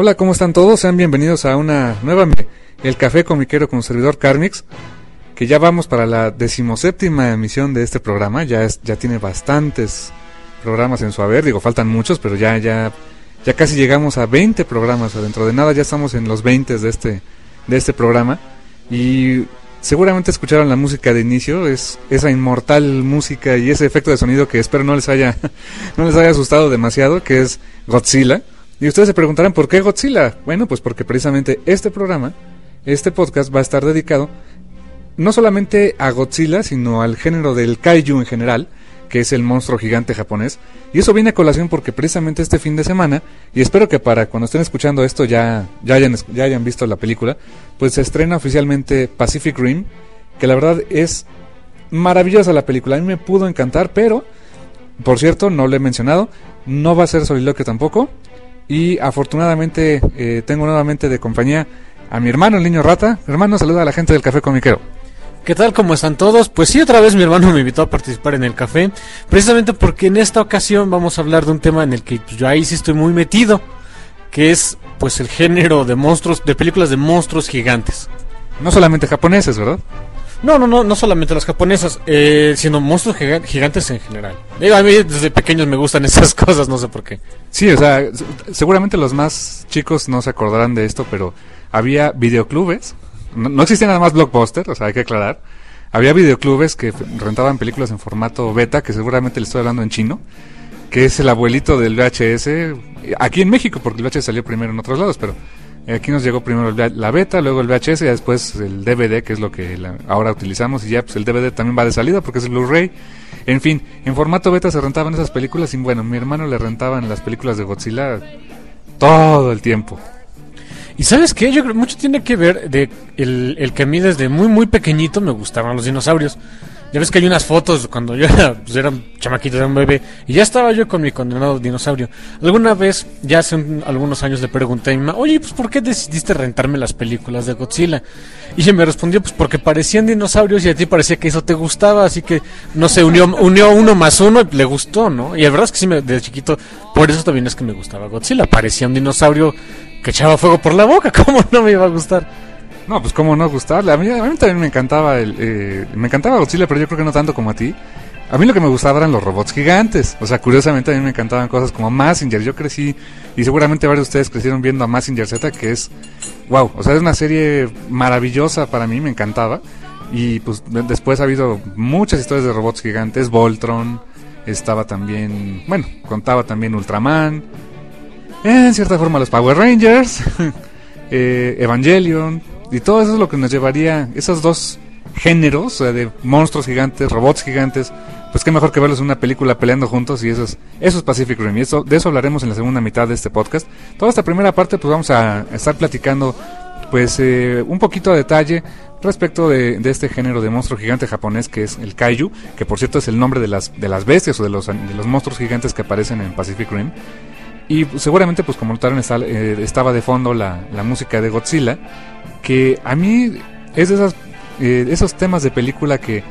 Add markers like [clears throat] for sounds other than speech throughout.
Hola, ¿cómo están todos? Sean bienvenidos a una nueva El Café Comiquero con servidor Carmix, que ya vamos para la decimoséptima emisión de este programa, ya es, ya tiene bastantes programas en su haber, digo, faltan muchos, pero ya ya ya casi llegamos a 20 programas, dentro de nada ya estamos en los 20 de este de este programa. Y seguramente escucharon la música de inicio, es esa inmortal música y ese efecto de sonido que espero no les haya [laughs] no les haya asustado demasiado, que es Godzilla. Y ustedes se preguntarán, ¿por qué Godzilla? Bueno, pues porque precisamente este programa, este podcast va a estar dedicado no solamente a Godzilla, sino al género del kaiju en general, que es el monstruo gigante japonés. Y eso viene a colación porque precisamente este fin de semana, y espero que para cuando estén escuchando esto ya, ya, hayan, ya hayan visto la película, pues se estrena oficialmente Pacific Rim, que la verdad es maravillosa la película. A mí me pudo encantar, pero, por cierto, no lo he mencionado, no va a ser soliloquio tampoco. Y afortunadamente eh, tengo nuevamente de compañía a mi hermano, el niño rata. Hermano, saluda a la gente del Café Comiquero. ¿Qué tal? ¿Cómo están todos? Pues sí, otra vez mi hermano me invitó a participar en el café, precisamente porque en esta ocasión vamos a hablar de un tema en el que pues, yo ahí sí estoy muy metido, que es pues el género de monstruos, de películas de monstruos gigantes. No solamente japoneses, ¿verdad? No, no, no, no solamente las japonesas, eh, sino monstruos gigantes en general. a mí desde pequeños me gustan [laughs] esas cosas, no sé por qué. Sí, o sea, seguramente los más chicos no se acordarán de esto, pero había videoclubes no, existía nada más Blockbuster, o sea, hay que aclarar. Había videoclubes que rentaban películas en formato beta, que seguramente le estoy hablando en chino, que es el abuelito del VHS, aquí en México, porque el VHS salió primero en otros lados, pero aquí nos llegó primero la beta, luego el VHS y después el DVD, que es lo que ahora utilizamos, y ya pues el DVD también va de salida porque es el Blu-ray. En fin, en formato beta se rentaban esas películas y bueno, mi hermano le rentaban las películas de Godzilla todo el tiempo. Y sabes qué, yo creo mucho tiene que ver de el, el que a mí desde muy muy pequeñito me gustaban los dinosaurios. Ya ves que hay unas fotos cuando yo era, pues era un chamaquito, era un bebé, y ya estaba yo con mi condenado dinosaurio. Alguna vez, ya hace algunos años, le pregunté a mi mamá, oye, pues ¿por qué decidiste rentarme las películas de Godzilla? Y ella me respondió, pues porque parecían dinosaurios y a ti parecía que eso te gustaba, así que, no sé, unió, unió uno más uno y le gustó, ¿no? Y la verdad es que sí, me, desde chiquito, por eso también es que me gustaba Godzilla, parecía un dinosaurio que echaba fuego por la boca, [laughs] ¿cómo no me iba a gustar? No, pues cómo no gustarle. A mí, a mí también me encantaba el, eh, me encantaba Godzilla, pero yo creo que no tanto como a ti. A mí lo que me gustaba eran los robots gigantes. O sea, curiosamente a mí me encantaban cosas como Massinger. Yo crecí, y seguramente varios de ustedes crecieron viendo a Massinger Z, que es, wow, o sea, es una serie maravillosa para mí, me encantaba. Y pues después ha habido muchas historias de robots gigantes. Voltron, estaba también, bueno, contaba también Ultraman. En cierta forma los Power Rangers, [laughs] eh, Evangelion, y todo eso es lo que nos llevaría, esos dos géneros, de monstruos gigantes, robots gigantes, pues qué mejor que verlos en una película peleando juntos y eso es, eso es Pacific Rim. Y eso, de eso hablaremos en la segunda mitad de este podcast. Toda esta primera parte pues vamos a estar platicando pues eh, un poquito a detalle respecto de, este género de monstruo gigante japonés que es el kaiju, que por cierto es el nombre de las, de las bestias o de los, de los monstruos gigantes que aparecen en Pacific Rim. Y seguramente, pues como notaron, eh, estaba de fondo la, la, música de Godzilla, que a mí es de eh, esos temas de película que,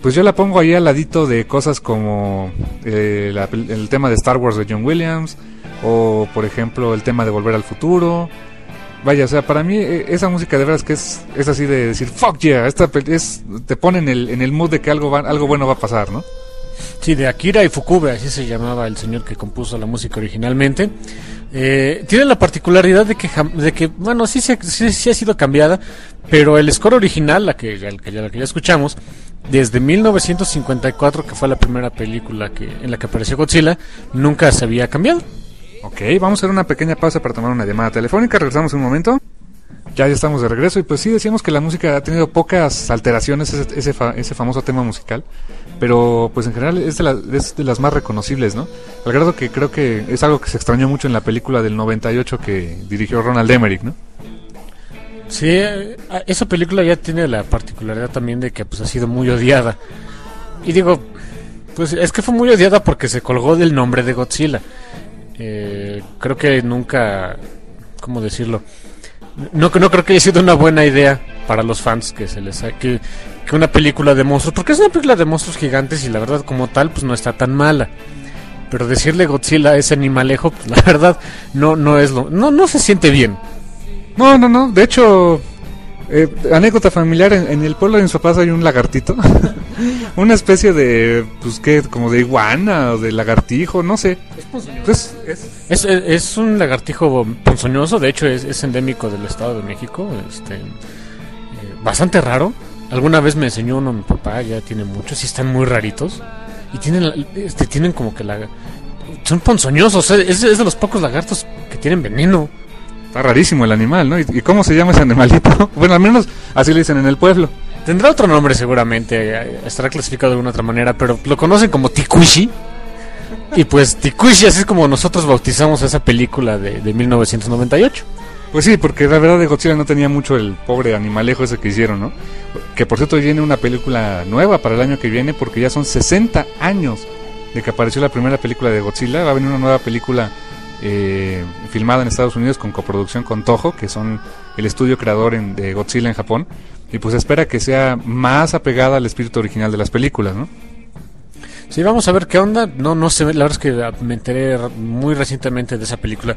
pues yo la pongo ahí al ladito de cosas como eh, el tema de Star Wars de John Williams, o por ejemplo el tema de Volver al Futuro. Vaya, o sea, para mí esa música de veras que es, es así de decir, fuck yeah, esta es, te pone en el, en el mood de que algo, va, algo bueno va a pasar, ¿no? Sí, de Akira Ifukube, así se llamaba el señor que compuso la música originalmente. Eh, tiene la particularidad de que, de que bueno, sí, sí, ha sido cambiada, pero el score original, la que, la que, ya, escuchamos, desde 1954, que fue la primera película en la que apareció Godzilla, nunca se había cambiado. Ok, vamos a hacer una pequeña pausa para tomar una llamada telefónica. Regresamos un momento. Ya, estamos de regreso y pues sí, decíamos que la música ha tenido pocas alteraciones, ese, ese famoso tema musical pero pues en general es de, las más reconocibles, ¿no? Al grado que creo que es algo que se extrañó mucho en la película del 98 que dirigió Ronald Emmerich, ¿no? Sí, eh, esa película ya tiene la particularidad también de que pues ha sido muy odiada. Y digo, pues es que fue muy odiada porque se colgó del nombre de Godzilla. Eh, creo que nunca, ¿cómo decirlo? No, no creo que haya sido una buena idea para los fans que se les que, que una película de monstruos, porque es una película de monstruos gigantes y la verdad como tal pues no está tan mala. pero decirle Godzilla a ese animalejo, pues la verdad no no es lo no no se siente bien. No, no, no. De hecho, eh, anécdota familiar, en, en el pueblo de mis papás hay un lagartito. [laughs] Una especie de, pues qué, como de iguana o de lagartijo, no sé. Pues, es- Es, es- es un lagartijo ponzoñoso, de hecho es, es endémico del Estado de México, este, eh, bastante raro. Alguna vez me enseñó uno mi papá, ya tiene muchos y están muy raritos. Y tienen, la- este, tienen como que la... Son ponzoñosos, es, es de los pocos lagartos que tienen veneno. Está rarísimo el animal, ¿no? ¿Y, y cómo se llama ese animalito? [laughs] bueno, al menos así le dicen en el pueblo. Tendrá otro nombre seguramente, estará clasificado de alguna otra manera, pero lo conocen como Tikushi. Y pues Tikushi, así es como nosotros bautizamos esa película de, de 1998. Pues sí, porque la verdad de Godzilla no tenía mucho el pobre animalejo ese que hicieron, ¿no? Que por cierto viene una película nueva para el año que viene porque ya son 60 años de que apareció la primera película de Godzilla. Va a venir una nueva película eh, filmada en Estados Unidos con coproducción con Toho, que son el estudio creador en- de Godzilla en Japón. Y pues espera que sea más apegada al espíritu original de las películas, ¿no? Sí, vamos a ver qué onda. No, no sé, la verdad es que me enteré muy recientemente de esa película.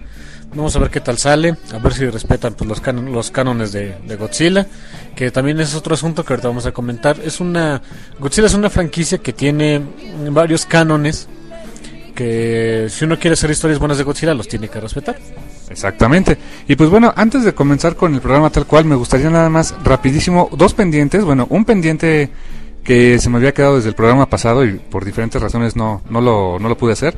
Vamos a ver qué tal sale, a ver si respetan pues, los, canon- los cánones de, de Godzilla, que también es otro asunto que ahorita vamos a comentar. Es una Godzilla es una franquicia que tiene varios cánones que si uno quiere hacer historias buenas de Godzilla los tiene que respetar. Exactamente. Y pues bueno, antes de comenzar con el programa tal cual, me gustaría nada más rapidísimo dos pendientes. Bueno, un pendiente que se me había quedado desde el programa pasado y por diferentes razones no, no, lo, no lo pude hacer.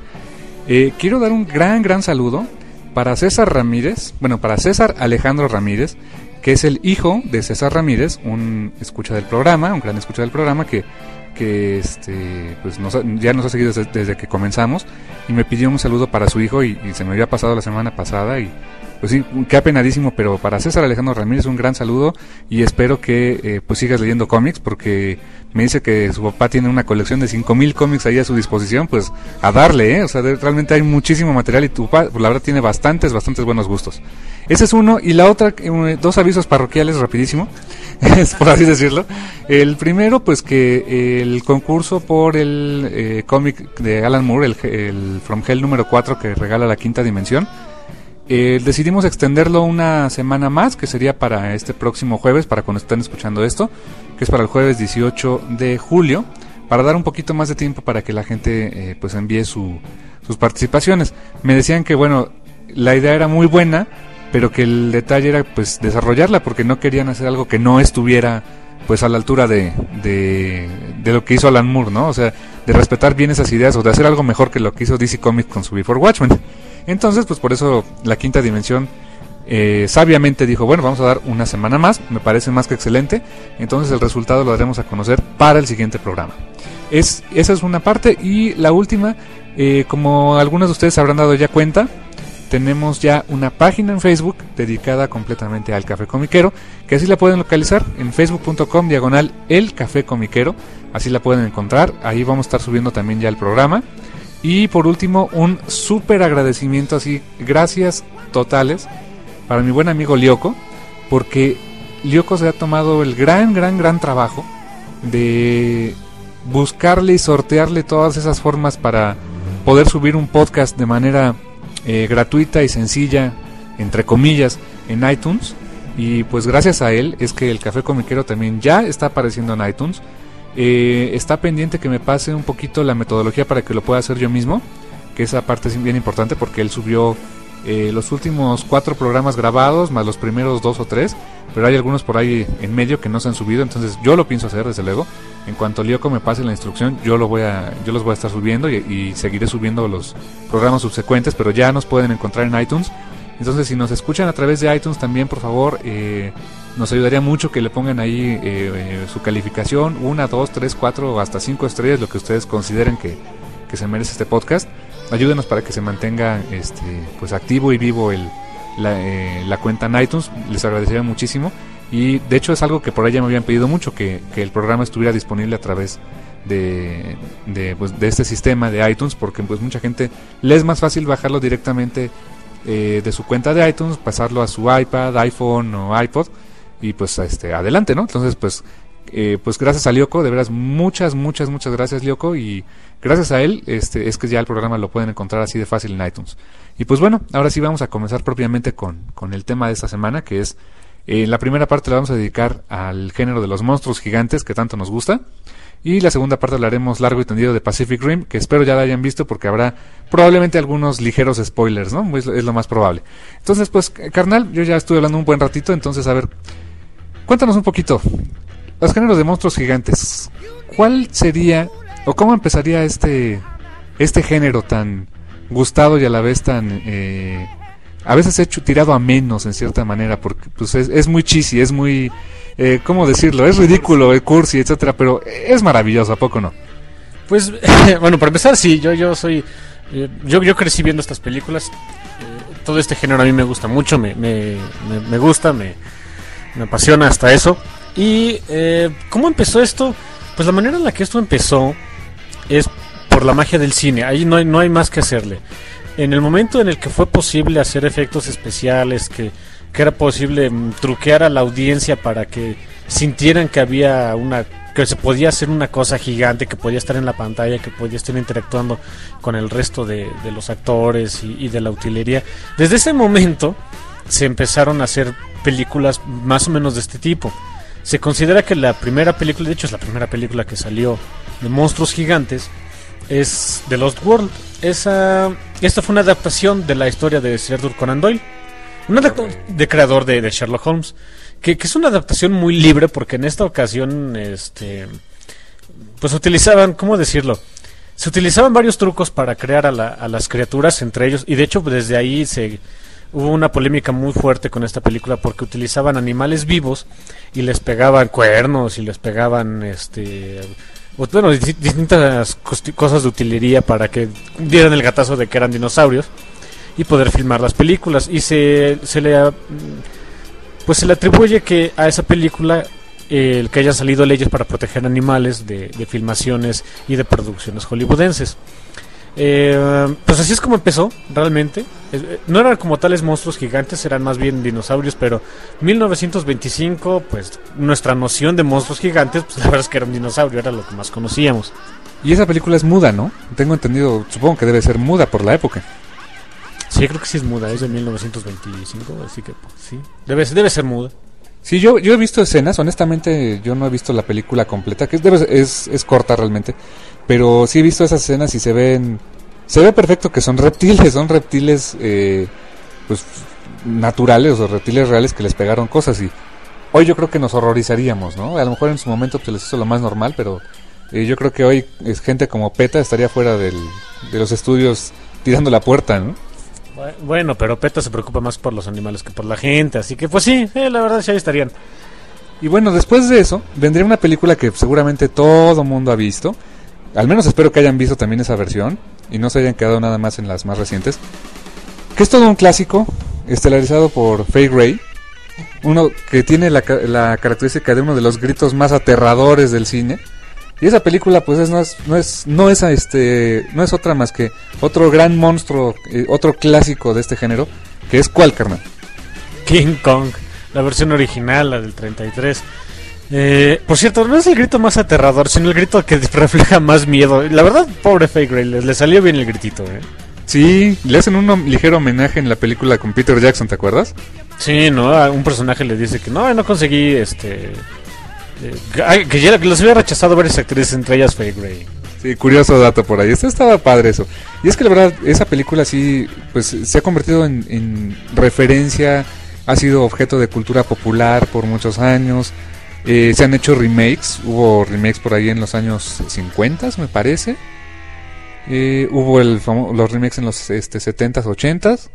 Eh, quiero dar un gran, gran saludo para César Ramírez, bueno, para César Alejandro Ramírez, que es el hijo de César Ramírez, un escucha del programa, un gran escucha del programa que, que este, pues nos ya nos ha seguido desde, que comenzamos. Y me pidió un saludo para su hijo y se me había pasado la semana pasada y pues sí, qué apenadísimo, pero para César Alejandro Ramírez un gran saludo y espero que eh, pues sigas leyendo cómics porque me dice que su papá tiene una colección de 5000 cómics ahí a su disposición, pues a darle, ¿eh? o sea, realmente hay muchísimo material y tu papá la verdad tiene bastantes, bastantes buenos gustos. Ese es uno y la otra, eh, dos avisos parroquiales rapidísimo, [laughs] por así decirlo. El primero, pues que el concurso por el eh, cómic de Alan Moore, el, el From Hell número 4 que regala la quinta dimensión, eh, decidimos extenderlo una semana más, que sería para este próximo jueves, para cuando estén escuchando esto, que es para el jueves 18 de julio, para dar un poquito más de tiempo para que la gente eh, pues envíe su, sus participaciones. Me decían que bueno, la idea era muy buena, pero que el detalle era pues desarrollarla porque no querían hacer algo que no estuviera pues a la altura de, de, de lo que hizo Alan Moore, ¿no? O sea, de respetar bien esas ideas o de hacer algo mejor que lo que hizo DC Comics con su Before Watchmen. Entonces, pues por eso la quinta dimensión eh, sabiamente dijo, bueno, vamos a dar una semana más, me parece más que excelente, entonces el resultado lo daremos a conocer para el siguiente programa. Es, esa es una parte y la última, eh, como algunos de ustedes habrán dado ya cuenta, tenemos ya una página en Facebook dedicada completamente al café comiquero, que así la pueden localizar en facebook.com diagonal el café comiquero, así la pueden encontrar, ahí vamos a estar subiendo también ya el programa. Y por último, un súper agradecimiento así, gracias totales para mi buen amigo Lyoko, porque Lyoko se ha tomado el gran, gran, gran trabajo de buscarle y sortearle todas esas formas para poder subir un podcast de manera eh, gratuita y sencilla, entre comillas, en iTunes. Y pues gracias a él es que el Café Comiquero también ya está apareciendo en iTunes. Eh, está pendiente que me pase un poquito la metodología para que lo pueda hacer yo mismo, que esa parte es bien importante porque él subió eh, los últimos cuatro programas grabados, más los primeros dos o tres, pero hay algunos por ahí en medio que no se han subido, entonces yo lo pienso hacer desde luego. En cuanto Lyoko me pase la instrucción, yo lo voy a, yo los voy a estar subiendo y, y seguiré subiendo los programas subsecuentes, pero ya nos pueden encontrar en iTunes. Entonces, si nos escuchan a través de iTunes también, por favor, eh, nos ayudaría mucho que le pongan ahí eh, eh, su calificación, una, dos, tres, cuatro hasta cinco estrellas, lo que ustedes consideren que, que se merece este podcast. Ayúdenos para que se mantenga este, pues activo y vivo el, la, la cuenta en iTunes. Les agradecería muchísimo. Y de hecho es algo que por ahí ya me habían pedido mucho, que, que el programa estuviera disponible a través de, de, pues, de este sistema de iTunes, porque pues mucha gente le es más fácil bajarlo directamente eh, de su cuenta de iTunes, pasarlo a su iPad, iPhone o iPod y pues este adelante, ¿no? Entonces pues Eh, pues gracias a Lyoko, de veras muchas, muchas, muchas gracias Lyoko y gracias a él este, es que ya el programa lo pueden encontrar así de fácil en iTunes. Y pues bueno, ahora sí vamos a comenzar propiamente con, con el tema de esta semana que es, eh, la primera parte la vamos a dedicar al género de los monstruos gigantes que tanto nos gusta. Y la segunda parte hablaremos largo y tendido de Pacific Rim, que espero ya la hayan visto porque habrá probablemente algunos ligeros spoilers, ¿no? Es, lo más probable. Entonces, pues, carnal, yo ya estuve hablando un buen ratito, entonces, a ver, cuéntanos un poquito. Los géneros de monstruos gigantes. ¿Cuál sería, o cómo empezaría este, este género tan gustado y a la vez tan... Eh, a veces hecho tirado a menos en cierta manera, porque pues es, es muy cheesy, es muy eh, ¿cómo decirlo? Es ridículo, el cursi, etcétera, pero es maravilloso, ¿a poco no? Pues, [laughs] bueno, para empezar, sí, yo, yo soy, eh, yo, yo crecí viendo estas películas, eh, todo este género a mí me gusta mucho, me, me, me, gusta, me, me, apasiona hasta eso. Y, eh, ¿cómo empezó esto? Pues la manera en la que esto empezó es por la magia del cine, ahí no hay, no hay más que hacerle. En el momento en el que fue posible hacer efectos especiales, que que era posible mm, truquear a la audiencia para que sintieran que había una que se podía hacer una cosa gigante que podía estar en la pantalla que podía estar interactuando con el resto de, de los actores y, de la utilería. Desde ese momento se empezaron a hacer películas más o menos de este tipo. Se considera que la primera película de hecho es la primera película que salió de monstruos gigantes es The Lost World. Esa esta fue una adaptación de la historia de Sir Arthur Conan Doyle un de creador de, de Sherlock Holmes. Que, que, es una adaptación muy libre porque en esta ocasión, este, pues utilizaban, ¿cómo decirlo? Se utilizaban varios trucos para crear a, la, a las criaturas entre ellos y de hecho desde ahí se hubo una polémica muy fuerte con esta película porque utilizaban animales vivos y les pegaban cuernos y les pegaban este bueno distintas cosas de utilería para que dieran el gatazo de que eran dinosaurios y poder filmar las películas. Y se, se le pues se le atribuye que a esa película eh, el que hayan salido leyes para proteger animales de, de filmaciones y de producciones hollywoodenses. Eh, pues así es como empezó realmente. Eh, no eran como tales monstruos gigantes eran más bien dinosaurios pero 1925 pues nuestra noción de monstruos gigantes pues [laughs] la verdad es que era un dinosaurio era lo que más conocíamos. Y esa película es muda no tengo entendido supongo que debe ser muda por la época Sí, creo que sí es muda, es de 1925, así que pues, sí, debe, debe ser muda. Sí, yo, yo he visto escenas, honestamente yo no he visto la película completa, que es, es, es corta realmente, pero sí he visto esas escenas y se ven, se ve perfecto que son reptiles, son reptiles eh, pues naturales o reptiles reales que les pegaron cosas y hoy yo creo que nos horrorizaríamos, ¿no? A lo mejor en su momento pues, se les hizo lo más normal, pero eh, yo creo que hoy es gente como PETA estaría fuera del, de los estudios tirando la puerta, ¿no? Bueno, pero PETA se preocupa más por los animales que por la gente, así que pues sí, eh, la verdad sí ahí estarían. Y bueno, después de eso, vendría una película que seguramente todo mundo ha visto. Al menos espero que hayan visto también esa versión y no se hayan quedado nada más en las más recientes. Que es todo un clásico, estelarizado por Faye Gray. Uno que tiene la, la característica de uno de los gritos más aterradores del cine y esa película pues es, no es no es no es este no es otra más que otro gran monstruo, eh, otro clásico de este género, que es cuál, carnal? King Kong, la versión original, la del 33. Eh, por cierto, no es el grito más aterrador, sino el grito que [laughs] refleja más miedo. La verdad, pobre Faye Gray, le, le salió bien el gritito, ¿eh? Sí, le hacen un ligero homenaje en la película con Peter Jackson, ¿te acuerdas? Sí, no, a un personaje le dice que no, no conseguí este eh, que ya los había rechazado varias actrices, entre ellas Faye Gray. Sí, curioso dato por ahí. Esto estaba padre eso. Y es que la verdad, esa película sí, pues se ha convertido en, en referencia, ha sido objeto de cultura popular por muchos años. Eh, se han hecho remakes, hubo remakes por ahí en los años 50, me parece. Eh, hubo el los remakes en los este, 70s, 80s.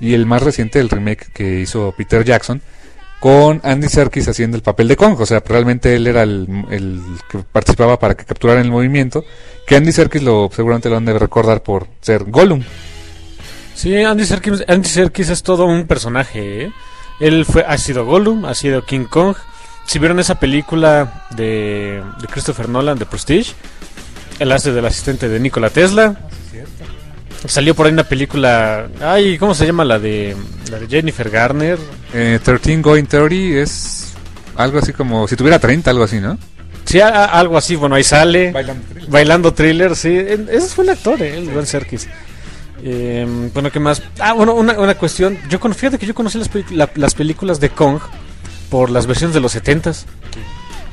Y el más reciente, el remake que hizo Peter Jackson, con Andy Serkis haciendo el papel de Kong. O sea, realmente él era el, el que participaba para que capturaran el movimiento. Que Andy Serkis lo, seguramente lo han de recordar por ser Gollum. Sí, Andy Serkis, Andy Serkis es todo un personaje. ¿eh? Él fue, ha sido Gollum, ha sido King Kong. Si vieron esa película de, de Christopher Nolan, de Prestige, él hace del asistente de Nikola Tesla. Salió por ahí una película. Ay, ¿cómo se llama la de la de Jennifer Garner? Eh, 13 Going 30 es. Algo así como si tuviera 30, algo así, ¿no? Sí, a- a- algo así, bueno, ahí sale. Bailando thriller, sí. Eh, Ese fue el actor, eh, el Iván Serkis. Eh, bueno, ¿qué más? Ah, bueno, una, una cuestión. Yo con, fíjate que yo conocí las, la- las películas de Kong por las versiones de los 70s.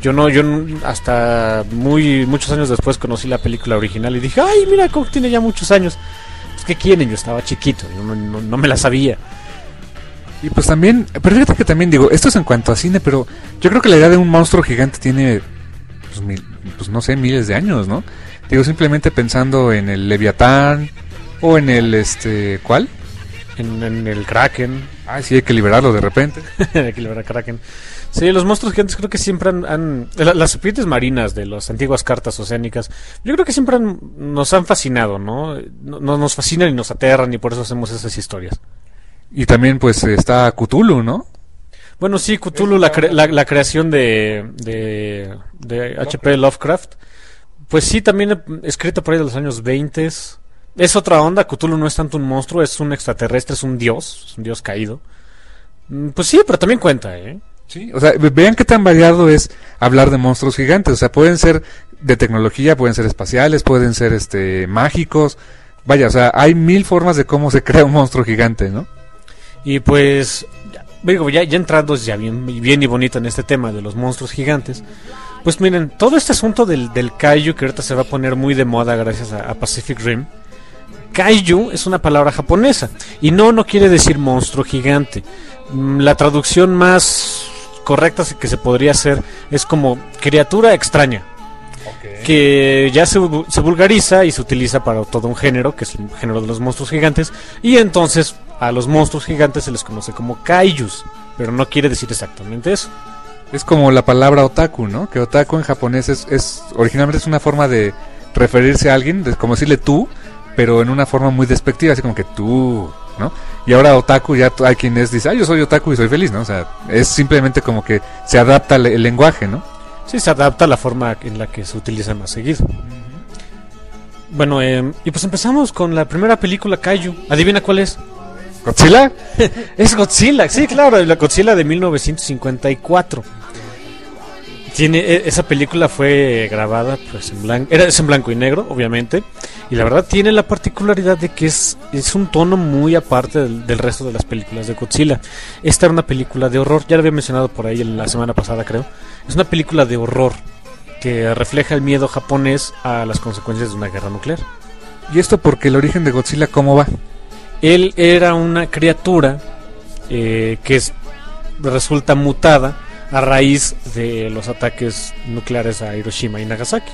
Yo no, yo hasta muy muchos años después conocí la película original y dije, ay, mira, Kong tiene ya muchos años. ¿Qué quieren? Yo estaba chiquito, yo no, no- no me la sabía. Y pues también, pero fíjate que también digo, esto es en cuanto a cine, pero yo creo que la idea de un monstruo gigante tiene, pues, mil- pues, no sé, miles de años, ¿no? Digo, simplemente pensando en el Leviatán o en el, este, ¿cuál? En, en el Kraken, Ay, sí, hay que liberarlo de repente. Aquí le verá Kraken. Sí, los monstruos gigantes creo que siempre han... han- la- las serpientes marinas de las antiguas cartas oceánicas, yo creo que siempre han- nos han fascinado, ¿no? No- no- Nos fascinan y nos aterran y por eso hacemos esas historias. Y también, pues, está Cthulhu, ¿no? Bueno, sí, Cthulhu, la, cre- la, la creación de, de, de H.P. Lovecraft, pues sí, también escrito por ahí de los años 20. Es otra onda, Cthulhu no es tanto un monstruo, es un extraterrestre, es un dios, es un dios caído. Mm, Pues sí, pero también cuenta, ¿eh? Sí, o sea, ve- vean qué tan variado es hablar de monstruos gigantes. O sea, pueden ser de tecnología, pueden ser espaciales, pueden ser este mágicos. Vaya, o sea, hay mil formas de cómo se [laughs] crea un monstruo gigante, ¿no? Y pues, digo, ya, ya entrando ya bien, bien y bonito en este tema de los monstruos gigantes, pues miren, todo este asunto del, del kaiju que ahorita se va a poner muy de moda gracias a, a Pacific Rim, kaiju es una palabra japonesa y no, no quiere decir monstruo gigante. Mm, La traducción más correcta que se podría hacer es como criatura extraña que ya se, se vulgariza y se utiliza para todo un género, que es el género de los monstruos gigantes, y entonces a los monstruos gigantes se les conoce como kaijus, pero no quiere decir exactamente eso. Es como la palabra otaku, ¿no? Que otaku en japonés es, es originalmente es una forma de referirse a alguien, de, como decirle tú, pero en una forma muy despectiva, así como que tú, ¿no? Y ahora otaku ya hay quien es, dice, ah, yo soy otaku y soy feliz, ¿no? O sea, es simplemente como que se adapta el, el lenguaje, ¿no? Sí, se adapta a la forma en la que se utiliza más seguido. Bueno, eh, y pues empezamos con la primera película Kaiju. ¿Adivina cuál es? ¿Godzilla? [laughs] Es Godzilla, sí, claro, la Godzilla de 1954. Tiene, e- esa película fue grabada pues en blanco, era es en blanco y negro, obviamente, y la verdad tiene la particularidad de que es, es un tono muy aparte del, del resto de las películas de Godzilla. Esta era una película de horror, ya lo había mencionado por ahí la semana pasada, creo. Es una película de horror que refleja el miedo japonés a las consecuencias de una guerra nuclear. ¿Y esto porque el origen de Godzilla cómo va? Él era una criatura eh, que es- resulta mutada a raíz de los ataques nucleares a Hiroshima y Nagasaki.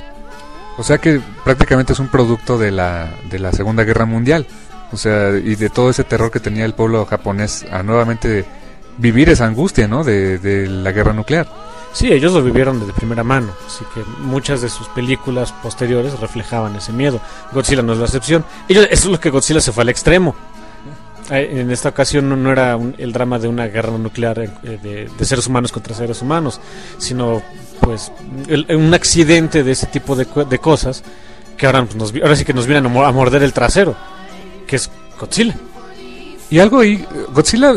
O sea que prácticamente es un producto de la, de la Segunda Guerra Mundial. O sea, y de todo ese terror que tenía el pueblo japonés a nuevamente vivir esa angustia, ¿no? De, de la guerra nuclear. Sí, ellos lo vivieron de primera mano, así que muchas de sus películas posteriores reflejaban ese miedo. Godzilla no es la excepción. Ellos, eso es lo que Godzilla se fue al extremo. En esta ocasión no, no era un- el drama de una guerra nuclear eh, de, seres humanos contra seres humanos, sino pues el- un accidente de ese tipo de, de cosas que ahora, pues, ahora sí que nos vienen a mo- a morder el trasero, que es Godzilla. Y algo ahí, Godzilla,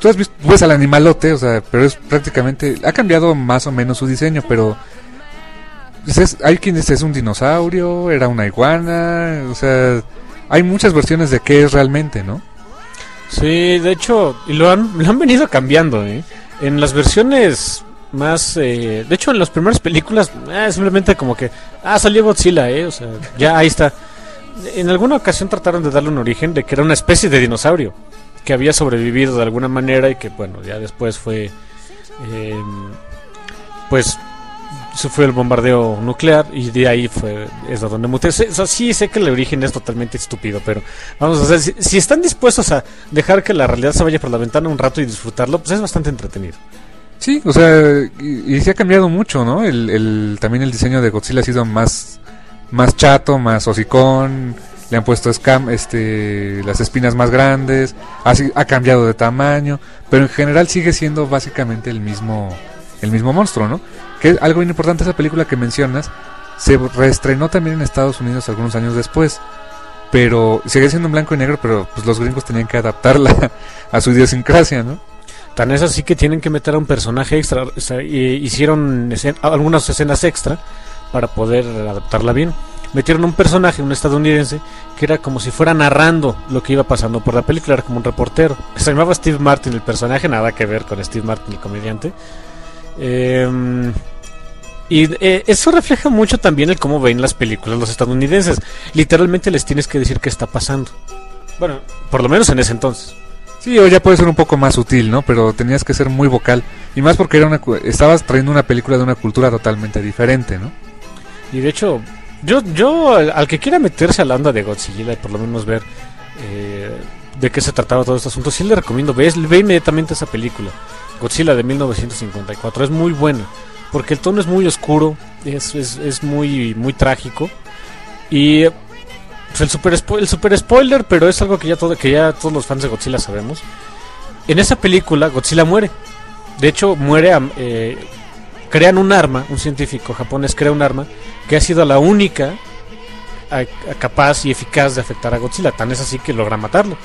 tú has visto, ves al animalote, o sea, pero es prácticamente, ha cambiado más o menos su diseño, pero pues es- hay quien dice es un dinosaurio, era una iguana, o sea, hay muchas versiones de qué es realmente, ¿no? Sí, de hecho, y lo han, lo han venido cambiando, ¿eh? En las versiones más... eh, de hecho, en las primeras películas, eh, simplemente como que... Ah, salió Godzilla, ¿eh? O sea, ya ahí está. En alguna ocasión trataron de darle un origen de que era una especie de dinosaurio que había sobrevivido de alguna manera y que, bueno, ya después fue... eh, pues sufrió el bombardeo nuclear y de ahí fue es de donde muté. Sí, sé que el origen es totalmente estúpido, pero vamos a ver, si, están dispuestos a dejar que la realidad se vaya por la ventana un rato y disfrutarlo, pues es bastante entretenido. Sí, o sea, y, se ha cambiado mucho, ¿no? El, también el diseño de Godzilla ha sido más, más chato, más hocicón, le han puesto este, las espinas más grandes, ha cambiado de tamaño, pero en general sigue siendo básicamente el mismo, el mismo monstruo, ¿no? Que es algo bien importante esa película que mencionas, se reestrenó también en Estados Unidos algunos años después, pero sigue siendo en blanco y negro, pero pues los gringos tenían que adaptarla [laughs] a su idiosincrasia, ¿no? Tan es así que tienen que meter a un personaje extra. o hicieron algunas escenas extra para poder adaptarla bien. Metieron un personaje, un estadounidense, que era como si fuera narrando lo que iba pasando por la película, era como un reportero. Se llamaba Steve Martin el personaje, nada que ver con Steve Martin el comediante. Eh, y eh, eso refleja mucho también el cómo ven las películas los estadounidenses. Literalmente les tienes que decir qué está pasando. Bueno, por lo menos en ese entonces. Sí, o ya puede ser un poco más sutil, ¿no? Pero tenías que ser muy vocal. Y más porque era una, estabas trayendo una película de una cultura totalmente diferente, ¿no? Y de hecho, yo, yo al, al que quiera meterse a la onda de Godzilla y por lo menos ver eh, de qué se trataba todo este asunto, sí le recomiendo, ve, ve inmediatamente esa película, Godzilla de 1954, es muy buena, porque el tono es muy oscuro, es, es, es muy, muy trágico, y pues, el, super el super spoiler, pero es algo que ya, todo, que ya todos los fans de Godzilla sabemos, en esa película Godzilla muere, de hecho muere... a- eh, crean un arma, un científico japonés crea un arma que ha sido la única capaz y eficaz de afectar a Godzilla. Tan es así que logra matarlo.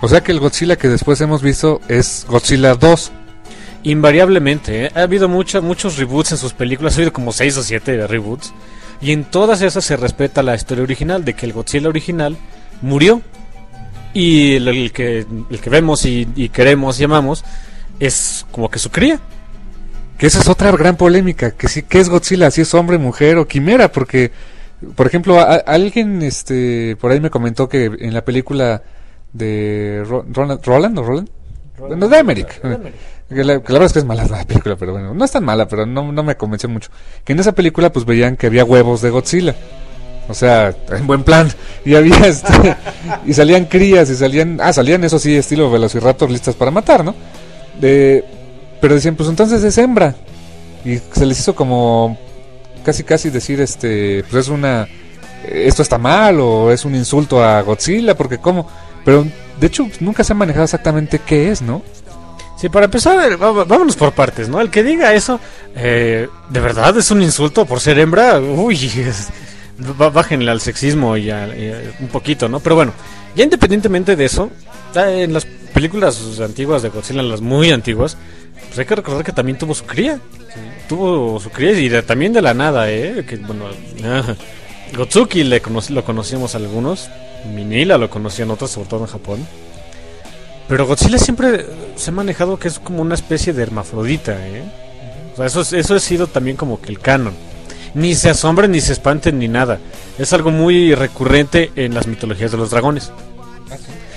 O sea que el Godzilla que después hemos visto es Godzilla 2. Invariablemente, ¿eh? ha habido mucha- muchos reboots en sus películas, ha habido como 6 o 7 reboots. Y en todas esas se respeta la historia original de que el Godzilla original murió. Y el, el que, el que vemos y, y queremos y amamos es como que su cría. Que esa es otra gran polémica, que sí, ¿qué es Godzilla? Si es hombre, mujer o quimera, porque, por ejemplo, a- alguien este, por ahí me comentó que en la película de Ro- Roland, Roland o Roland, Bueno, de Emmerich. Que la, que la verdad es que es mala la película, pero bueno, no es tan mala, pero no, no me convenció mucho. Que en esa película pues veían que había huevos de Godzilla. O sea, en buen plan. Y había este, y salían crías y salían, ah, salían eso sí, estilo Velociraptor listas para matar, ¿no? De, pero decían, pues entonces es hembra. Y se les hizo como casi casi decir este, pues es una esto está mal o es un insulto a Godzilla, porque cómo, pero de hecho nunca se ha manejado exactamente qué es, ¿no? Sí, para empezar, eh, vámonos por partes, ¿no? El que diga eso, eh, ¿de verdad es un insulto por ser hembra? Uy, es- bájenle al sexismo y, a- y un poquito, ¿no? Pero bueno, ya independientemente de eso, en las películas antiguas de Godzilla, las muy antiguas, pues hay que recordar que también tuvo su cría. Tuvo su cría y de- también de la nada, ¿eh? Que, bueno, [laughs] Gotsuki le cono- lo conocíamos algunos, Minila lo conocían otros, sobre todo en Japón. Pero Godzilla siempre se ha manejado que es como una especie de hermafrodita, ¿eh? O sea, eso, es- eso ha sido también como que el canon. Ni se asombren, ni se espanten, ni nada. Es algo muy recurrente en las mitologías de los dragones.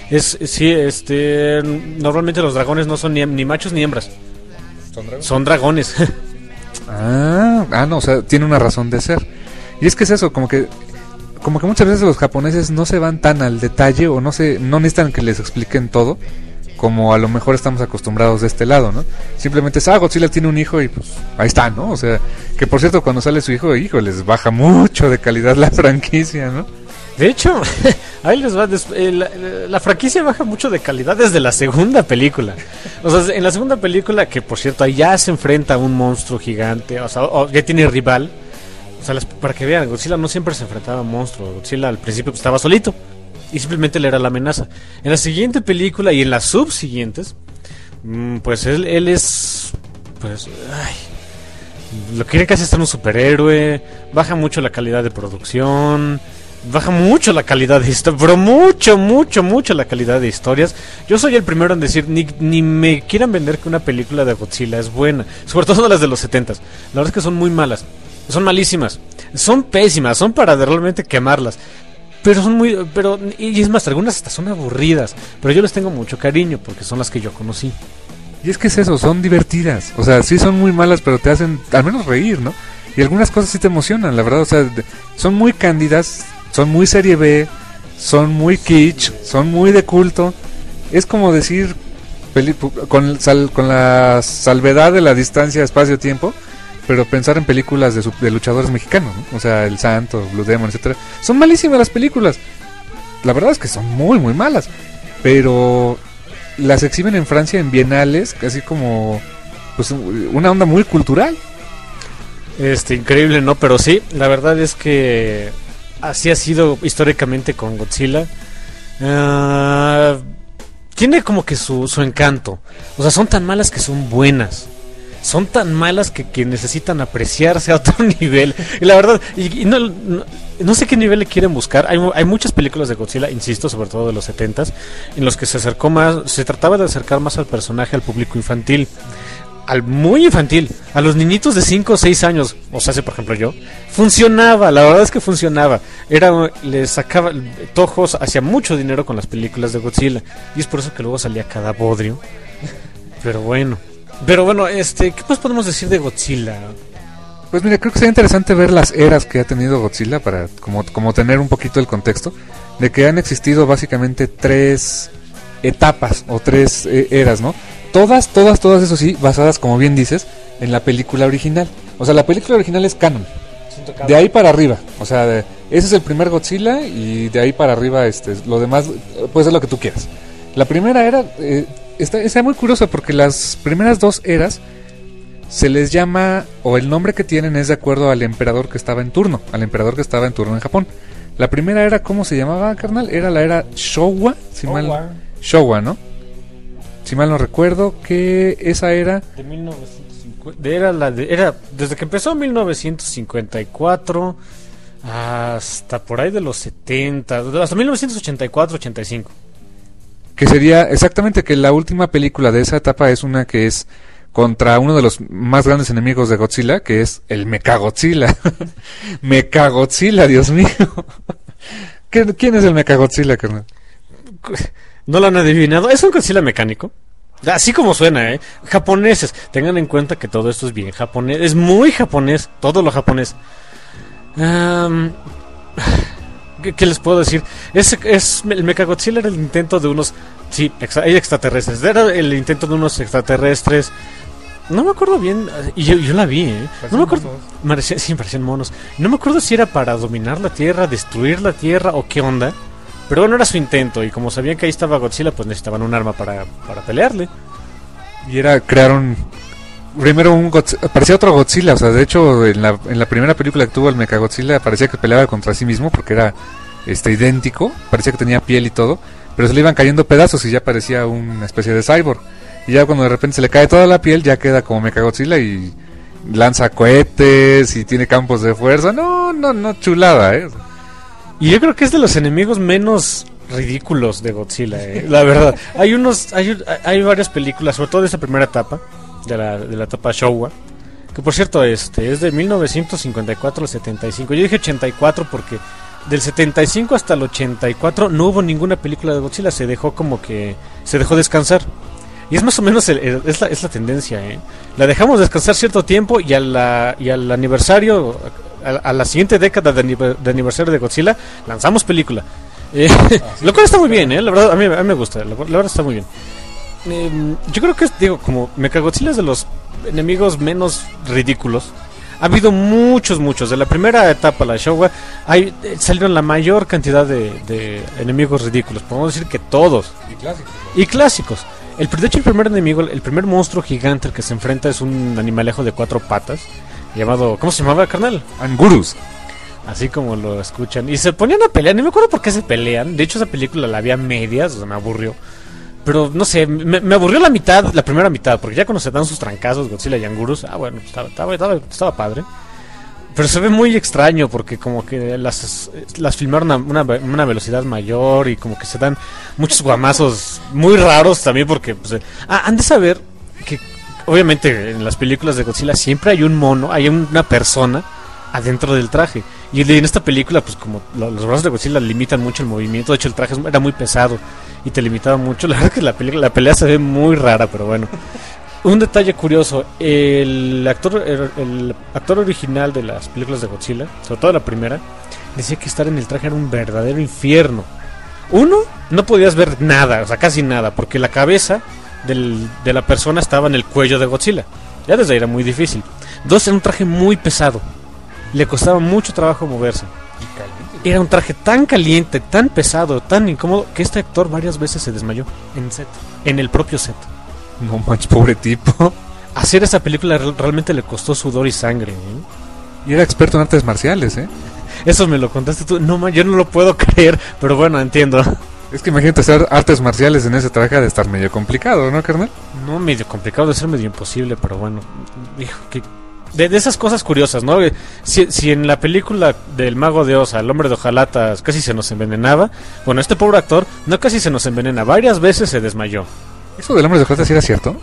Es, sí, este, normalmente los dragones no son ni, ni machos ni hembras, son dragones. [laughs] Ah, ah, no, o sea, tiene una razón de ser. Y es que es eso, como que como que muchas veces los japoneses no se van tan al detalle o no se no necesitan que les expliquen todo como a lo mejor estamos acostumbrados de este lado, ¿no? Simplemente es, ah, Godzilla tiene un hijo y pues ahí está, ¿no? O sea, que por cierto cuando sale su hijo, hijo, les baja mucho de calidad la franquicia, ¿no? De hecho, [laughs] ahí les va. eh, la, la franquicia baja mucho de calidad desde la segunda película. O sea, en la segunda película, que por cierto, ahí ya se enfrenta a un monstruo gigante, o sea, o ya tiene rival. O sea, para que vean, Godzilla no siempre se enfrentaba a un monstruo. Godzilla al principio estaba solito y simplemente le era la amenaza. En la siguiente película y en las subsiguientes, mm, pues él, es. Pues. Lo quiere casi hasta un superhéroe. Baja mucho la calidad de producción. Baja mucho la calidad de historias. Pero mucho, mucho, mucho la calidad de historias. Yo soy el primero en decir, ni, ni me quieran vender que una película de Godzilla es buena. Sobre todo las de los 70 La verdad es que son muy malas. Son malísimas. Son pésimas. Son para realmente quemarlas. Pero son muy. pero Y es más, algunas hasta son aburridas. Pero yo les tengo mucho cariño porque son las que yo conocí. Y es que es eso, son divertidas. O sea, sí son muy malas, pero te hacen al menos reír, ¿no? Y algunas cosas sí te emocionan, la verdad. O sea, son muy cándidas, son muy serie B, son muy kitsch, son muy de culto. Es como decir, con, sal- con la salvedad de la distancia espacio-tiempo, pero pensar en películas de, de luchadores mexicanos, ¿no? O sea, El Santo, Blue Demon, etcétera. Son malísimas las películas. La verdad es que son muy, muy malas. Pero las exhiben en Francia en bienales, casi como pues una onda muy cultural. Este, increíble, ¿no? Pero sí, la verdad es que así ha sido históricamente con Godzilla. Ah, tiene como que su, su encanto. O sea, son tan malas que son buenas. Son tan malas que, que necesitan apreciarse a otro [laughs] nivel. Y la verdad, y, no, no, sé qué nivel le quieren buscar. Hay, hay muchas películas de Godzilla, insisto, sobre todo de los 70s, en los que se acercó más, se trataba de acercar más al personaje al público infantil. Al muy infantil, a los niñitos de 5 o 6 años, o sea, si por ejemplo yo, funcionaba, la verdad es que funcionaba. Era, le sacaba, Tojos hacía mucho dinero con las películas de Godzilla, y es por eso que luego salía cada bodrio. Pero bueno, pero bueno, este, ¿qué más podemos decir de Godzilla? Pues mira, creo que sería interesante ver las eras que ha tenido Godzilla para como, como tener un poquito el contexto de que han existido básicamente tres etapas o tres eh, eras, ¿no? Todas, todas, todas, eso sí, basadas, como bien dices, en la película original. O sea, la película original es canon. De ahí para arriba. O sea, de- ese es el primer Godzilla y de ahí para arriba este, lo demás eh, puede ser lo que tú quieras. La primera era eh, está, está muy curiosa porque las primeras dos eras se les llama, o el nombre que tienen es de acuerdo al emperador que estaba en turno, al emperador que estaba en turno en Japón. La primera era, ¿cómo se llamaba, carnal? Era la era Showa, si mal... Showa, ¿no? Si mal no recuerdo, que esa era... De 1950. de- Era la de, era desde que empezó en 1954 hasta por ahí de los 70, hasta 1984-85. Que sería exactamente que la última película de esa etapa es una que es contra uno de los más grandes enemigos de Godzilla, que es el Mechagodzilla. [laughs] Mechagodzilla, Dios mío. [laughs] ¿Qué- ¿Quién es el Mechagodzilla, carnal? ¿No lo han adivinado? Es un Godzilla mecánico. Así como suena, ¿eh? Japoneses. Tengan en cuenta que todo esto es bien japonés. Es muy japonés. Todo lo japonés. Am, ¿qué, qué les puedo decir? Es, es, el Mechagodzilla era el intento de unos... Sí, extra- hay extraterrestres. Era el intento de unos extraterrestres. No me acuerdo bien. Y yo, yo la vi, ¿eh? No me acuerdo. Parecía- sí, parecían monos. No me acuerdo si era para dominar la Tierra, destruir la Tierra o qué onda. Pero bueno, era su intento. Y como sabían que ahí estaba Godzilla, pues necesitaban un arma para, para pelearle. Y era, crearon primero un Godz- parecía otro Godzilla, o sea, de hecho en la, en la primera película que tuvo el Mechagodzilla parecía que peleaba contra sí mismo porque era este idéntico, parecía que tenía piel y todo, pero se le iban cayendo pedazos y ya parecía una especie de cyborg. Y ya cuando de repente se le cae toda la piel ya queda como Mechagodzilla y lanza cohetes y tiene campos de fuerza. No, no, no, chulada, eh. Y yo creo que es de los enemigos menos ridículos de Godzilla, eh, la verdad. Hay unos, hay, hay varias películas, sobre todo de esa primera etapa, de la, de la etapa Showa, que por cierto este es de 1954 al 75. Yo dije 84 porque del 75 hasta el 84 no hubo ninguna película de Godzilla, se dejó como que se dejó descansar. Y es más o menos el- el- es, la, es la tendencia, ¿eh? La dejamos descansar cierto tiempo y, a la, y al aniversario, a, a la siguiente década de, de aniversario de Godzilla, lanzamos película. Eh, [laughs] lo cual está muy bien, ¿eh? La verdad, a mí, a mí me gusta, la, la verdad está muy bien. Eh, yo creo que, es, digo, como Mechagodzilla es de los enemigos menos ridículos. Ha habido muchos, muchos. De la primera etapa, la Showa, hay, eh, salieron la mayor cantidad de, de enemigos ridículos. Podemos decir que todos y clásicos. El, de hecho, el primer enemigo, el primer monstruo gigante al que se enfrenta es un animalejo de cuatro patas. Llamado. ¿Cómo se llamaba, carnal? Angurus. Así como lo escuchan. Y se ponían a pelear. Ni me acuerdo por qué se pelean. De hecho, esa película la vi a medias. O sea, me aburrió. Pero no sé, me, aburrió la mitad, la primera mitad. Porque ya cuando se dan sus trancazos, Godzilla y Angurus. Ah, bueno, estaba, estaba, estaba, estaba padre. Pero se ve muy extraño porque como que las, las filmaron a una, una velocidad mayor y como que se dan muchos guamazos muy raros también porque... Pues, ah, han de saber que obviamente en las películas de Godzilla siempre hay un mono, hay una persona adentro del traje. Y en esta película, pues como lo- los brazos de Godzilla limitan mucho el movimiento, de hecho el traje era muy pesado y te limitaba mucho. [laughs] La verdad que la, película, la pelea se ve muy rara, pero bueno. Un detalle curioso, el actor, el, el actor original de las películas de Godzilla, sobre todo la primera, decía que estar en el traje era un verdadero infierno. Uno, no podías ver nada, o sea, casi nada, porque la cabeza de la persona estaba en el cuello de Godzilla. Ya desde ahí era muy difícil. Dos, era un traje muy pesado. Le costaba mucho trabajo moverse. Era un traje tan caliente, tan pesado, tan incómodo, que este actor varias veces se desmayó en set, en el propio set. No manches, pobre tipo. Hacer esa película real- realmente le costó sudor y sangre. ¿eh? Y era experto en artes marciales, ¿eh? Eso me lo contaste tú. No, man, yo no lo puedo [laughs] creer, pero bueno, entiendo. Es que imagínate hacer artes marciales en ese traje de estar medio complicado, ¿no, carnal? No, medio complicado, de ser medio imposible, pero bueno. Hijo, que de, de, esas cosas curiosas, ¿no? Si, si, en la película del Mago de Oz, el hombre de hojalatas, casi se nos envenenaba, bueno, este pobre actor no casi se nos envenena, varias veces se desmayó. ¿Eso del hombre de hojalatas sí era cierto?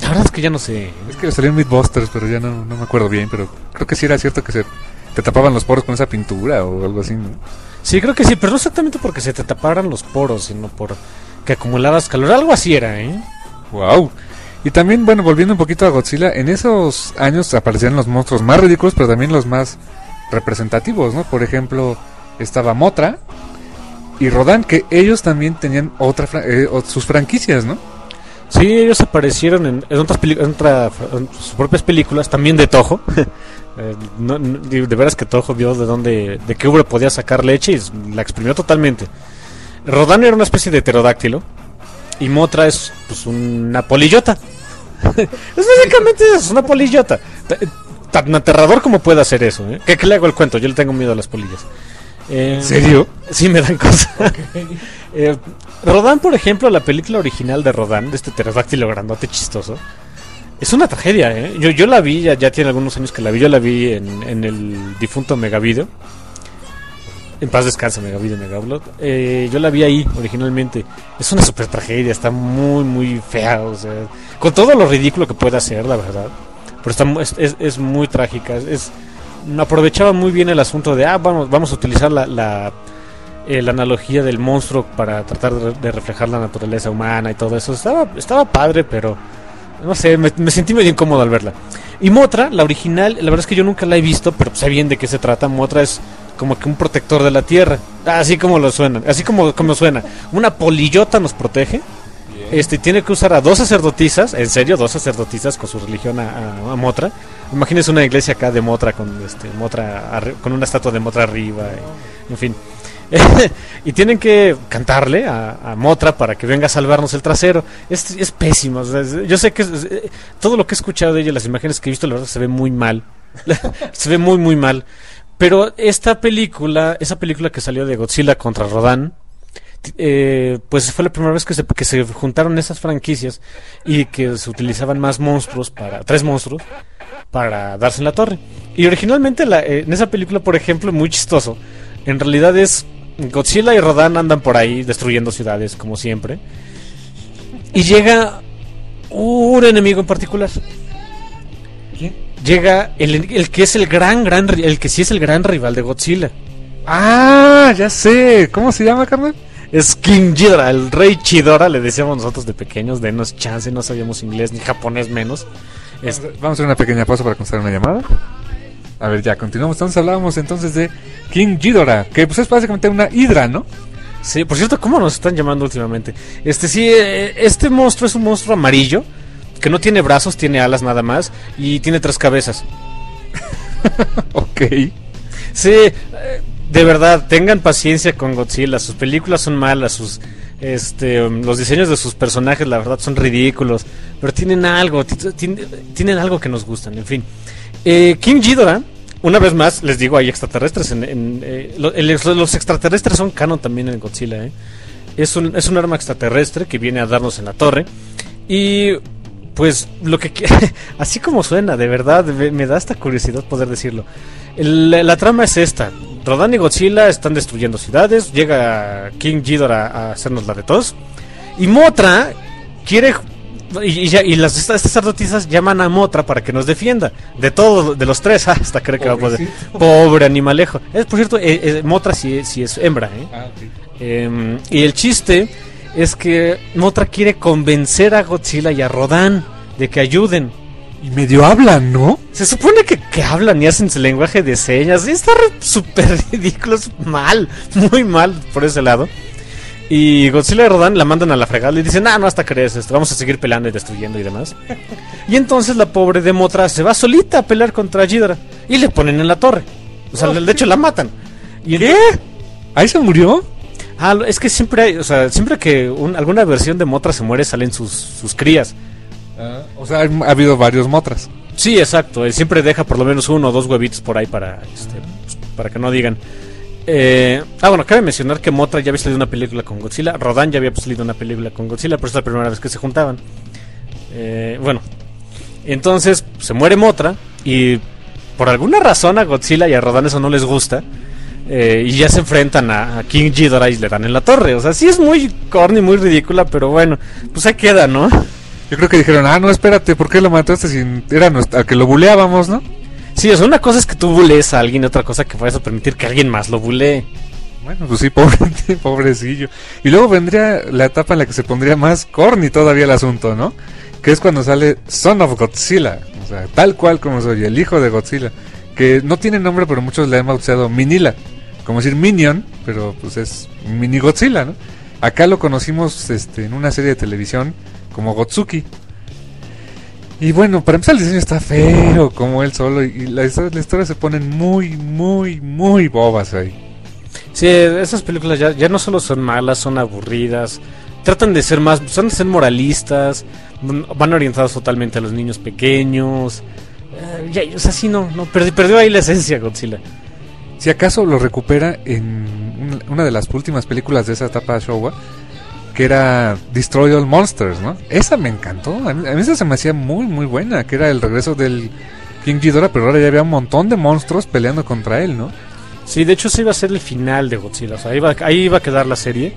La verdad es que ya no sé. Es que salió en Mythbusters, pero ya no, no me acuerdo bien, pero creo que sí era cierto que se te tapaban los poros con esa pintura o algo así, ¿no? Sí, creo que sí, pero no exactamente porque se te taparan los poros, sino por que acumulabas calor. Algo así era, ¿eh? Wow. Y también, bueno, volviendo un poquito a Godzilla, en esos años aparecían los monstruos más ridículos, pero también los más representativos, ¿no? Por ejemplo, estaba Motra y Rodan, que ellos también tenían otra eh, sus franquicias, ¿no? Sí, ellos aparecieron en, otras en, otra, sus propias películas, también de Toho. [laughs] eh, de veras que Toho vio de dónde, de qué ubre podía sacar leche y la exprimió totalmente. Rodan era una especie de pterodáctilo y Motra es pues una polillota. [laughs] es básicamente es una polillota. Tan aterrador como puede hacer eso. ¿eh? ¿Qué, ¿Qué, le hago el cuento? Yo le tengo miedo a las polillas. Eh, ¿En serio? Sí, me dan cosas. [laughs] Okay. [laughs] eh, Rodan, por ejemplo, la película original de Rodan, de este pterodáctilo grandote chistoso, es una tragedia. ¿eh? Yo, yo la vi, ya, ya tiene algunos años que la vi, yo la vi en, en el difunto Megavideo. En paz descansa, Megavideo, Megaupload. Eh, yo la vi ahí originalmente. Es una super tragedia, está muy, muy fea. O sea, con todo lo ridículo que puede hacer, la verdad. Pero está, es, es, es muy trágica. Es, aprovechaba muy bien el asunto de, ah, vamos, vamos a utilizar la, la, eh, la analogía del monstruo para tratar de, de, reflejar la naturaleza humana y todo eso. Estaba, estaba padre, pero no sé, me, me, sentí medio incómodo al verla. Y Motra, la original, la verdad es que yo nunca la he visto, pero sé bien de qué se trata. Motra es como que un protector de la tierra, así como lo suena, así como, como suena. Una polillota nos protege. Este tiene que usar a dos sacerdotisas, en serio, dos sacerdotisas con su religión a, a, a Motra. Imagínense una iglesia acá de Motra con este Motra con una estatua de Motra arriba, y, en fin. [laughs] y tienen que cantarle a, Motra para que venga a salvarnos el trasero. Es, pésimo. Yo sé que eh, todo lo que he escuchado de ella, las imágenes que he visto, la verdad se ve muy mal. [laughs] se ve muy, muy mal. Pero esta película, esa película que salió de Godzilla contra Rodan, eh, pues fue la primera vez que se, que se juntaron esas franquicias y que se utilizaban más monstruos para tres monstruos para darse en la torre. Y originalmente la, eh, en esa película, por ejemplo, muy chistoso, en realidad es Godzilla y Rodan andan por ahí destruyendo ciudades como siempre. Y llega un enemigo en particular. ¿Quién? Llega el, el, que es el gran, gran, el que sí es el gran rival de Godzilla. Ah, ya sé. ¿Cómo se llama, carnal? Es King Ghidorah, el rey Chidora, le decíamos nosotros de pequeños, denos chance, no sabíamos inglés ni japonés menos. Es... Vamos a hacer una pequeña pausa para contestar una llamada. A ver, ya continuamos. Entonces hablábamos entonces de King Ghidorah, que pues es básicamente una hidra, ¿no? Sí, por cierto, ¿cómo nos están llamando últimamente? Este sí, este monstruo es un monstruo amarillo que no tiene brazos, tiene alas nada más y tiene tres cabezas. [laughs] ok. Sí, de verdad, tengan paciencia con Godzilla. Sus películas son malas, sus este los diseños de sus personajes la verdad son ridículos, pero tienen algo, tienen algo que nos gustan, en fin. Eh, King Ghidorah, una vez más, les digo, hay extraterrestres en, eh, los, extraterrestres son canon también en Godzilla, ¿eh? Es un, es un arma extraterrestre que viene a darnos en la torre y pues lo que [laughs] así como suena, de verdad, me, da esta curiosidad poder decirlo. La, trama es esta. Rodan y Godzilla están destruyendo ciudades. Llega King Ghidorah a hacernos la de todos. Y Motra quiere. Y, y, y las, estas sacerdotisas llaman a Motra para que nos defienda. De todos, de los tres, [laughs] hasta cree que va a poder. Pobre animalejo. Es, por cierto, eh, eh, Motra sí, sí, es hembra. ¿eh? Ah, okay. eh, y el chiste es que Motra quiere convencer a Godzilla y a Rodan de que ayuden. Y medio hablan, ¿no? Se supone que, que hablan y hacen su lenguaje de señas. Y está súper [laughs] ridículo, es mal, muy mal por ese lado. Y Godzilla y Rodan la mandan a la fregada y dicen, ah, no, hasta crees esto, vamos a seguir peleando y destruyendo y demás. y entonces la pobre de Motra se va solita a pelear contra Ghidorah y le ponen en la torre. O sea, de hecho la matan. ¿Y ¿Qué? ¿Ahí se murió? Ah, es que siempre hay, o sea, siempre que un, alguna versión de Motra se muere salen sus, sus crías. Uh, o sea, ha habido varios Motras. Sí, exacto. Él siempre deja por lo menos uno o dos huevitos por ahí para, este, para que no digan. Eh, ah, bueno, cabe mencionar que Motra ya había salido una película con Godzilla, Rodan ya había salido una película con Godzilla, pero es la primera vez que se juntaban. Eh, bueno, entonces se muere Motra y por alguna razón a Godzilla y a Rodan eso no les gusta. eh, y ya se enfrentan a, a King Ghidorah y le dan en la torre. O sea, sí es muy corny, muy ridícula, pero bueno, pues ahí queda, ¿no? Yo creo que dijeron, ah, no, espérate, ¿por qué lo mataste si era nuestra, al que lo buleábamos, no? Sí, o sea, una cosa es que tú bulees a alguien, otra cosa que vayas a permitir que alguien más lo bulee. Bueno, pues sí, [laughs] pobre, pobrecillo. Y luego vendría la etapa en la que se pondría más corny todavía el asunto, ¿no? Que es cuando sale Son of Godzilla. O sea, tal cual como soy, el hijo de Godzilla. Que no tiene nombre, pero muchos le han bautizado Minila. Como decir Minion, pero pues es Mini Godzilla, ¿no? Acá lo conocimos este, en una serie de televisión como Gotsuki. Y bueno, para empezar el diseño está feo como él solo y la historia, la historia se ponen muy, muy, muy bobas ahí. Sí, esas películas ya, ya no solo son malas, son aburridas. Tratan de ser más, son de ser moralistas, van orientados totalmente a los niños pequeños. Eh, ya, o sea, sí, no, no perdi- perdió ahí la esencia Godzilla. Si acaso lo recupera en un- una de las últimas películas de esa etapa de Showa, que era Destroy All Monsters, ¿no? Esa me encantó, a mí, esa se me hacía muy, muy buena, que era el regreso del King Ghidorah, pero ahora ya había un montón de monstruos peleando contra él, ¿no? Sí, de hecho ese iba a ser el final de Godzilla, o sea, iba- ahí iba a quedar la serie.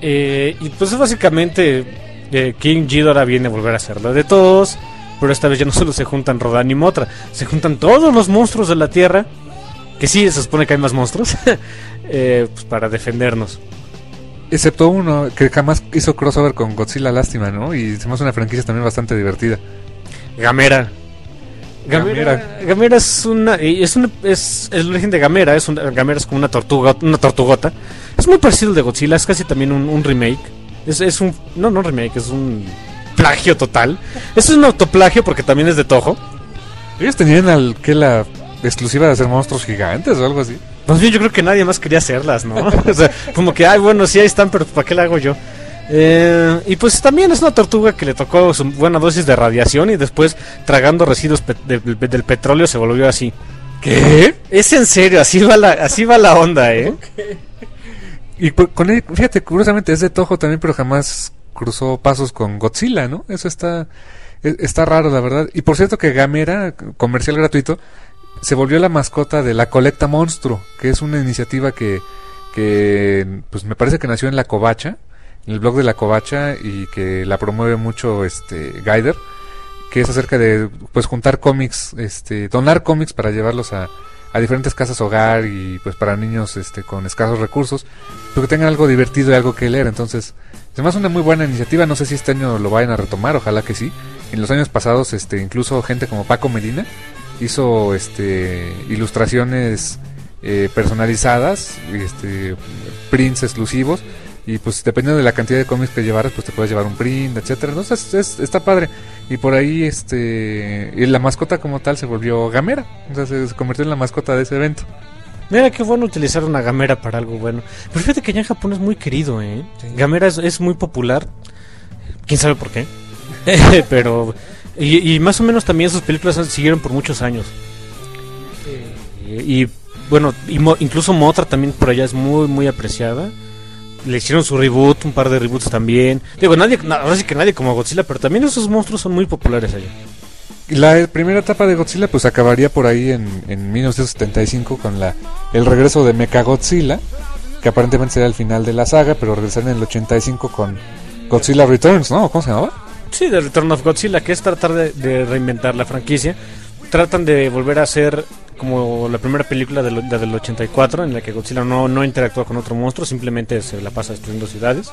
Eh, y pues básicamente eh, King Ghidorah viene a volver a hacerlo de todos, pero esta vez ya no solo se juntan Rodan y Motra, se juntan todos los monstruos de la Tierra, que sí, se supone que hay más monstruos, [laughs] eh, pues para defendernos. Excepto uno que jamás hizo crossover con Godzilla, lástima, ¿no? Y hicimos una franquicia también bastante divertida. Gamera. Gamera, Gamera es una es una es, es el origen de Gamera, es una, Gamera es como una tortuga, una tortugota. Es muy parecido al de Godzilla, es casi también un, un remake. Es, es un no, no remake, es un plagio total. Eso es un autoplagio porque también es de Toho. Ellos tenían al que la exclusiva de hacer monstruos gigantes o algo así. Más bien yo creo que nadie más quería hacerlas, ¿no? [laughs] o sea, como que, ay, bueno, sí ahí están, pero ¿para qué la hago yo? Eh, y pues también es una tortuga que le tocó su buena dosis de radiación y después tragando residuos pe- de- de- del petróleo se volvió así. ¿Qué? Es en serio, así va la, así va la onda, ¿eh? Y con él, fíjate, curiosamente es de Toho también, pero jamás cruzó pasos con Godzilla, ¿no? Eso está, e- está raro, la verdad. Y por cierto que Gamera, comercial gratuito, se volvió la mascota de la Colecta Monstruo, que es una iniciativa que, que pues me parece que nació en La Covacha, en el blog de La Covacha, y que la promueve mucho este Gaider, que es acerca de pues juntar cómics, este, donar cómics para llevarlos a, a diferentes casas hogar y pues para niños este con escasos recursos, pero que tengan algo divertido y algo que leer. Entonces, es más una muy buena iniciativa. No sé si este año lo vayan a retomar, ojalá que sí. En los años pasados, este, incluso gente como Paco Medina hizo este ilustraciones eh, personalizadas, este prints exclusivos. Y pues dependiendo de la cantidad de cómics que llevaras, pues te puedes llevar un print, etcétera. Entonces es- está padre. Y por ahí este y la mascota como tal se volvió Gamera. O sea, se, se convirtió en la mascota de ese evento. Mira qué bueno utilizar una gamera para algo bueno. Pero fíjate que ya en Japón es muy querido, ¿eh? Gamera es, es muy popular. ¿Quién sabe por qué? [laughs] Pero... Y, y más o menos también sus películas siguieron por muchos años. Y, y, bueno, y Mo- incluso Motra también por allá es muy, muy apreciada. Le hicieron su reboot, un par de reboots también. Digo, nadie, na- ahora sí que nadie como Godzilla, pero también esos monstruos son muy populares allá. La primera etapa de Godzilla pues acabaría por ahí en, en 1975 con la el regreso de Mechagodzilla, que aparentemente sería el final de la saga, pero regresaría en el 85 con Godzilla Returns, ¿no? ¿Cómo se llamaba? Sí, de Return of Godzilla, que es tratar de, de reinventar la franquicia. Tratan de volver a hacer como la primera película del, la del 84, en la que Godzilla no, no interactúa con otro monstruo, simplemente se la pasa destruyendo ciudades.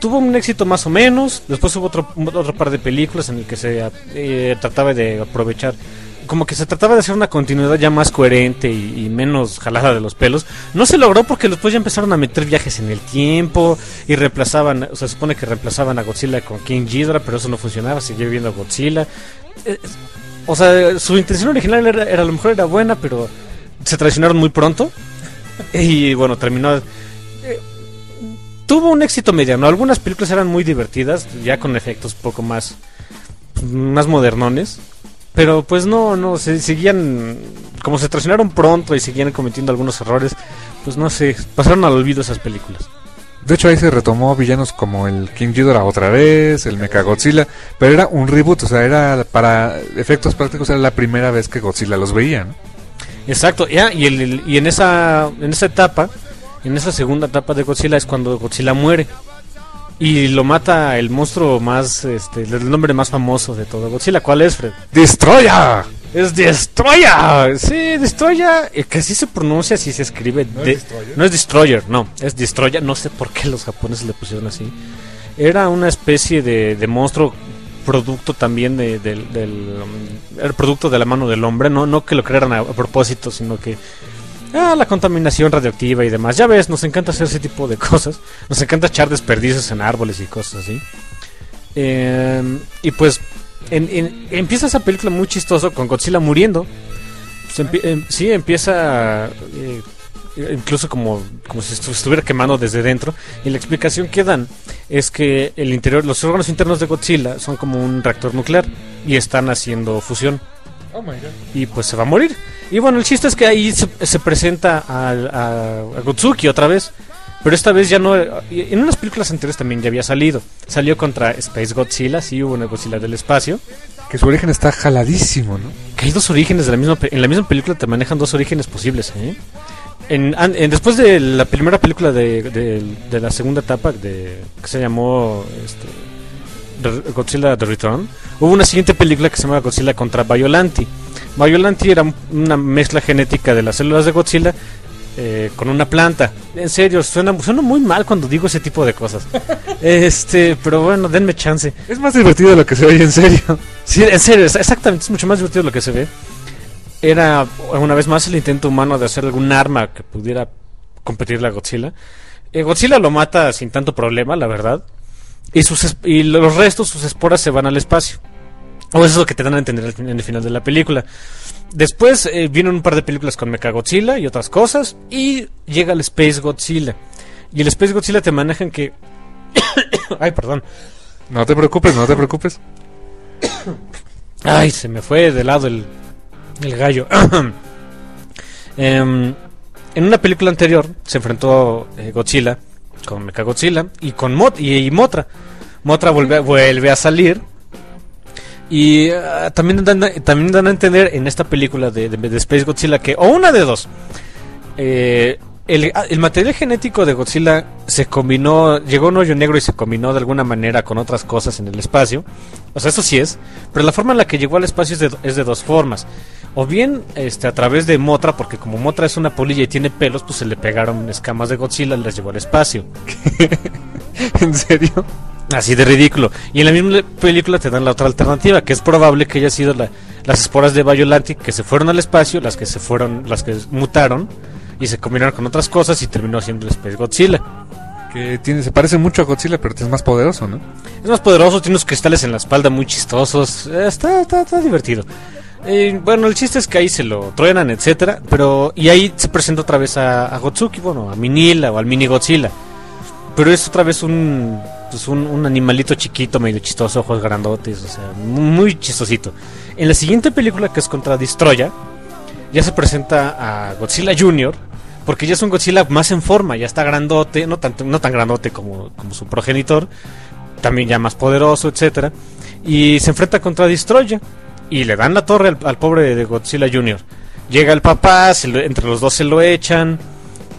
Tuvo un éxito más o menos, después hubo otro, otro par de películas en el que se eh, trataba de aprovechar, como que se trataba de hacer una continuidad ya más coherente y, menos jalada de los pelos. No se logró porque después ya empezaron a meter viajes en el tiempo y reemplazaban, o sea, se supone que reemplazaban a Godzilla con King Ghidorah, pero eso no funcionaba, seguía viendo a Godzilla. Eh, o sea, su intención original era, a lo mejor era buena, pero se traicionaron muy pronto. Y bueno, terminó. eh, tuvo un éxito mediano. Algunas películas eran muy divertidas, ya con efectos poco más. más modernones. Pero pues no, no, se seguían, como se traicionaron pronto y seguían cometiendo algunos errores, pues no sé, pasaron al olvido esas películas. De hecho ahí se retomó villanos como el King Ghidorah otra vez, el Mechagodzilla, pero era un reboot, o sea, era para efectos prácticos era la primera vez que Godzilla los veía, ¿no? Exacto, ya, y, el, el- y en esa en esa etapa, en esa segunda etapa de Godzilla es cuando Godzilla muere. Y lo mata el monstruo más, este, el nombre más famoso de todo Godzilla. ¿Cuál es, Fred? ¡Destroya! Es Destroyer. Sí, Destroyer. eh, que así se pronuncia, así se escribe. ¿No es de- Destroyer? no es Destroyer, no. Es Destroyer. No sé por qué los japoneses le pusieron así. Era una especie de, de monstruo producto también de- del, del, um, era producto de la mano del hombre. No, no que lo crearan a, a propósito, sino que ah, la contaminación radioactiva y demás. Ya ves, nos encanta hacer ese tipo de [laughs] cosas. Nos encanta echar desperdicios en árboles y cosas así. Eh, y pues en- en- empieza esa película muy chistoso con Godzilla muriendo. Pues em- sí, empieza eh, incluso como, como si estu- estuviera quemando desde dentro. Y la explicación que dan es que el interior, los órganos internos de Godzilla son como un reactor nuclear y están haciendo fusión Oh my god. y pues se va a morir. Y bueno, el chiste es que ahí se, se presenta al- a, a Gotsuki otra vez. Pero esta vez ya no. En unas películas anteriores también ya había salido. Salió contra Space Godzilla, sí hubo una Godzilla del espacio. Que su origen está jaladísimo, ¿no? Que hay dos orígenes de la misma. En la misma película te manejan dos orígenes posibles, ¿eh? En, en- después de la primera película de, de- de la segunda etapa, de, que se llamó este, Godzilla The Return, hubo una siguiente película que se llama Godzilla contra Biolanti. Biolanti era un- una mezcla genética de las células de Godzilla eh, con una planta. En serio, suena, suena muy mal cuando digo ese tipo de cosas. [laughs] este, pero bueno, denme chance. Es más divertido de lo que se oye en serio. Sí, en serio, exactamente, es mucho más divertido de lo que se ve. Era, una vez más, el intento humano de hacer algún arma que pudiera competirle a Godzilla. Eh, Godzilla lo mata sin tanto problema, la verdad. Y, sus, y los restos, sus esporas, se van al espacio. O eso es lo que te dan a entender en el final de la película. Después eh, vienen un par de películas con Mechagodzilla y otras cosas. Y llega el Space Godzilla. Y el Space Godzilla te manejan que... [coughs] Ay, perdón. No te preocupes, no te preocupes. Ay, se me fue de lado el, el gallo. [coughs] Em, en una película anterior se enfrentó eh, Godzilla con Mechagodzilla y con Mot y, y Motra. Motra vuelve, vuelve a salir. Y ah, también, dan, también dan a entender en esta película de Space Godzilla que, o una de dos, eh, el, ah, el material genético de Godzilla se combinó, llegó a un hoyo negro y se combinó de alguna manera con otras cosas en el espacio. O sea, eso sí es, pero la forma en la que llegó al espacio es de, es de dos formas. O bien este, a través de Motra, porque como Motra es una polilla y tiene pelos, pues se le pegaron escamas de Godzilla y las llevó al espacio. [laughs] ¿En serio? Así de ridículo. Y en la misma película te dan la otra alternativa, que es probable que haya sido la- las esporas de Biolantic que se fueron al espacio, las que se fueron, las que mutaron y se combinaron con otras cosas y terminó siendo el Space Godzilla. Que tiene, se parece mucho a Godzilla, pero es más poderoso, ¿no? Es más poderoso, tiene unos cristales en la espalda muy chistosos. eh, Está, está, está divertido. Eh, bueno, el chiste es que ahí se lo truenan, etcétera, pero y ahí se presenta otra vez a, a Gotsuki, bueno, a Minila o al Mini Godzilla. Pero es otra vez un pues un, animalito chiquito, medio chistoso, ojos grandotes, o sea, muy chistosito. En la siguiente película que es contra Destroya, ya se presenta a Godzilla Jr., porque ya es un Godzilla más en forma, ya está grandote, no tan, no tan grandote como, como su progenitor, también ya más poderoso, etcétera, y se enfrenta contra Destroya y le dan la torre al, pobre de Godzilla Jr. Llega el papá, entre los dos se lo echan,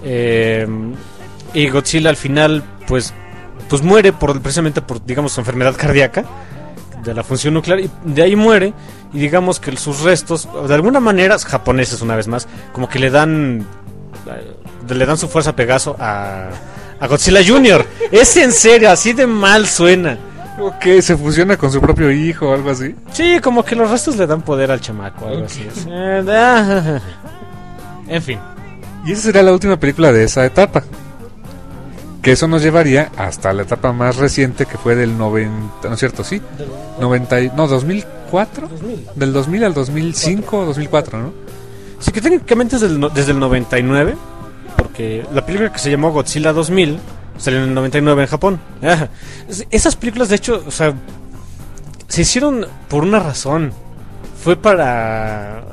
eh, y Godzilla al final, pues, pues muere por precisamente por, digamos, su enfermedad cardíaca de la función nuclear y de ahí muere y digamos que sus restos de alguna manera japoneses una vez más como que le dan eh, le dan su fuerza a Pegaso a, a Godzilla Jr. [laughs] es en serio así de mal suena ¿O qué? ¿Se fusiona con su propio hijo o algo así? sí como que los restos le dan poder al chamaco algo así es. Eh, ah, en fin Y esa será la última película de esa etapa. Que eso nos llevaría hasta la etapa más reciente que fue del 90, ¿no es cierto? Sí. 90, y- no, 2004. Del 2000 al 2005 o 2004, ¿no? Sí, que técnicamente es del desde el 99, porque la película que se llamó Godzilla 2000 salió en el 99 en Japón. [laughs] Es- Esas películas, de hecho, o sea, se hicieron por una razón. fue para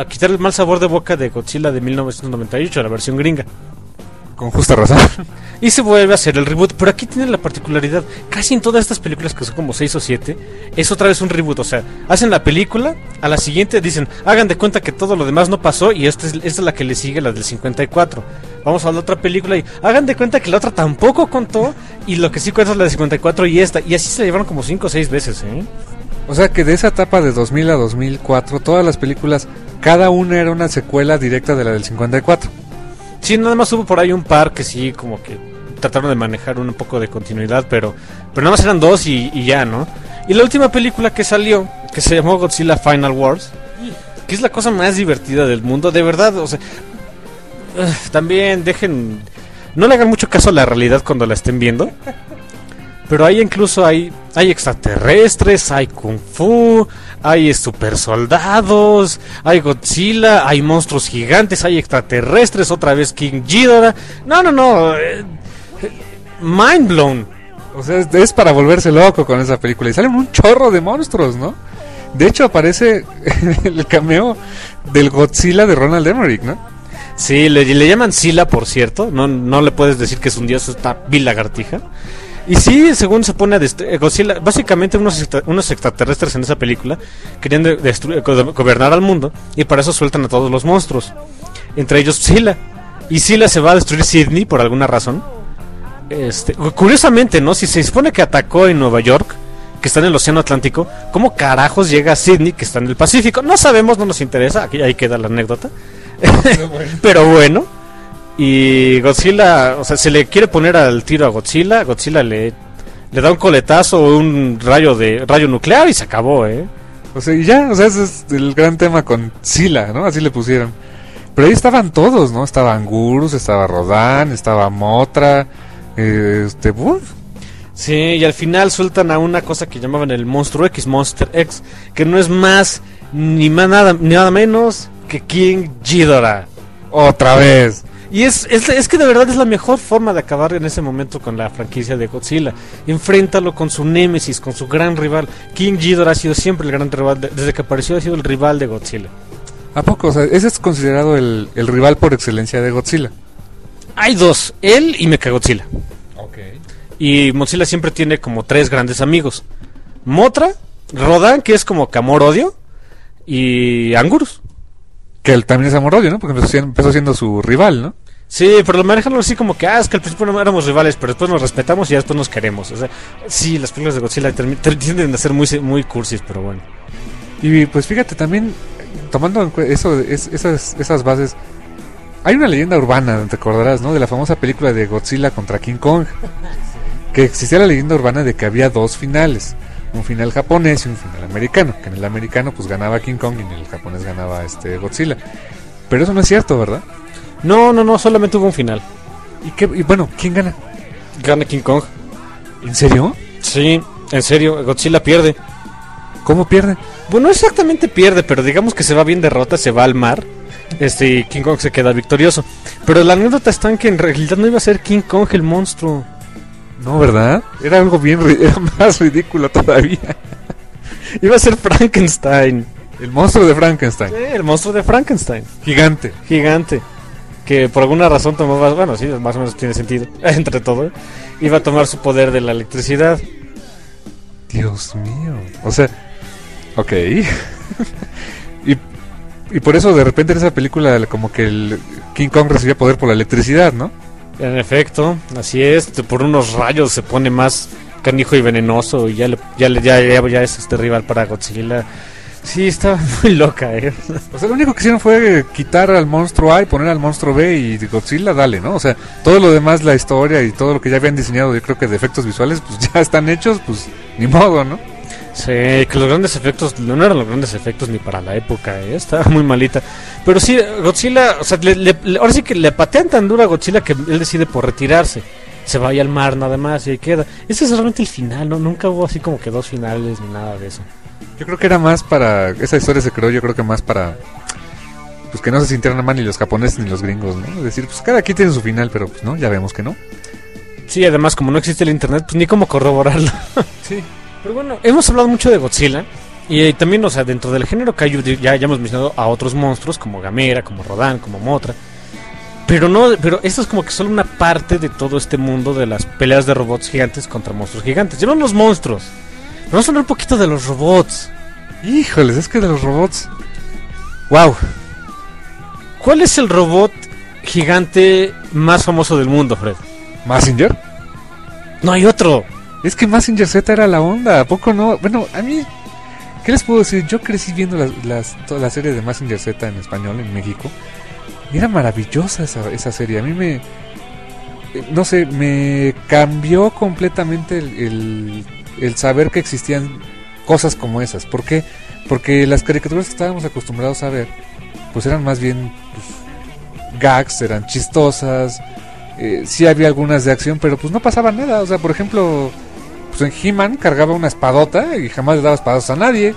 ah, quitar el mal sabor de boca de Godzilla de 1998, la versión gringa. Con justa razón. [laughs] Y se vuelve a hacer el reboot. Pero aquí tiene la particularidad. Casi en todas estas películas, que son como 6 o 7, es otra vez un reboot. O sea, hacen la película, a la siguiente dicen, hagan de cuenta que todo lo demás no pasó y esta es, la que le sigue, la del 54. Vamos a la otra película y hagan de cuenta que la otra tampoco contó y lo que sí cuenta es la del 54 y esta. Y así se la llevaron como 5 o 6 veces, ¿eh? O sea que de esa etapa de 2000 a 2004, todas las películas, cada una era una secuela directa de la del 54. Sí, nada más hubo por ahí un par que sí, como que trataron de manejar un poco de continuidad, pero, pero nada más eran dos y, y ya, ¿no? Y la última película que salió, que se llamó Godzilla Final Wars, que es la cosa más divertida del mundo, de verdad, o sea, también dejen, no le hagan mucho caso a la realidad cuando la estén viendo. Pero ahí incluso hay, hay extraterrestres, hay kung fu, hay super soldados, hay Godzilla, hay monstruos gigantes, hay extraterrestres, otra vez King Ghidorah. No, no, no. eh, mind blown. O sea, es, es para volverse loco con esa película. Y salen un chorro de monstruos, ¿no? De hecho, aparece [laughs] el cameo del Godzilla de Ronald Emmerich, ¿no? Sí, le, le llaman Sila, por cierto. No, no le puedes decir que es un dios, esta vil lagartija. Y sí, según se pone a dest- eh, Godzilla, básicamente unos, extra- unos extraterrestres en esa película querían go- gobernar al mundo y para eso sueltan a todos los monstruos. Entre ellos Sila. Y Sila se va a destruir Sydney por alguna razón. Este, cu- curiosamente, ¿no? Si se supone que atacó en Nueva York, que está en el Océano Atlántico, ¿cómo carajos llega a Sydney, que está en el Pacífico? No sabemos, no nos interesa, aquí ahí queda la anécdota. [laughs] Pero bueno. Y Godzilla, o sea, se le quiere poner al tiro a Godzilla, Godzilla le, le da un coletazo o un rayo de rayo nuclear y se acabó, ¿eh? O sea, y ya, o sea, ese es el gran tema con Sila, ¿no? Así le pusieron. Pero ahí estaban todos, ¿no? Estaba Angurus, estaba Rodan, estaba Motra, eh, este, uf, Sí, y al final sueltan a una cosa que llamaban el Monstruo X, Monster X, que no es más ni más nada, ni nada menos que King Ghidorah. otra vez. Y es, es, es que de verdad es la mejor forma de acabar en ese momento con la franquicia de Godzilla. Enfréntalo con su némesis, con su gran rival. King Ghidorah ha sido siempre el gran rival, de- desde que apareció ha sido el rival de Godzilla. ¿A poco? O sea, ese es considerado el, el rival por excelencia de Godzilla. Hay dos, él y Mechagodzilla. Ok. Y Godzilla siempre tiene como tres grandes amigos. Motra, Rodan, que es como que amor-odio, y Angurus. Que él también es amorodio, ¿no? Porque empezó siendo, empezó siendo su rival, ¿no? Sí, pero lo manejan así como que, ah, es que al principio no éramos rivales, pero después nos respetamos y ya después nos queremos. O sea, sí, las películas de Godzilla tienden a ser muy, muy cursis, pero bueno. Y pues fíjate, también, tomando en cue- eso, es- esas, esas bases, hay una leyenda urbana, te acordarás, ¿no? De la famosa película de Godzilla contra King Kong. [laughs] Que existía la leyenda urbana de que había dos finales. Un final japonés y un final americano. Que en el americano pues ganaba King Kong y en el japonés ganaba este Godzilla. Pero eso no es cierto, ¿verdad? No, no, no, solamente hubo un final. Y, qué, y bueno, ¿quién gana? Gana King Kong. ¿En serio? Sí, en serio, Godzilla pierde. ¿Cómo pierde? Bueno, no exactamente pierde, pero digamos que se va bien derrota, se va al mar. Este, y King Kong se queda victorioso. Pero la anécdota está en que en realidad no iba a ser King Kong el monstruo. No, ¿verdad? Era algo bien, [laughs] era más ridículo todavía. [laughs] Iba a ser Frankenstein. El monstruo de Frankenstein. Sí, el monstruo de Frankenstein. Gigante. Gigante. Que por alguna razón tomaba, bueno, sí, más o menos tiene sentido, [laughs] entre todo. Iba a tomar su poder de la electricidad. Dios mío. O sea, ok. y, y por eso de repente en esa película como que el King Kong recibía poder por la electricidad, ¿no? En efecto, así es. Por unos rayos se pone más canijo y venenoso y ya le, ya, ya, ya, ya es este rival para Godzilla. Sí, estaba [laughs] muy loca, eh. O sea, lo único que hicieron fue quitar al monstruo A y poner al monstruo B y Godzilla, dale, ¿no? O sea, todo lo demás, la historia y todo lo que ya habían diseñado, yo creo que de efectos visuales, pues [laughs] ya están hechos, pues ni modo, ¿no? Sí, que los grandes efectos no eran los grandes efectos ni para la época, ¿eh? estaba muy malita. Pero sí, Godzilla, o sea, le- le- ahora sí que le patean tan duro a Godzilla que él decide por retirarse. Se vaya al mar nada más y ahí queda. Ese es realmente el final, ¿no? Nunca hubo así como que dos finales ni nada de eso. Yo creo que era más para. Esa historia se creó, yo creo que más para. Pues que no se sintieran mal ni los japoneses ni los gringos, ¿no? Es decir, pues cada quien tiene su final, pero pues no, ya vemos que no. Sí, además como no existe el internet, pues ni cómo corroborarlo. Sí. Pero bueno, hemos hablado mucho de Godzilla Y eh, también, o sea, dentro del género Kaiju ya, ya hemos mencionado a otros monstruos como Gamera, como Rodan, como Motra. Pero no, pero esto es como que solo una parte de todo este mundo de las peleas de robots gigantes contra monstruos gigantes. Llevan los monstruos. Vamos a hablar un poquito de los robots. Híjoles, es que de los robots. Wow. ¿Cuál es el robot gigante más famoso del mundo, Fred? ¿Massinger? No hay otro. Es que Massinger Z era la onda, ¿a poco no? Bueno, a mí, ¿qué les puedo decir? Yo crecí viendo las, las, toda la serie de Massinger Z en español en México. Y era maravillosa esa, esa serie. A mí me. No sé, me cambió completamente el, el, saber que existían cosas como esas. ¿Por qué? Porque las caricaturas que estábamos acostumbrados a ver, pues eran más bien pues, gags, eran chistosas. Eh, sí había algunas de acción, pero pues no pasaba nada. O sea, por ejemplo, pues en He-Man cargaba una espadota y jamás le daba espadas a nadie.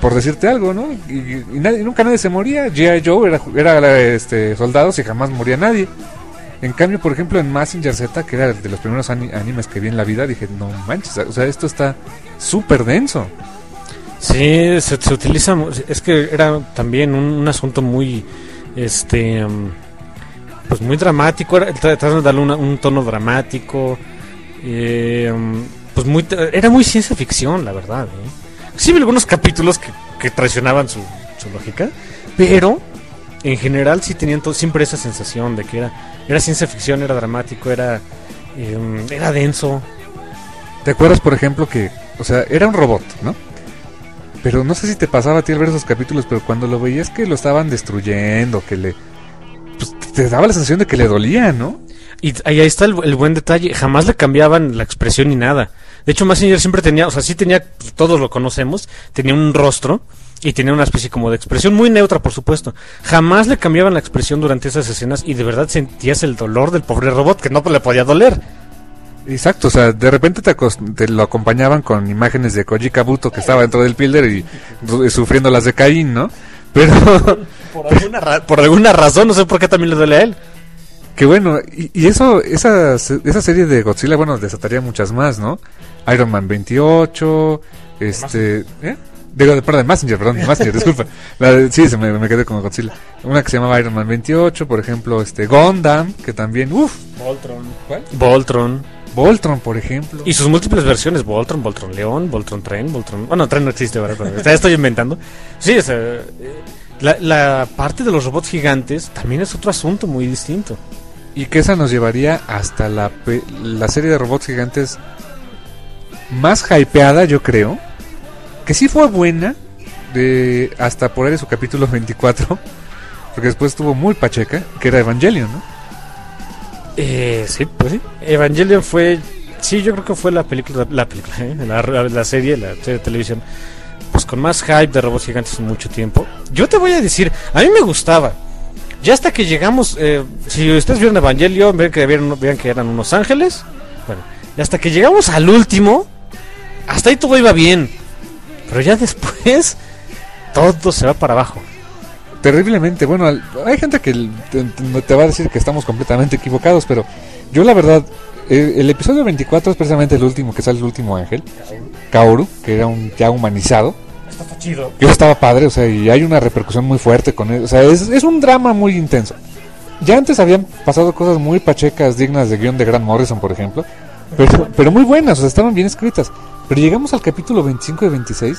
Por decirte algo, ¿no? Y, nadie, nunca nadie se moría. G.I. Joe era, este, soldados y jamás moría nadie. En cambio, por ejemplo, en Massinger Z, que era de los primeros animes que vi en la vida, dije, no manches, o sea, esto está súper denso. Sí, se, utiliza, es que era también un, un asunto muy, este, um, pues muy dramático, tratando de darle una, un tono dramático, eh, pues muy, era muy ciencia ficción, la verdad. ¿eh? Sí, vi algunos capítulos que, traicionaban su, lógica, pero en general sí tenían siempre esa sensación de que era, era ciencia ficción, era dramático, era, eh, era denso. ¿Te acuerdas, por ejemplo, que, o sea, era un robot, ¿no? Pero no sé si te pasaba a ti al ver esos capítulos, pero cuando lo veías que lo estaban destruyendo, que le... Pues te daba la sensación de que le dolía, ¿no? Y ahí está el, el, buen detalle, jamás le cambiaban la expresión ni nada. De hecho, Massinger siempre tenía, o sea, sí tenía, todos lo conocemos, tenía un rostro y tenía una especie como de expresión muy neutra, por supuesto. Jamás le cambiaban la expresión durante esas escenas y de verdad sentías el dolor del pobre robot, que no le podía doler. Exacto, o sea, de repente te, te, lo acompañaban con imágenes de Koji Kabuto que estaba dentro del Pilder y, y sufriendo las de Caín, ¿no? Pero [laughs] por alguna, por alguna razón, no sé por qué también le duele a él. Que bueno, y, y, eso, esa, esa serie de Godzilla, bueno, desataría muchas más, ¿no? Iron Man 28, este... ¿eh? Digo, de, perdón, Messenger, perdón, Messenger, [laughs] disculpa. La de, sí, se me, me, quedé con Godzilla. Una que se llamaba Iron Man 28, por ejemplo, este Gundam, que también, uff. Voltron. ¿Cuál? Voltron. Voltron, por ejemplo. Y sus múltiples versiones, Voltron, Voltron León, Voltron Tren, Voltron... Bueno, Tren no existe, ¿verdad? o sea, estoy inventando. Sí, o sea, la, la parte de los robots gigantes también es otro asunto muy distinto. Y que esa nos llevaría hasta la, la serie de robots gigantes más hypeada, yo creo. Que sí fue buena, de hasta por ahí su capítulo 24. Porque después estuvo muy pacheca, que era Evangelion, ¿no? Eh, sí, pues sí. Evangelion fue. Sí, yo creo que fue la película. La película, ¿eh? la, serie, la serie de televisión. Pues con más hype de robots gigantes en mucho tiempo. Yo te voy a decir, a mí me gustaba. Ya hasta que llegamos. Eh, si ustedes vieron Evangelion, ven que, vieron, vean que eran unos ángeles. Bueno, y hasta que llegamos al último. Hasta ahí todo iba bien. Pero ya después. [laughs] Todo se va para abajo terriblemente. Bueno, hay gente que te, va a decir que estamos completamente equivocados, pero yo la verdad, el, el, episodio 24 es precisamente el último que sale el último ángel, Kaoru, que era un ya humanizado. Está chido. Que estaba padre, o sea, y hay una repercusión muy fuerte con él. O sea, es, es un drama muy intenso. Ya antes habían pasado cosas muy pachecas, dignas de guion de Grant Morrison, por ejemplo. Pero, pero muy buenas, o sea, estaban bien escritas. Pero llegamos al capítulo 25 y 26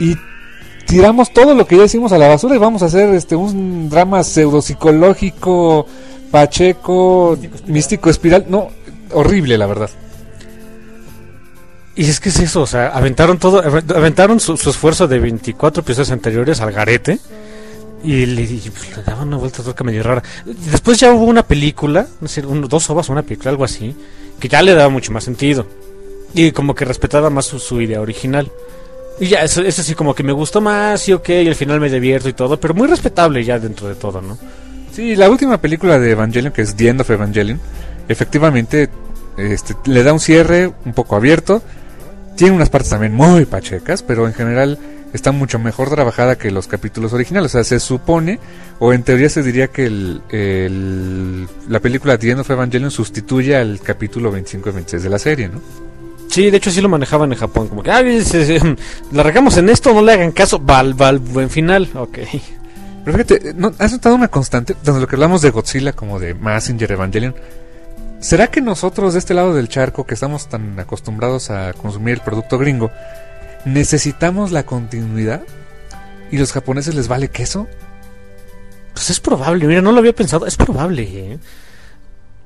y tiramos todo lo que ya hicimos a la basura y vamos a hacer este un drama pseudopsicológico, pacheco, místico, místico espiral. No, horrible, la verdad. Y es que es eso, o sea, aventaron todo, aventaron su, esfuerzo de 24 episodios anteriores al garete y le, y, pues, daban una vuelta toca medio rara. Después ya hubo una película, no sé, un, dos ovas una película, algo así, que ya le daba mucho más sentido. Y como que respetaba más su, su idea original. Y ya, eso, eso sí, como que me gustó más, y ok, y al final me divierto y todo, pero muy respetable ya dentro de todo, ¿no? Sí, la última película de Evangelion, que es The End of Evangelion, efectivamente este, le da un cierre un poco abierto. Tiene unas partes también muy pachecas, pero en general está mucho mejor trabajada que los capítulos originales. O sea, se supone, o en teoría se diría que el, el, la película The End of Evangelion sustituye al capítulo 25 y 26 de la serie, ¿no? Sí, de hecho sí lo manejaban en Japón, como que, ah, la regamos en esto, no le hagan caso, val, val, buen final, ok. Pero fíjate, ¿no? has notado una constante, desde lo que hablamos de Godzilla como de Massinger Evangelion. ¿Será que nosotros de este lado del charco, que estamos tan acostumbrados a consumir el producto gringo, necesitamos la continuidad? ¿Y los japoneses les vale queso? Pues es probable, mira, no lo había pensado, es probable, ¿eh?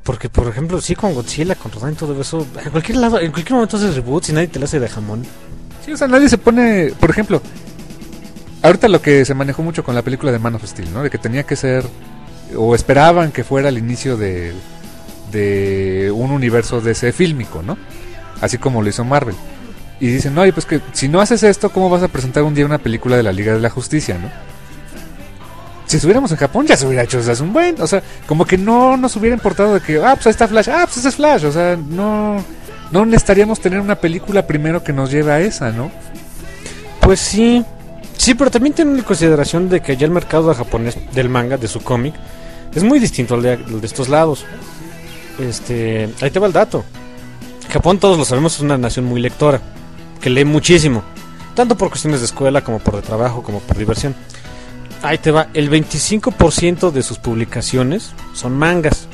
Porque, por ejemplo, sí, con Godzilla, con Rodan y todo eso, en cualquier lado, en cualquier momento haces reboots y nadie te la hace de jamón. Sí, o sea, nadie se pone, por ejemplo, ahorita lo que se manejó mucho con la película de Man of Steel, ¿no? De que tenía que ser, o esperaban que fuera el inicio de, de un universo ese fílmico, ¿no? Así como lo hizo Marvel. Y dicen, no, oye, pues que si no haces esto, ¿cómo vas a presentar un día una película de la Liga de la Justicia, no? Si estuviéramos en Japón ya se hubiera hecho hace un buen, o sea, como que no nos hubiera importado de que, ah, pues ahí está Flash, ah, pues ese es Flash, o sea, no, no necesitaríamos tener una película primero que nos lleve a esa, ¿no? Pues sí, sí, pero también tienen en consideración de que ya el mercado japonés del manga, de su cómic, es muy distinto al de estos lados. Este, ahí te va el dato. Japón, todos lo sabemos, es una nación muy lectora, que lee muchísimo, tanto por cuestiones de escuela como por de trabajo, como por diversión. Ahí te va, el 25% de sus publicaciones son mangas.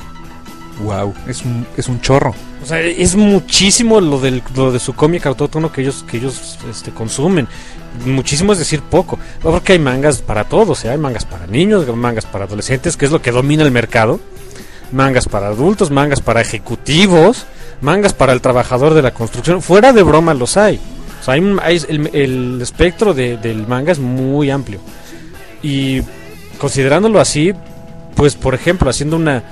Wow, es un, es un chorro. O sea, es muchísimo lo, del, lo de su cómic autóctono que ellos, que ellos este, consumen. Muchísimo es decir poco. Porque hay mangas para todos. ¿eh? Hay mangas para niños, mangas para adolescentes, que es lo que domina el mercado. Mangas para adultos, mangas para ejecutivos, mangas para el trabajador de la construcción. Fuera de broma los hay. Hay, el, el espectro de- del manga es muy amplio. Y considerándolo así, pues por ejemplo, haciendo una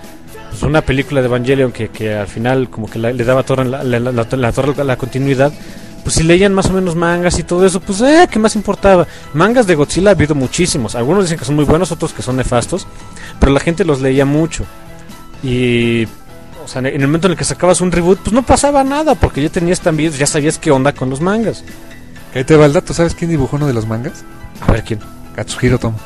pues, una película de Evangelion que, que al final como que la- le daba torre la, la continuidad, pues si leían más o menos mangas y todo eso, pues eh, ¿qué más importaba? Mangas de Godzilla ha habido muchísimos, algunos dicen que son muy buenos, otros que son nefastos, pero la gente los leía mucho. Y o sea, en el momento en el que sacabas un reboot, pues no pasaba nada, porque ya tenías también, ya sabías qué onda con los mangas. Ahí te va el dato, ¿sabes quién dibujó uno de los mangas? A ver quién. Katsuhiro Tomo.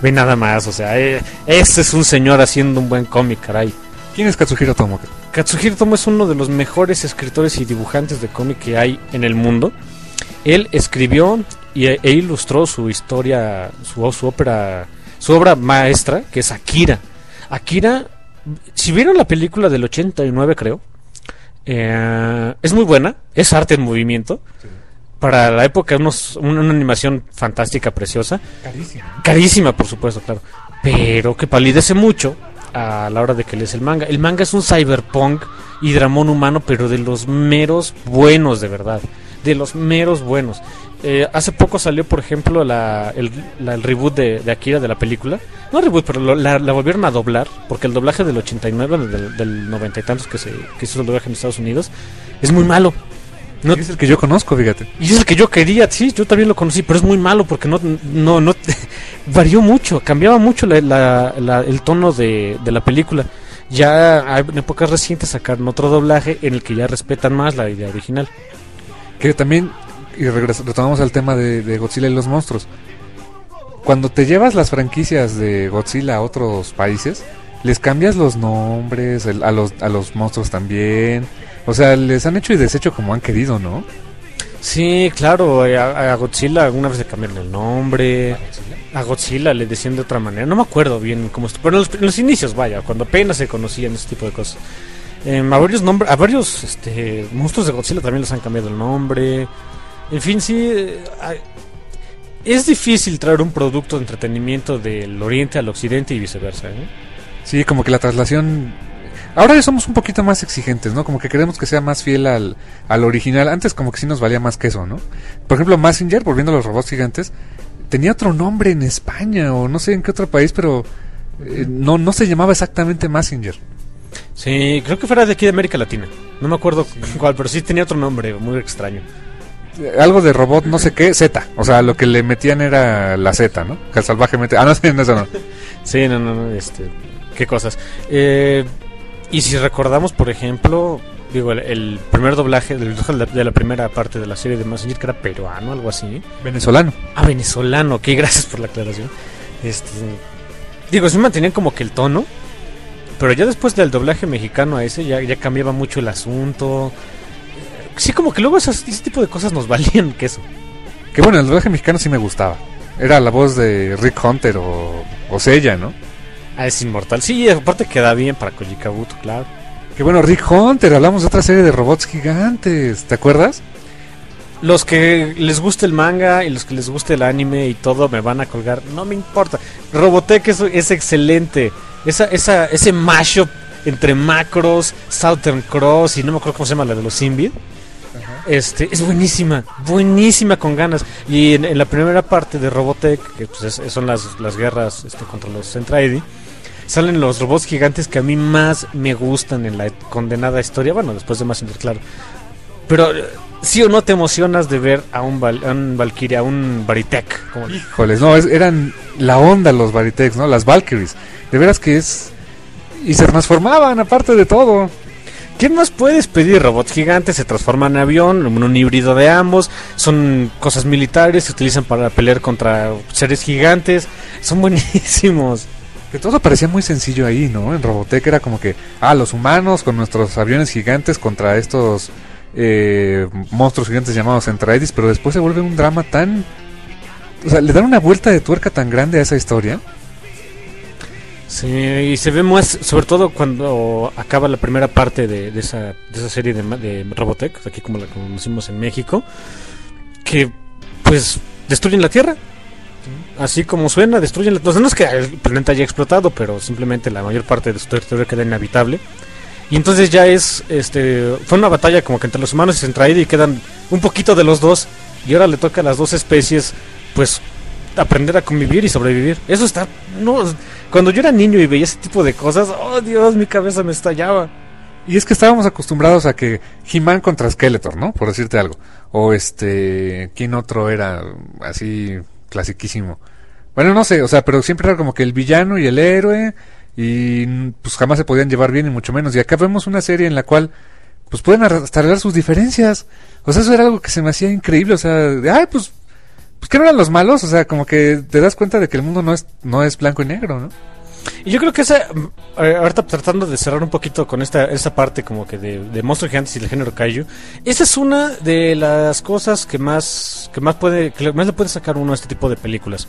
Ve nada más, o sea, eh, ese es un señor haciendo un buen cómic, caray. ¿Quién es Katsuhiro Tomo? Katsuhiro Tomo es uno de los mejores escritores y dibujantes de cómic que hay en el mundo. Él escribió y, e ilustró su historia, su, su ópera, su obra maestra, que es Akira. Akira, si vieron la película del 89 creo, eh, es muy buena, es arte en movimiento. Para la época, unos, una, una animación fantástica, preciosa. Carísimo. Carísima, por supuesto, claro. Pero que palidece mucho a la hora de que lees el manga. El manga es un cyberpunk y dramón humano, pero de los meros buenos, de verdad. De los meros buenos. Eh, hace poco salió, por ejemplo, la, el, la- el reboot de, de Akira de la película. No reboot, pero lo- la, la volvieron a doblar. Porque el doblaje del 89, del, del 90 y tantos que, se, que hizo el doblaje en Estados Unidos, es muy malo. No, Es el que yo conozco, fíjate. y es el que yo quería, sí, yo también lo conocí, pero es muy malo porque no, no, no, [laughs] varió mucho, cambiaba mucho la- la- la- el tono de, de la película. Ya en épocas recientes sacaron otro doblaje en el que ya respetan más la idea original. Que también, y retomamos al tema de, de Godzilla y los monstruos. Cuando te llevas las franquicias de Godzilla a otros países, les cambias los nombres, el- a, los, a los monstruos también. O sea, les han hecho y deshecho como han querido, ¿no? Sí, claro, a, a Godzilla alguna vez le cambiaron el nombre, a Godzilla le decían de otra manera, no me acuerdo bien cómo estuvo, pero en los, en los inicios, vaya, cuando apenas se conocían ese tipo de cosas. Em, a varios nombres, a varios este, monstruos de Godzilla también les han cambiado el nombre. En fin, sí, eh, es difícil traer un producto de entretenimiento del oriente al occidente y viceversa. ¿eh? Sí, como que la traslación... Ahora ya somos un poquito más exigentes, ¿no? Como que queremos que sea más fiel al, al original. Antes como que sí nos valía más que eso, ¿no? Por ejemplo, Massinger, volviendo a los robots gigantes, tenía otro nombre en España o no sé en qué otro país, pero eh, no, no se llamaba exactamente Massinger. Sí, creo que fuera de aquí de América Latina. No me acuerdo cuál, pero sí tenía otro nombre muy extraño. Eh, Algo de robot, no sé qué, Z. O sea, lo que le metían era la Z, ¿no? Que salvajemente... Ah, no [laughs] no, eso no. Sí, no, no, no, este, qué cosas. Eh, y si recordamos, por ejemplo, digo, el, el primer doblaje del- de la, de la primera parte de la serie de Messenger, que era peruano, algo así. Venezolano. Ah, venezolano, ok, [laughs] gracias por la aclaración. Este, digo, sí mantenían como que el tono, pero ya después del doblaje mexicano a ese ya, ya cambiaba mucho el asunto. sí, como que luego esas- ese tipo de cosas nos [laughs] valían queso. Que bueno, el doblaje mexicano sí me gustaba. Era la voz de Rick Hunter o, o Sella, ¿no? Ah, es inmortal. Sí, aparte queda bien para Koji Kabuto, claro. Que bueno, Rick Hunter, hablamos de otra serie de robots gigantes, ¿te acuerdas? Los que les guste el manga y los que les guste el anime y todo me van a colgar. No me importa. Robotech es, es excelente. Esa, esa, ese mashup entre Macros, Southern Cross y no me acuerdo cómo se llama la de los Invid. Este, es buenísima, buenísima con ganas. Y en, en la primera parte de Robotech, que pues, es- son las, las guerras este, contra los Centraedi, salen los robots gigantes que a mí más me gustan en la condenada historia. Bueno, después de Messenger, claro. Pero, ¿sí o no te emocionas de ver a un, Val- a un Valkyria, a un Baritech? Como, Híjoles, no, es- eran la onda los Baritex, ¿no? Las Valkyries. De veras que es... Y se transformaban, aparte de todo. ¿Qué más puedes pedir? Robots gigantes se transforman en avión, en un híbrido de ambos, son cosas militares, se utilizan para pelear contra seres gigantes, son [laughs] buenísimos. Que todo parecía muy sencillo ahí, ¿no? En Robotech era como que, ah, los humanos con nuestros aviones gigantes contra estos eh, monstruos gigantes llamados Centraedis, pero después se vuelve un drama tan... O sea, le dan una vuelta de tuerca tan grande a esa historia. Sí, y se ve más, sobre todo cuando acaba la primera parte de, esa, de esa serie de Robotech, aquí como la conocimos en México, que pues destruyen la Tierra. Así como suena, destruyen la Tierra. No es que el planeta haya explotado, pero simplemente la mayor parte de su territorio queda inhabitable. Y entonces ya es, este, fue una batalla como que entre los humanos y Centraide y quedan un poquito de los dos. Y ahora le toca a las dos especies, pues, aprender a convivir y sobrevivir. Eso está, no, cuando yo era niño y veía ese tipo de cosas, oh Dios, mi cabeza me estallaba. Y es que estábamos acostumbrados a que He-Man contra Skeletor, ¿no? Por decirte algo. O este... ¿Quién otro era así clasiquísimo? Bueno, no sé, o sea, pero siempre era como que el villano y el héroe y pues jamás se podían llevar bien y mucho menos. Y acá vemos una serie en la cual pues pueden arreglar sus diferencias. O sea, eso era algo que se me hacía increíble, o sea, de, ay, pues pues que no eran los malos, o sea, como que te das cuenta de que el mundo no es no es blanco y negro, ¿no? Y yo creo que esa, eh, ahorita tratando de cerrar un poquito con esta, esta parte como que de, de monstruos gigantes y del género kaiju, esa es una de las cosas que más, que más puede, que más le puede sacar uno a este tipo de películas.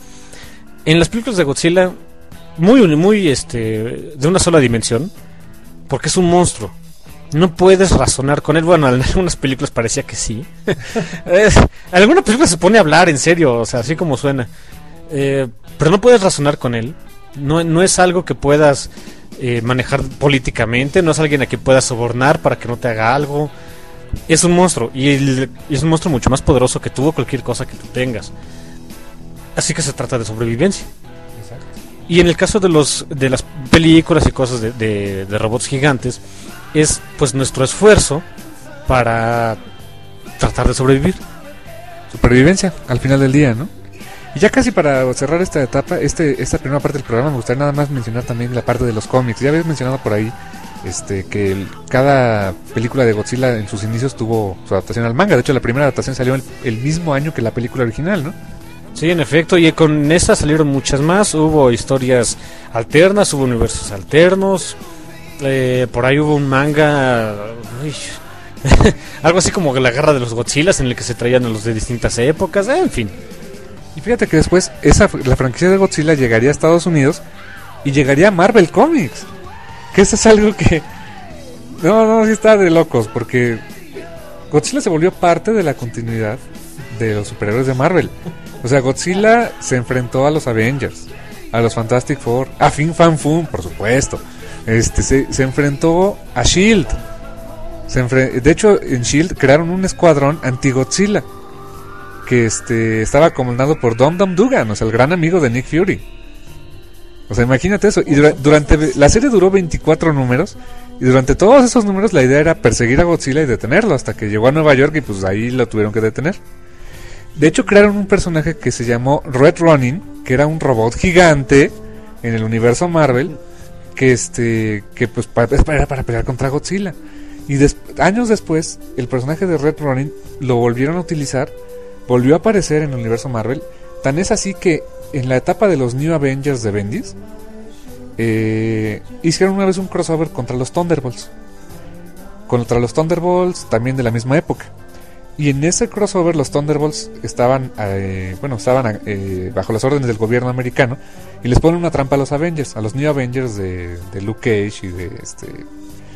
En las películas de Godzilla, muy, muy, este, de una sola dimensión, porque es un monstruo. No puedes razonar con él. Bueno, en algunas películas parecía que sí. [laughs] En alguna película se pone a hablar en serio, o sea, así como suena. Eh, pero no puedes razonar con él. No, no es algo que puedas eh, manejar políticamente. No es alguien a quien puedas sobornar para que no te haga algo. Es un monstruo. Y, y es un monstruo mucho más poderoso que tú o cualquier cosa que tú tengas. Así que se trata de sobrevivencia. Y en el caso de los de las películas y cosas de, de- robots gigantes, es pues nuestro esfuerzo para tratar de sobrevivir. supervivencia al final del día, ¿no? Y ya casi para cerrar esta etapa, este, esta primera parte del programa, me gustaría nada más mencionar también la parte de los cómics. Ya habías mencionado por ahí este, que cada película de Godzilla en sus inicios tuvo su adaptación al manga. De hecho, la primera adaptación salió el, el mismo año que la película original, ¿no? Sí, en efecto, y con esta salieron muchas más. Hubo historias alternas, hubo universos alternos. eh, por ahí hubo un manga. uy, [laughs] algo así como la guerra de los Godzillas, en el que se traían a los de distintas épocas. eh, en fin. Y fíjate que después esa, la franquicia de Godzilla llegaría a Estados Unidos y llegaría a Marvel Comics. Que eso es algo que... No, no, sí está de locos, porque Godzilla se volvió parte de la continuidad de los superhéroes de Marvel. O sea, Godzilla se enfrentó a los Avengers, a los Fantastic Four, a Fin Fan Fum, por supuesto. Este, se, enfrentó a Shield. Se de hecho, en Shield crearon un escuadrón anti-Godzilla que este estaba comandado por Dom Dom Dugan, o sea, el gran amigo de Nick Fury. O sea, imagínate eso. Y dura- durante la serie duró 24 números y durante todos esos números la idea era perseguir a Godzilla y detenerlo hasta que llegó a Nueva York y pues ahí lo tuvieron que detener. De hecho, crearon un personaje que se llamó Red Ronin, que era un robot gigante en el universo Marvel, que este que pues pa- era para pelear contra Godzilla. Y años después, el personaje de Red Ronin lo volvieron a utilizar, volvió a aparecer en el universo Marvel. Tan es así que en la etapa de los New Avengers de Bendis, eh, hicieron una vez un crossover contra los Thunderbolts. contra los Thunderbolts también de la misma época. Y en ese crossover los Thunderbolts estaban, eh, bueno, estaban eh, bajo las órdenes del gobierno americano y les ponen una trampa a los Avengers, a los New Avengers de, de Luke Cage y de este,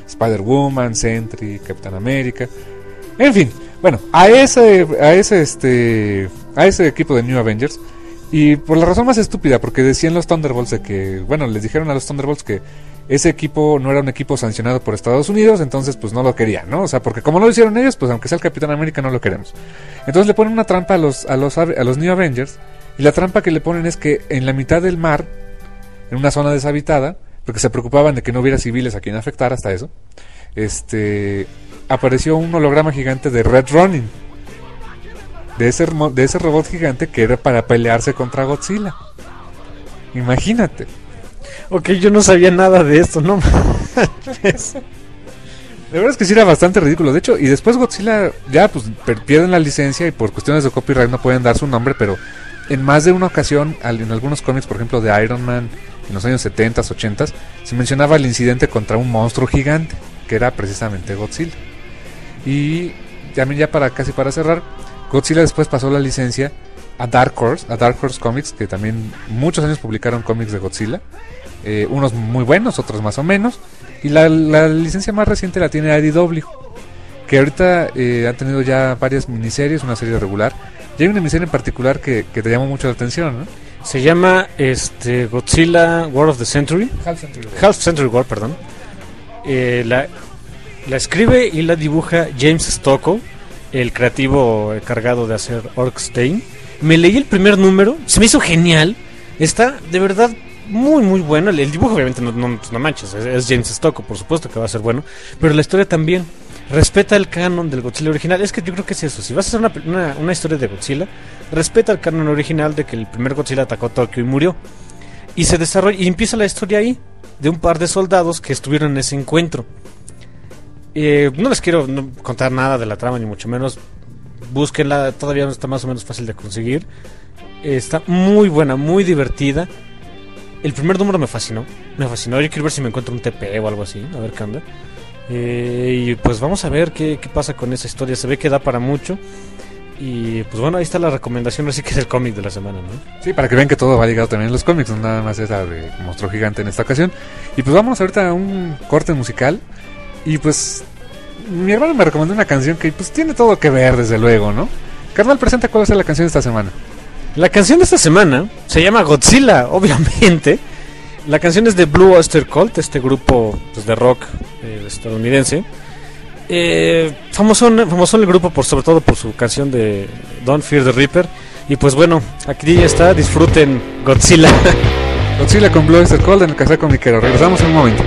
Spider-Woman, Sentry, Captain America. En fin, bueno, a ese, a ese, este, a ese equipo de New Avengers y por la razón más estúpida, porque decían los Thunderbolts de que, bueno, les dijeron a los Thunderbolts que ese equipo no era un equipo sancionado por Estados Unidos, entonces pues no lo querían, ¿no? O sea, porque como lo hicieron ellos, pues aunque sea el Capitán América no lo queremos. Entonces le ponen una trampa a los, a los, a los New Avengers, y la trampa que le ponen es que en la mitad del mar, en una zona deshabitada, porque se preocupaban de que no hubiera civiles a quien afectar hasta eso, este apareció un holograma gigante de Red Running. De ese, de ese robot gigante que era para pelearse contra Godzilla. Imagínate. Ok, yo no sabía nada de esto, ¿no? [laughs] De verdad es que sí era bastante ridículo. De hecho, y después Godzilla ya pues pierden la licencia y por cuestiones de copyright no pueden dar su nombre, pero en más de una ocasión, en algunos cómics, por ejemplo, de Iron Man, en los años 70, 80, se mencionaba el incidente contra un monstruo gigante, que era precisamente Godzilla. Y también ya para casi para cerrar, Godzilla después pasó la licencia a Dark Horse, a Dark Horse Comics, que también muchos años publicaron cómics de Godzilla. Eh, unos muy buenos, otros más o menos. Y la, licencia más reciente la tiene IDW, que ahorita eh, ha tenido ya varias miniseries, una serie regular. Y hay una miniserie en particular que, te llamó mucho la atención, ¿no? Se llama este, Godzilla War of the Century. Half Century War. Half Century War, perdón. Eh, la, la escribe y la dibuja James Stocco, el creativo encargado de hacer Orkstein. Me leí el primer número, se me hizo genial. Está de verdad muy, muy bueno. El, dibujo, obviamente, no, no, manches, es, James Stocco, por supuesto que va a ser bueno. Pero la historia también respeta el canon del Godzilla original. Es que yo creo que es eso. Si vas a hacer una, una, historia de Godzilla, respeta el canon original de que el primer Godzilla atacó Tokio y murió. Y se desarrolla y empieza la historia ahí de un par de soldados que estuvieron en ese encuentro. Eh, no les quiero contar nada de la trama, ni mucho menos. Búsquenla, todavía no está más o menos fácil de conseguir. está muy buena, muy divertida. El primer número me fascinó. Me fascinó. Yo quiero ver si me encuentro un TP o algo así. A ver qué anda. Eh, y pues vamos a ver qué, pasa con esa historia. Se ve que da para mucho. Y pues bueno, ahí está la recomendación así que del cómic de la semana, ¿no? Sí, para que vean que todo va ligado también en los cómics, no nada más esa de Monstruo Gigante en esta ocasión. Y pues vamos ahorita a un corte musical. Y pues mi hermano me recomendó una canción que pues tiene todo que ver, desde luego, ¿no? Carnal, presenta cuál es la canción de esta semana. La canción de esta semana se llama Godzilla, [laughs] obviamente. La canción es de Blue Oyster Cult, este grupo pues, de rock eh, estadounidense. Eh, famoso, famoso el grupo por sobre todo por su canción de Don't Fear the Reaper. Y pues bueno, aquí ya está, disfruten Godzilla. [laughs] Godzilla con Blue Oyster Cult en el casaco miquero. Regresamos en un momento.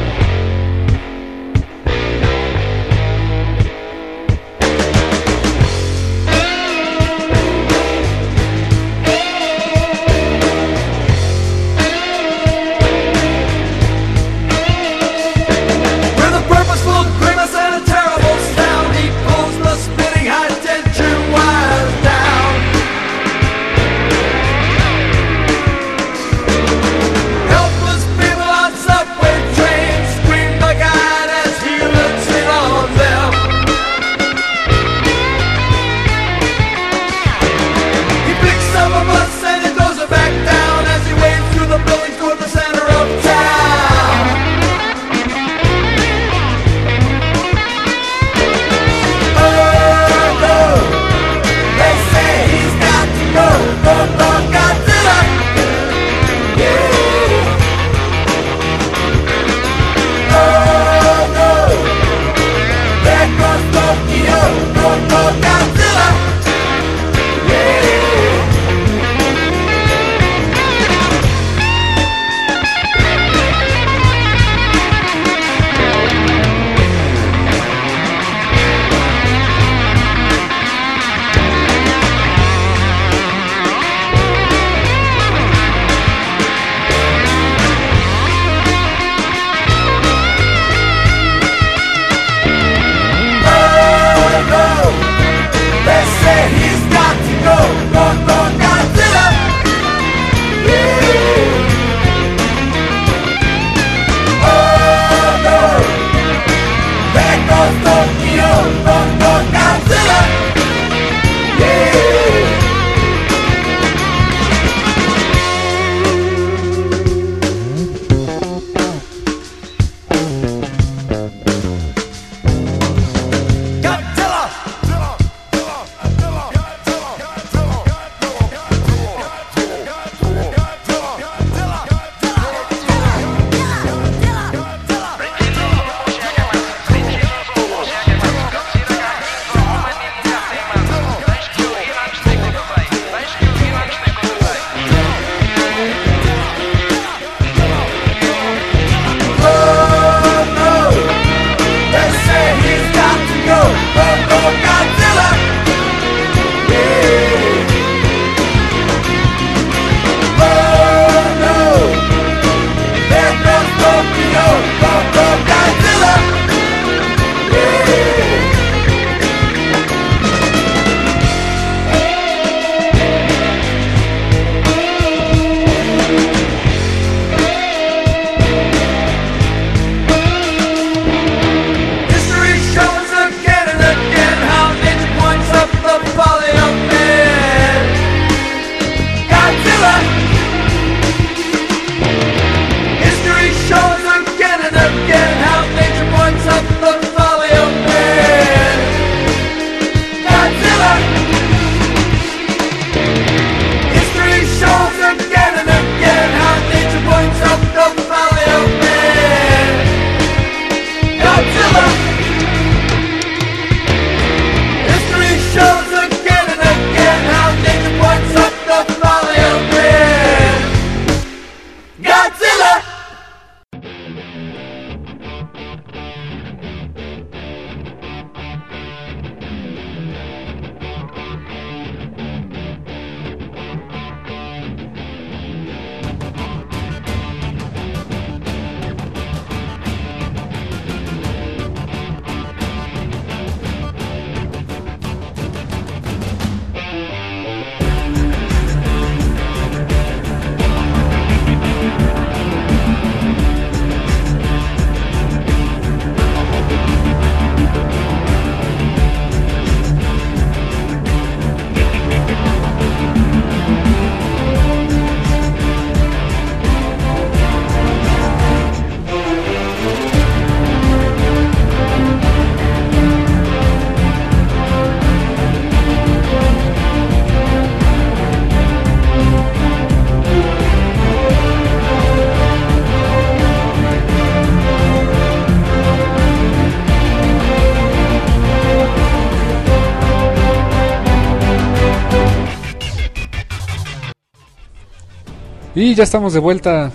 Y ya estamos de vuelta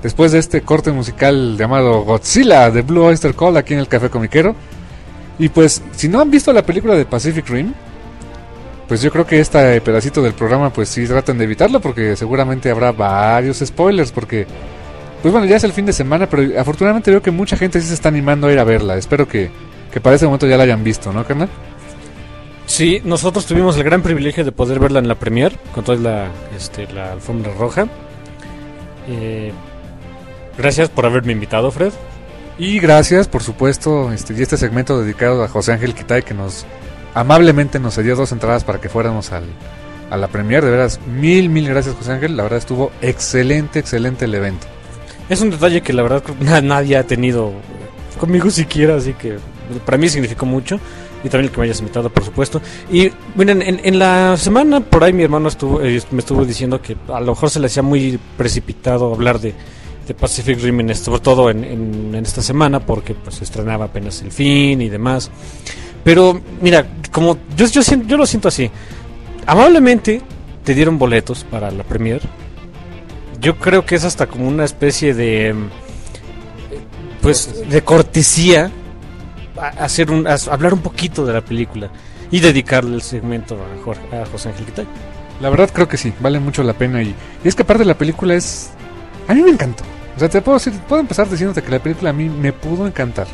después de este corte musical llamado Godzilla de Blue Oyster Call aquí en el Café Comiquero. Y pues, si no han visto la película de Pacific Rim, pues yo creo que este pedacito del programa, pues sí traten de evitarlo porque seguramente habrá varios spoilers. Porque, pues bueno, ya es el fin de semana, pero afortunadamente veo que mucha gente sí se está animando a ir a verla. Espero que, que para ese momento ya la hayan visto, ¿no, carnal? Sí, nosotros tuvimos el gran privilegio de poder verla en la premier con toda la, este, la alfombra roja. Eh, gracias por haberme invitado, Fred. Y gracias, por supuesto, este, y este segmento dedicado a José Ángel Quitay que nos amablemente nos cedió dos entradas para que fuéramos al, a la premier. De veras, mil, mil gracias, José Ángel. La verdad estuvo excelente, excelente el evento. Es un detalle que la verdad [laughs] nadie ha tenido conmigo siquiera, así que para mí significó mucho. Y también el que me hayas invitado, por supuesto. Y miren, en, en la semana por ahí mi hermano estuvo, eh, me estuvo diciendo que a lo mejor se le hacía muy precipitado hablar de, de Pacific Rim, sobre todo en, en, esta semana, porque pues estrenaba apenas el fin y demás. Pero mira, como yo, yo, yo lo siento así, amablemente te dieron boletos para la premier. Yo creo que es hasta como una especie de pues de cortesía hacer un, hablar un poquito de la película y dedicarle el segmento a, Jorge, a José Ángel Quitay. La verdad creo que sí, vale mucho la pena y, y, es que aparte la película es... A mí me encantó. O sea, te puedo, decir, puedo empezar diciéndote que la película a mí me pudo encantar.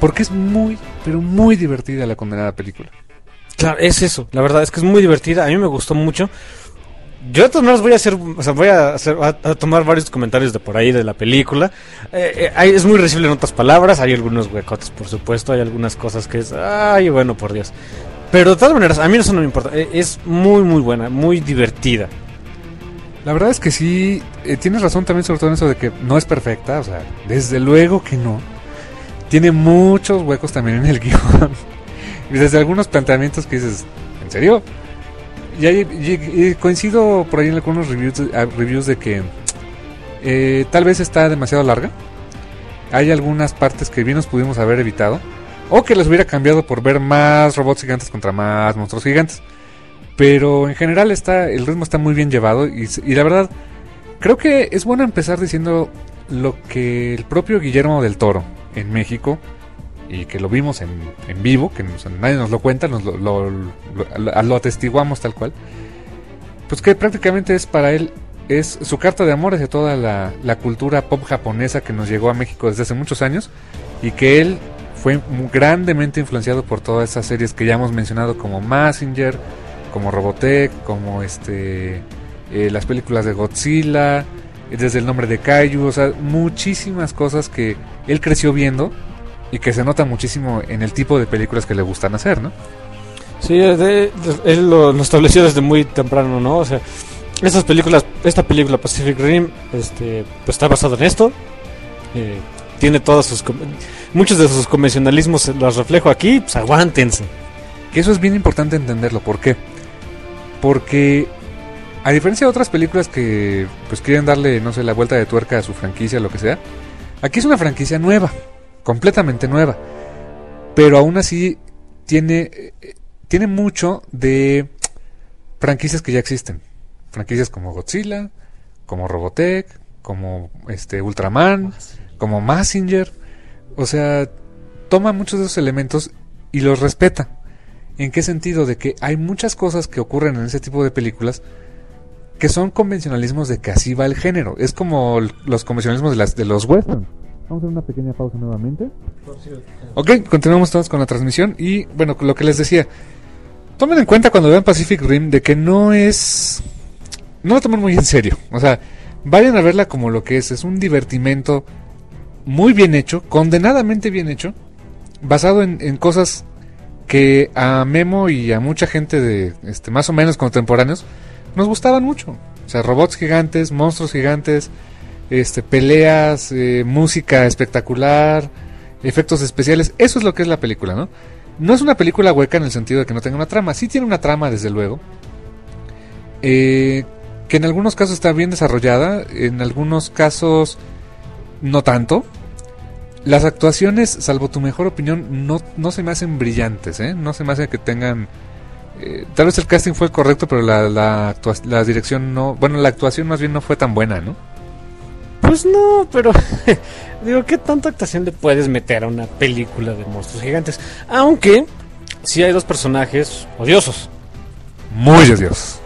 Porque es muy, pero muy divertida la condenada película. Claro, es eso. La verdad es que es muy divertida. A mí me gustó mucho. Yo de todas maneras voy a hacer, o sea, voy a, hacer, a, tomar varios comentarios de por ahí de la película. Eh, eh, es muy recible en otras palabras, hay algunos huecotes, por supuesto, hay algunas cosas que es, ay, bueno, por Dios. Pero de todas maneras, a mí eso no me importa, eh, es muy, muy buena, muy divertida. La verdad es que sí, eh, tienes razón también sobre todo en eso de que no es perfecta, o sea, desde luego que no. Tiene muchos huecos también en el [laughs] guion. y desde algunos planteamientos que dices, ¿en serio? Y, coincido por ahí en algunos reviews, de que eh, tal vez está demasiado larga. Hay algunas partes que bien nos pudimos haber evitado. O que las hubiera cambiado por ver más robots gigantes contra más monstruos gigantes. Pero en general está, el ritmo está muy bien llevado. Y la verdad, creo que es bueno empezar diciendo lo que el propio Guillermo del Toro en México y que lo vimos en, en vivo, que nadie nos lo cuenta, nos lo, lo, lo, lo, atestiguamos tal cual, pues que prácticamente es para él, es su carta de amor hacia toda la, la, cultura pop japonesa que nos llegó a México desde hace muchos años y que él fue grandemente influenciado por todas esas series que ya hemos mencionado como Massinger, como Robotech, como este eh, las películas de Godzilla, desde el nombre de Kaiju, o sea, muchísimas cosas que él creció viendo y que se nota muchísimo en el tipo de películas que le gustan hacer, ¿no? Sí, de, de, él lo, lo, estableció desde muy temprano, ¿no? O sea, estas películas, esta película Pacific Rim, este, pues está basado en esto. Eh, tiene todos sus muchos de sus convencionalismos los reflejo aquí, pues aguántense. Que eso es bien importante entenderlo, ¿por qué? Porque a diferencia de otras películas que pues quieren darle, no sé, la vuelta de tuerca a su franquicia, lo que sea, aquí es una franquicia nueva completamente nueva. Pero aún así tiene, tiene mucho de franquicias que ya existen. Franquicias como Godzilla, como Robotech, como este Ultraman, como Massinger. O sea, toma muchos de esos elementos y los respeta. ¿En qué sentido? De que hay muchas cosas que ocurren en ese tipo de películas que son convencionalismos de que así va el género. Es como los convencionalismos de, las, de los westerns Vamos a hacer una pequeña pausa nuevamente. Ok, continuamos todos con la transmisión. Y bueno, lo que les decía. Tomen en cuenta cuando vean Pacific Rim de que no es... No lo tomen muy en serio. O sea, vayan a verla como lo que es. Es un divertimento muy bien hecho, condenadamente bien hecho, basado en, en cosas que a Memo y a mucha gente de este más o menos contemporáneos nos gustaban mucho. O sea, robots gigantes, monstruos gigantes, este, peleas, eh, música espectacular, efectos especiales. Eso es lo que es la película, ¿no? No es una película hueca en el sentido de que no tenga una trama. Sí tiene una trama, desde luego. Eh, que en algunos casos está bien desarrollada, en algunos casos no tanto. Las actuaciones, salvo tu mejor opinión, no, no se me hacen brillantes, ¿eh? No se me hace que tengan eh, tal vez el casting fue correcto, pero la, la, la dirección no, bueno, la actuación más bien no fue tan buena, ¿no? Pues no, pero [laughs] digo, ¿qué tanta actuación le puedes meter a una película de monstruos gigantes? Aunque sí hay dos personajes odiosos. Muy Dios.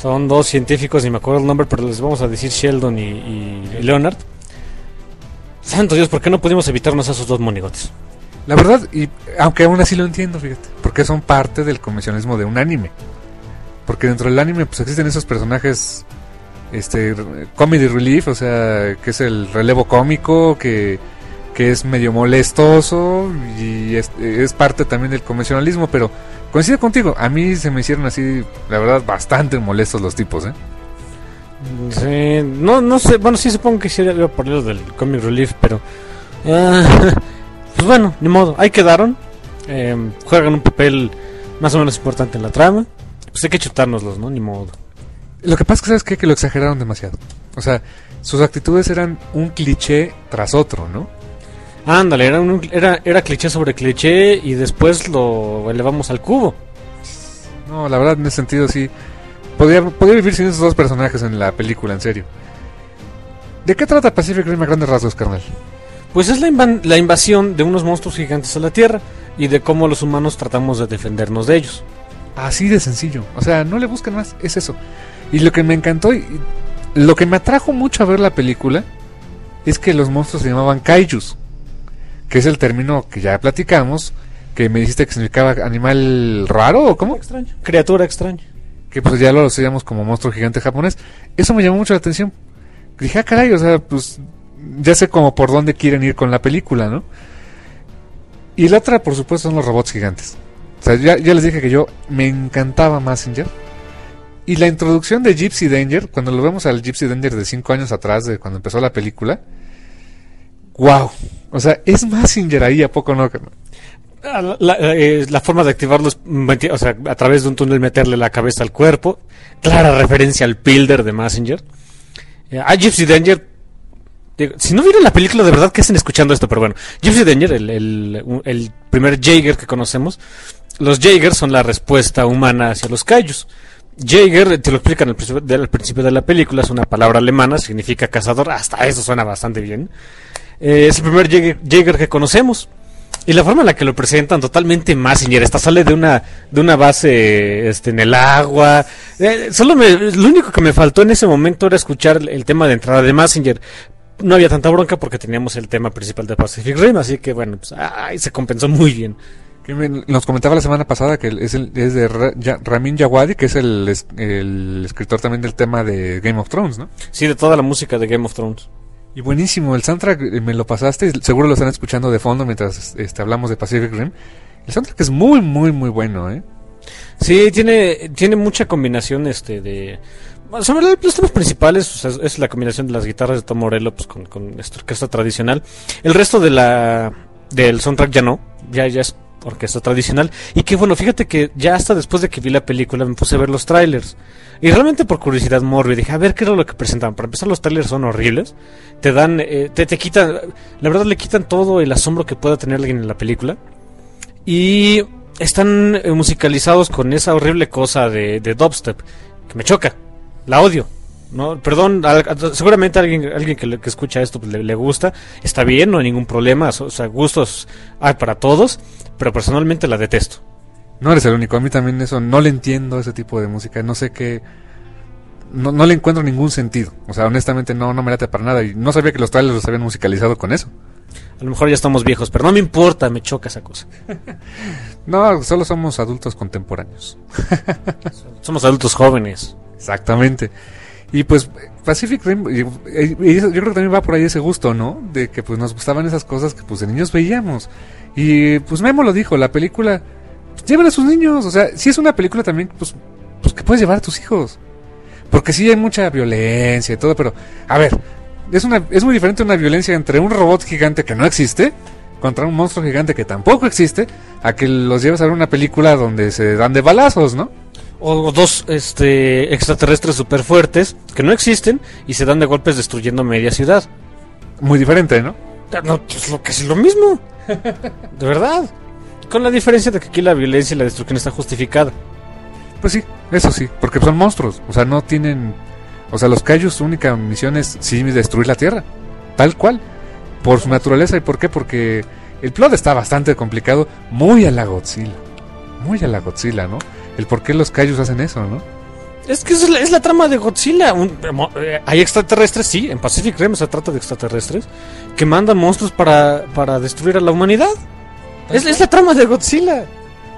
Son dos científicos, ni me acuerdo el nombre, pero les vamos a decir Sheldon y, y- y Leonard. Santo Dios, ¿por qué no pudimos evitarnos a esos dos monigotes? La verdad, y aunque aún así lo entiendo, fíjate, porque son parte del convencionalismo de un anime. Porque dentro del anime pues existen esos personajes este comedy relief, o sea, que es el relevo cómico, que, que es medio molestoso y es, es parte también del convencionalismo, pero coincido contigo, a mí se me hicieron así, la verdad, bastante molestos los tipos, ¿eh? Sí, no, no sé, bueno, sí supongo que sí iba por lo del Comic Relief, pero... ah, [laughs] pues bueno, ni modo, ahí quedaron. Eh, juegan un papel más o menos importante en la trama. Pues hay que chutárnoslos, ¿no? Ni modo. Lo que pasa es que, ¿sabes qué? Que lo exageraron demasiado. O sea, sus actitudes eran un cliché tras otro, ¿no? Ándale, era, un, era, era cliché sobre cliché y después lo elevamos al cubo. No, la verdad, en ese sentido sí. Podría, podría vivir sin esos dos personajes en la película, en serio. ¿De qué trata Pacific Rim a grandes rasgos, carnal? Pues es la, la invasión de unos monstruos gigantes a la Tierra y de cómo los humanos tratamos de defendernos de ellos. Así de sencillo. O sea, no le buscan más, es eso. Y lo que me encantó y lo que me atrajo mucho a ver la película es que los monstruos se llamaban kaijus, que es el término que ya platicamos, que me dijiste que significaba animal raro o cómo? Extraño. Criatura extraña. que pues ya lo decíamos como monstruo gigante japonés. Eso me llamó mucho la atención. Dije, ah, caray, o sea, pues ya sé como por dónde quieren ir con la película, ¿no? Y la otra, por supuesto, son los robots gigantes. O sea, ya, ya les dije que yo me encantaba Massinger. Y la introducción de Gypsy Danger, cuando lo vemos al Gypsy Danger de 5 años atrás, de cuando empezó la película, wow. O sea, es Massinger ahí, ¿a poco no? Ah, eh, la forma de activarlo es o sea, a través de un túnel meterle la cabeza al cuerpo. Clara referencia al Pilder de Messenger. Eh, a Gypsy Danger. digo, si no vieron la película, de verdad que estén escuchando esto, pero bueno. Gypsy Danger, el, el, primer Jaeger que conocemos. Los Jaeger son la respuesta humana hacia los Kaijus. Jaeger, te lo explican al principio, de- la película, es una palabra alemana, significa cazador. Hasta eso suena bastante bien. Eh, es el primer Jaeger, que conocemos. Y la forma en la que lo presentan totalmente Massinger, esta sale de una de una base este en el agua. Eh, solo lo único que me faltó en ese momento era escuchar el, el tema de entrada de Massinger. No había tanta bronca porque teníamos el tema principal de Pacific Rim, así que bueno, pues, ay, se compensó muy bien. Que me- nos comentaba la semana pasada que es, el, es de Ra- Ya- Ramin Djawadi, que es el, es- el escritor también del tema de Game of Thrones, ¿no? Sí, de toda la música de Game of Thrones. Y buenísimo, el soundtrack eh, me lo pasaste, y seguro lo están escuchando de fondo mientras este, hablamos de Pacific Rim. El soundtrack es muy, muy, muy bueno, ¿eh? Sí, tiene, tiene mucha combinación este de... Sobre los temas principales, o sea, es la combinación de las guitarras de Tom Morello pues, con, con esta orquesta tradicional. El resto de la del soundtrack ya no, ya, ya es orquesta tradicional. Y que bueno, fíjate que ya hasta después de que vi la película me puse a ver los trailers. Y realmente por curiosidad mórbida dije, a ver qué era lo que presentaban. Para empezar, los trailers son horribles. Te dan, eh, te, te quitan, la verdad le quitan todo el asombro que pueda tener alguien en la película. Y están eh, musicalizados con esa horrible cosa de, de dubstep que me choca. La odio. No, perdón, seguramente alguien alguien que, le- que escucha esto pues, le, le gusta, está bien, no hay ningún problema, o sea, gustos hay para todos, pero personalmente la detesto. No eres el único, a mí también eso, no le entiendo ese tipo de música, no sé qué... No, no le encuentro ningún sentido, o sea, honestamente no, no me late para nada y no sabía que los trailers los habían musicalizado con eso. A lo mejor ya estamos viejos, pero no me importa, me choca esa cosa. [laughs] No, solo somos adultos contemporáneos. Somos adultos jóvenes. Exactamente. Y pues Pacific Rim, y- eso- yo creo que también va por ahí ese gusto, ¿no? De que pues nos gustaban esas cosas que pues de niños veíamos. Y pues Memo lo dijo, la película, pues, lleven a sus niños, o sea, si es una película también, pues, pues que puedes llevar a tus hijos. Porque sí hay mucha violencia y todo, pero a ver, es, una, es muy diferente una violencia entre un robot gigante que no existe contra un monstruo gigante que tampoco existe, a que los lleves a ver una película donde se dan de balazos, ¿no? O dos este, extraterrestres super fuertes que no existen y se dan de golpes destruyendo media ciudad. Muy diferente, ¿no? No, pues lo que es lo mismo. [laughs] De verdad. Con la diferencia de que aquí la violencia y la destrucción está justificada. Pues sí, eso sí, porque son monstruos, o sea, no tienen... O sea, los Kaiju su única misión es sí destruir la Tierra, tal cual, por su naturaleza. ¿Y por qué? Porque el plot está bastante complicado, muy a la Godzilla, muy a la Godzilla, ¿no? El por qué los Kaijus hacen eso, ¿no? Es que es la, es la trama de Godzilla. Un- mo- eh, hay extraterrestres, sí. En Pacific Rim se trata de extraterrestres que mandan monstruos para, para destruir a la humanidad. Es, es la trama de Godzilla.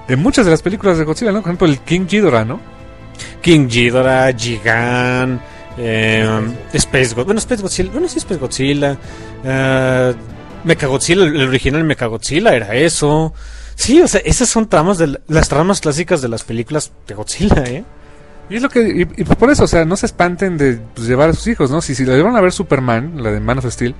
De muchas de las películas de Godzilla, ¿no? Por ejemplo, el King Ghidorah, ¿no? King Ghidorah, Gigan, eh, Space Godzilla. Bueno, Space Godzilla. Bueno, sí, Space Godzilla. Eh, Mechagodzilla, el original Mechagodzilla era eso. Sí, o sea, esas son tramas de la- las tramas clásicas de las películas de Godzilla, ¿eh? Y es lo que. Y por eso, o sea, no se espanten de pues, llevar a sus hijos, ¿no? Si, si la llevan a ver Superman, la de Man of Steel,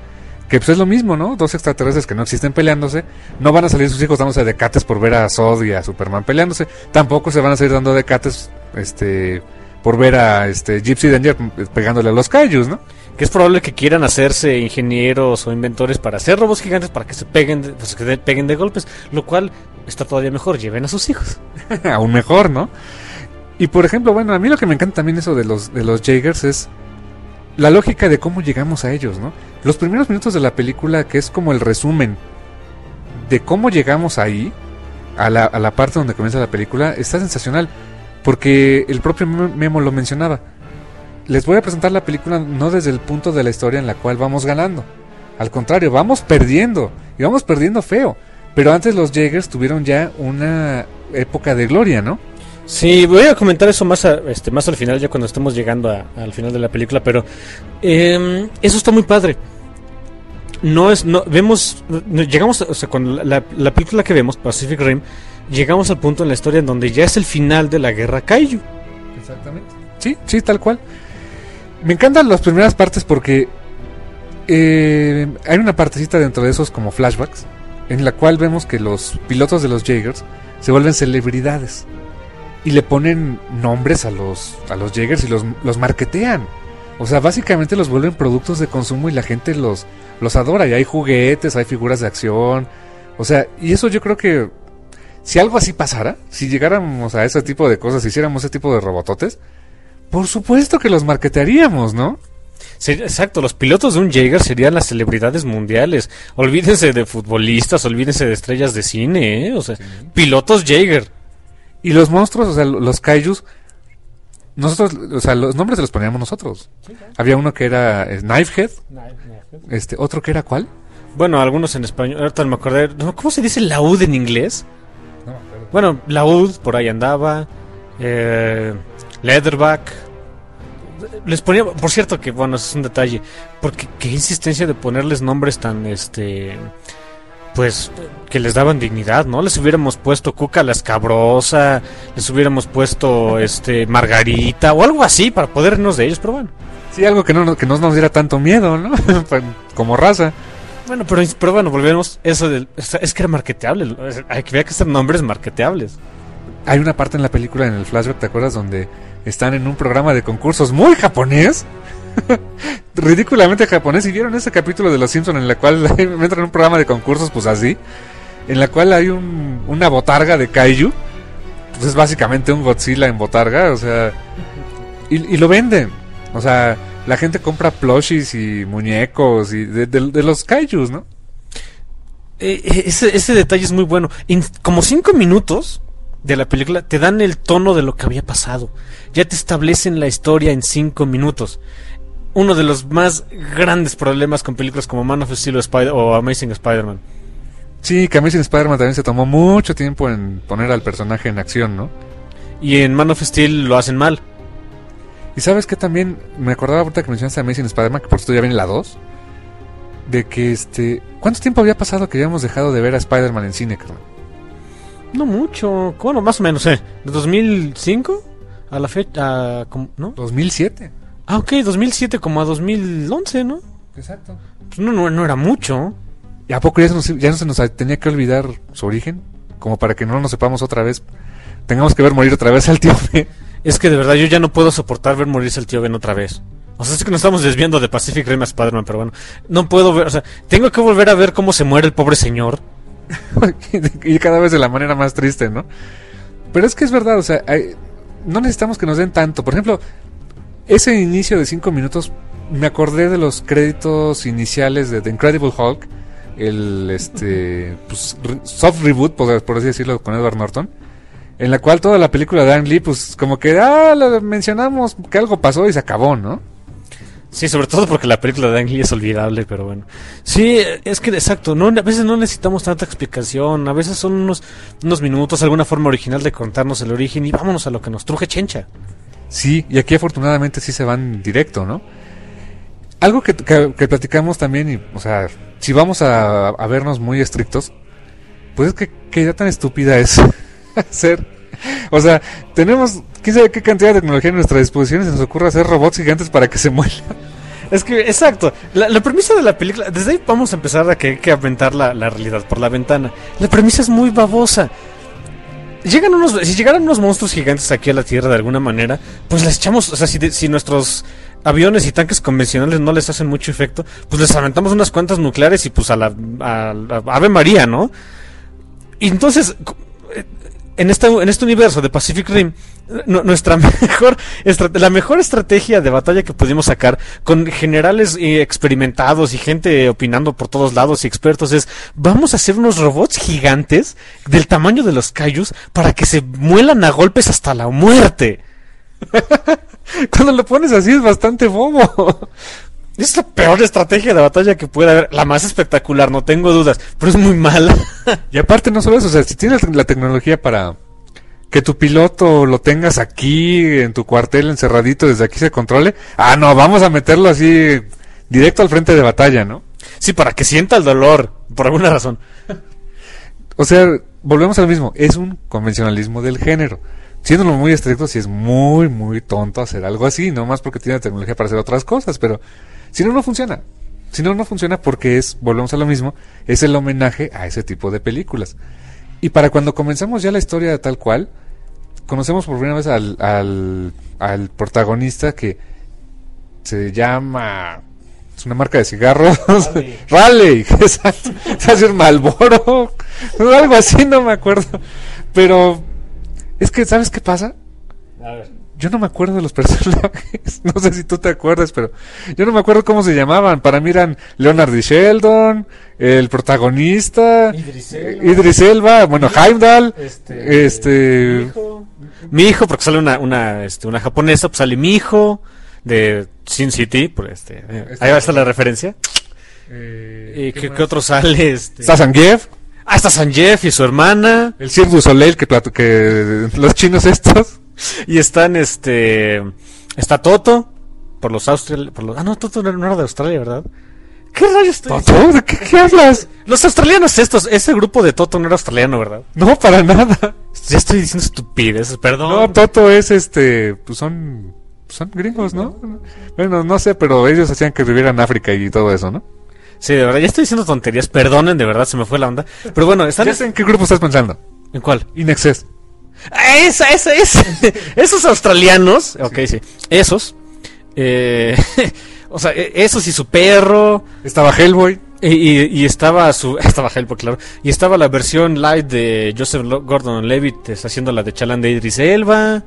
que pues es lo mismo, ¿no? Dos extraterrestres que no existen peleándose, no van a salir sus hijos dándose decates por ver a Zod y a Superman peleándose, tampoco se van a salir dando decates, este, por ver a este Gypsy Danger pegándole a los Kaijus, ¿no? Que es probable que quieran hacerse ingenieros o inventores para hacer robots gigantes para que se peguen de, pues, que peguen de golpes, lo cual está todavía mejor, lleven a sus hijos. [laughs] aún mejor, ¿no? Y por ejemplo, bueno, a mí lo que me encanta también eso de los de los Jaegers es la lógica de cómo llegamos a ellos, ¿no? Los primeros minutos de la película, que es como el resumen de cómo llegamos ahí, a la, a la parte donde comienza la película, está sensacional. Porque el propio Memo lo mencionaba. Les voy a presentar la película no desde el punto de la historia en la cual vamos ganando. Al contrario, vamos perdiendo. Y vamos perdiendo feo. Pero antes los Jaegers tuvieron ya una época de gloria, ¿no? Sí, voy a comentar eso más, a- este, más al final, ya cuando estemos llegando a- al final de la película, pero eh, eso está muy padre. No es, no, vemos, no- llegamos, o sea, con la, la- la película que vemos, Pacific Rim, llegamos al punto en la historia en donde ya es el final de la guerra Kaiju. Exactamente. Sí, sí, tal cual. Me encantan las primeras partes porque eh, hay una partecita dentro de esos como flashbacks en la cual vemos que los pilotos de los Jaegers se vuelven celebridades y le ponen nombres a los a los Jaegers y los, los marketean. O sea, básicamente los vuelven productos de consumo y la gente los los adora y hay juguetes, hay figuras de acción. O sea, y eso yo creo que si algo así pasara, si llegáramos a ese tipo de cosas, si hiciéramos ese tipo de robototes, por supuesto que los marketearíamos, ¿no? Sí, exacto, los pilotos de un Jaeger serían las celebridades mundiales. Olvídense de futbolistas, olvídense de estrellas de cine, ¿eh? O sea, pilotos Jaeger. Y los monstruos, o sea, lo- los kaijus, nosotros, o sea, los nombres se los poníamos nosotros. Había uno que era eh, Knifehead, este, otro que era ¿cuál? Bueno, algunos en español. Ahorita no me acordé. no, ¿Cómo se dice laúd en inglés? Bueno, laúd, por ahí andaba. Eh, leatherback. Les ponía, por cierto que bueno, ese es un detalle, porque qué insistencia de ponerles nombres tan, este, pues, que les daban dignidad, ¿no? Les hubiéramos puesto Cuca la escabrosa, les hubiéramos puesto, [laughs] este, Margarita o algo así para podernos de ellos, pero bueno. Sí, algo que no, nos- que no nos diera tanto miedo, ¿no? [laughs] Como raza. Bueno, pero, pero bueno, volvemos, eso del, es que era marketeable, hay que ver que ser nombres marketeables. Hay una parte en la película, en el flashback, ¿te acuerdas? Donde están en un programa de concursos muy japonés. [laughs] Ridículamente japonés. ¿Y vieron ese capítulo de Los Simpson en la cual [laughs] entran en un programa de concursos, pues así? En la cual hay un, una botarga de kaiju. Pues es básicamente un Godzilla en botarga, o sea... Y, lo venden. O sea, la gente compra plushies y muñecos y de los kaijus, ¿no? Eh, eh, ese, ese detalle es muy bueno. En como cinco minutos de la película te dan el tono de lo que había pasado. Ya te establecen la historia en cinco minutos. Uno de los más grandes problemas con películas como Man of Steel o, Spider- o Amazing Spider-Man. Sí, que Amazing Spider-Man también se tomó mucho tiempo en poner al personaje en acción, ¿no? Y en Man of Steel lo hacen mal. Y sabes que también me acordaba ahorita que mencionaste Amazing Spider-Man, que por cierto ya viene la 2. De que este. ¿Cuánto tiempo había pasado que habíamos dejado de ver a Spider-Man en cine, carnal? No mucho. Bueno, más o menos, ¿eh? ¿De 2005? A la fecha. ¿No? 2007. Ah, ok, 2007 como a 2011, ¿no? Exacto. Pues no, no, no era mucho. ¿Y a poco ya, se nos, ya no se nos tenía que olvidar su origen? Como para que no nos sepamos otra vez. Tengamos que ver morir otra vez al tío Ben. Es que de verdad yo ya no puedo soportar ver morirse el tío Ben otra vez. O sea, es que nos estamos desviando de Pacific Rim a Spider-Man, pero bueno. No puedo ver, o sea, tengo que volver a ver cómo se muere el pobre señor. [laughs] y cada vez de la manera más triste, ¿no? Pero es que es verdad, o sea, hay- no necesitamos que nos den tanto. Por ejemplo, ese inicio de 5 minutos, me acordé de los créditos iniciales de The Incredible Hulk, el este pues, re- soft reboot, por, por así decirlo, con Edward Norton, en la cual toda la película de Ang Lee, pues como que, ah, lo mencionamos que algo pasó y se acabó, ¿no? Sí, sobre todo porque la película de Ang es olvidable, pero bueno. Sí, es que exacto, no, a veces no necesitamos tanta explicación, a veces son unos, unos minutos, alguna forma original de contarnos el origen y vámonos a lo que nos truje chencha. Sí, y aquí afortunadamente sí se van directo, ¿no? Algo que, que- que platicamos también, y, o sea, si vamos a, a vernos muy estrictos, pues es que qué idea tan estúpida es [laughs] hacer. O sea, tenemos quién sabe qué cantidad de tecnología a nuestra disposición se nos ocurre hacer robots gigantes para que se mueran. Es que, exacto, la, premisa de la película, desde ahí vamos a empezar a que hay que aventar la, la realidad por la ventana. La premisa es muy babosa. Llegan unos, si llegaran unos monstruos gigantes aquí a la Tierra de alguna manera, pues les echamos, o sea, si, de- si nuestros aviones y tanques convencionales no les hacen mucho efecto, pues les aventamos unas cuantas nucleares y pues a la, a la Ave María, ¿no? Y entonces, en este, en este universo de Pacific Rim, nu- nuestra [laughs] mejor, la mejor estrategia de batalla que pudimos sacar con generales eh, experimentados y gente opinando por todos lados y expertos es, vamos a hacer unos robots gigantes del tamaño de los Kaijus para que se muelan a golpes hasta la muerte. [laughs] Cuando lo pones así es bastante bobo. Es la peor estrategia de batalla que puede haber, la más espectacular, no tengo dudas, pero es muy mala. [laughs] Y aparte no solo eso, o sea, si tienes la tecnología para que tu piloto lo tengas aquí en tu cuartel encerradito desde aquí se controle, ah no, vamos a meterlo así directo al frente de batalla, ¿no? Sí, para que sienta el dolor, por alguna razón. O sea, volvemos al mismo, es un convencionalismo del género. Siéndolo muy estricto, sí es muy, muy tonto hacer algo así, no más porque tiene tecnología para hacer otras cosas, pero si no, no funciona. Si no, no funciona porque es, volvemos a lo mismo, es el homenaje a ese tipo de películas. Y para cuando comenzamos ya la historia tal cual, conocemos por primera vez al, al, al protagonista que se llama... Es una marca de cigarros. Raleigh. [laughs] Raleigh, [laughs] exacto. Se hace un Malboro. [laughs] Algo así, no me acuerdo. Pero es que, ¿sabes qué pasa? A ver. Yo no me acuerdo de los personajes. [laughs] No sé si tú te acuerdas, pero yo no me acuerdo cómo se llamaban. Para mí eran Leonard y Sheldon, el protagonista, Idris Elba. Idris Elba, bueno, Heimdall, Este, este, Mi hijo, porque sale una, una, este, una japonesa, pues sale mi hijo de Sin City, por este, eh, Este- ahí va a estar la referencia. eh, ¿Y qué, qué otro sale? Este? Ah, está Sanjef y su hermana. el Cirque du Soleil que, que los chinos estos. Y están, este, está Toto, por los Australianos, los, ah, no, Toto no no era de Australia, ¿verdad? ¿Qué rayos estoy ¿Toto? ¿De qué, qué hablas? Los australianos estos, ese grupo de Toto no era australiano, ¿verdad? No, para nada. Ya estoy diciendo estupideces, perdón. No, Toto es este, pues son, son gringos, ¿no? Bueno, no sé, pero ellos hacían que vivieran en África y todo eso, ¿no? Sí, de verdad, ya estoy diciendo tonterías, perdonen, de verdad, se me fue la onda. Pero bueno, están... Ya sé en qué grupo estás pensando. ¿En cuál? Inexcess. Ah, Esa, esa, esa. [laughs] Esos australianos, ok, sí, esos, eh, [laughs] o sea, e- esos y su perro, Estaba Hellboy. y, y- y estaba su, [laughs] estaba Hellboy, claro, y estaba la versión light de Joseph Lo- Gordon-Levitt es haciendo la de Chalan de Idris Elba,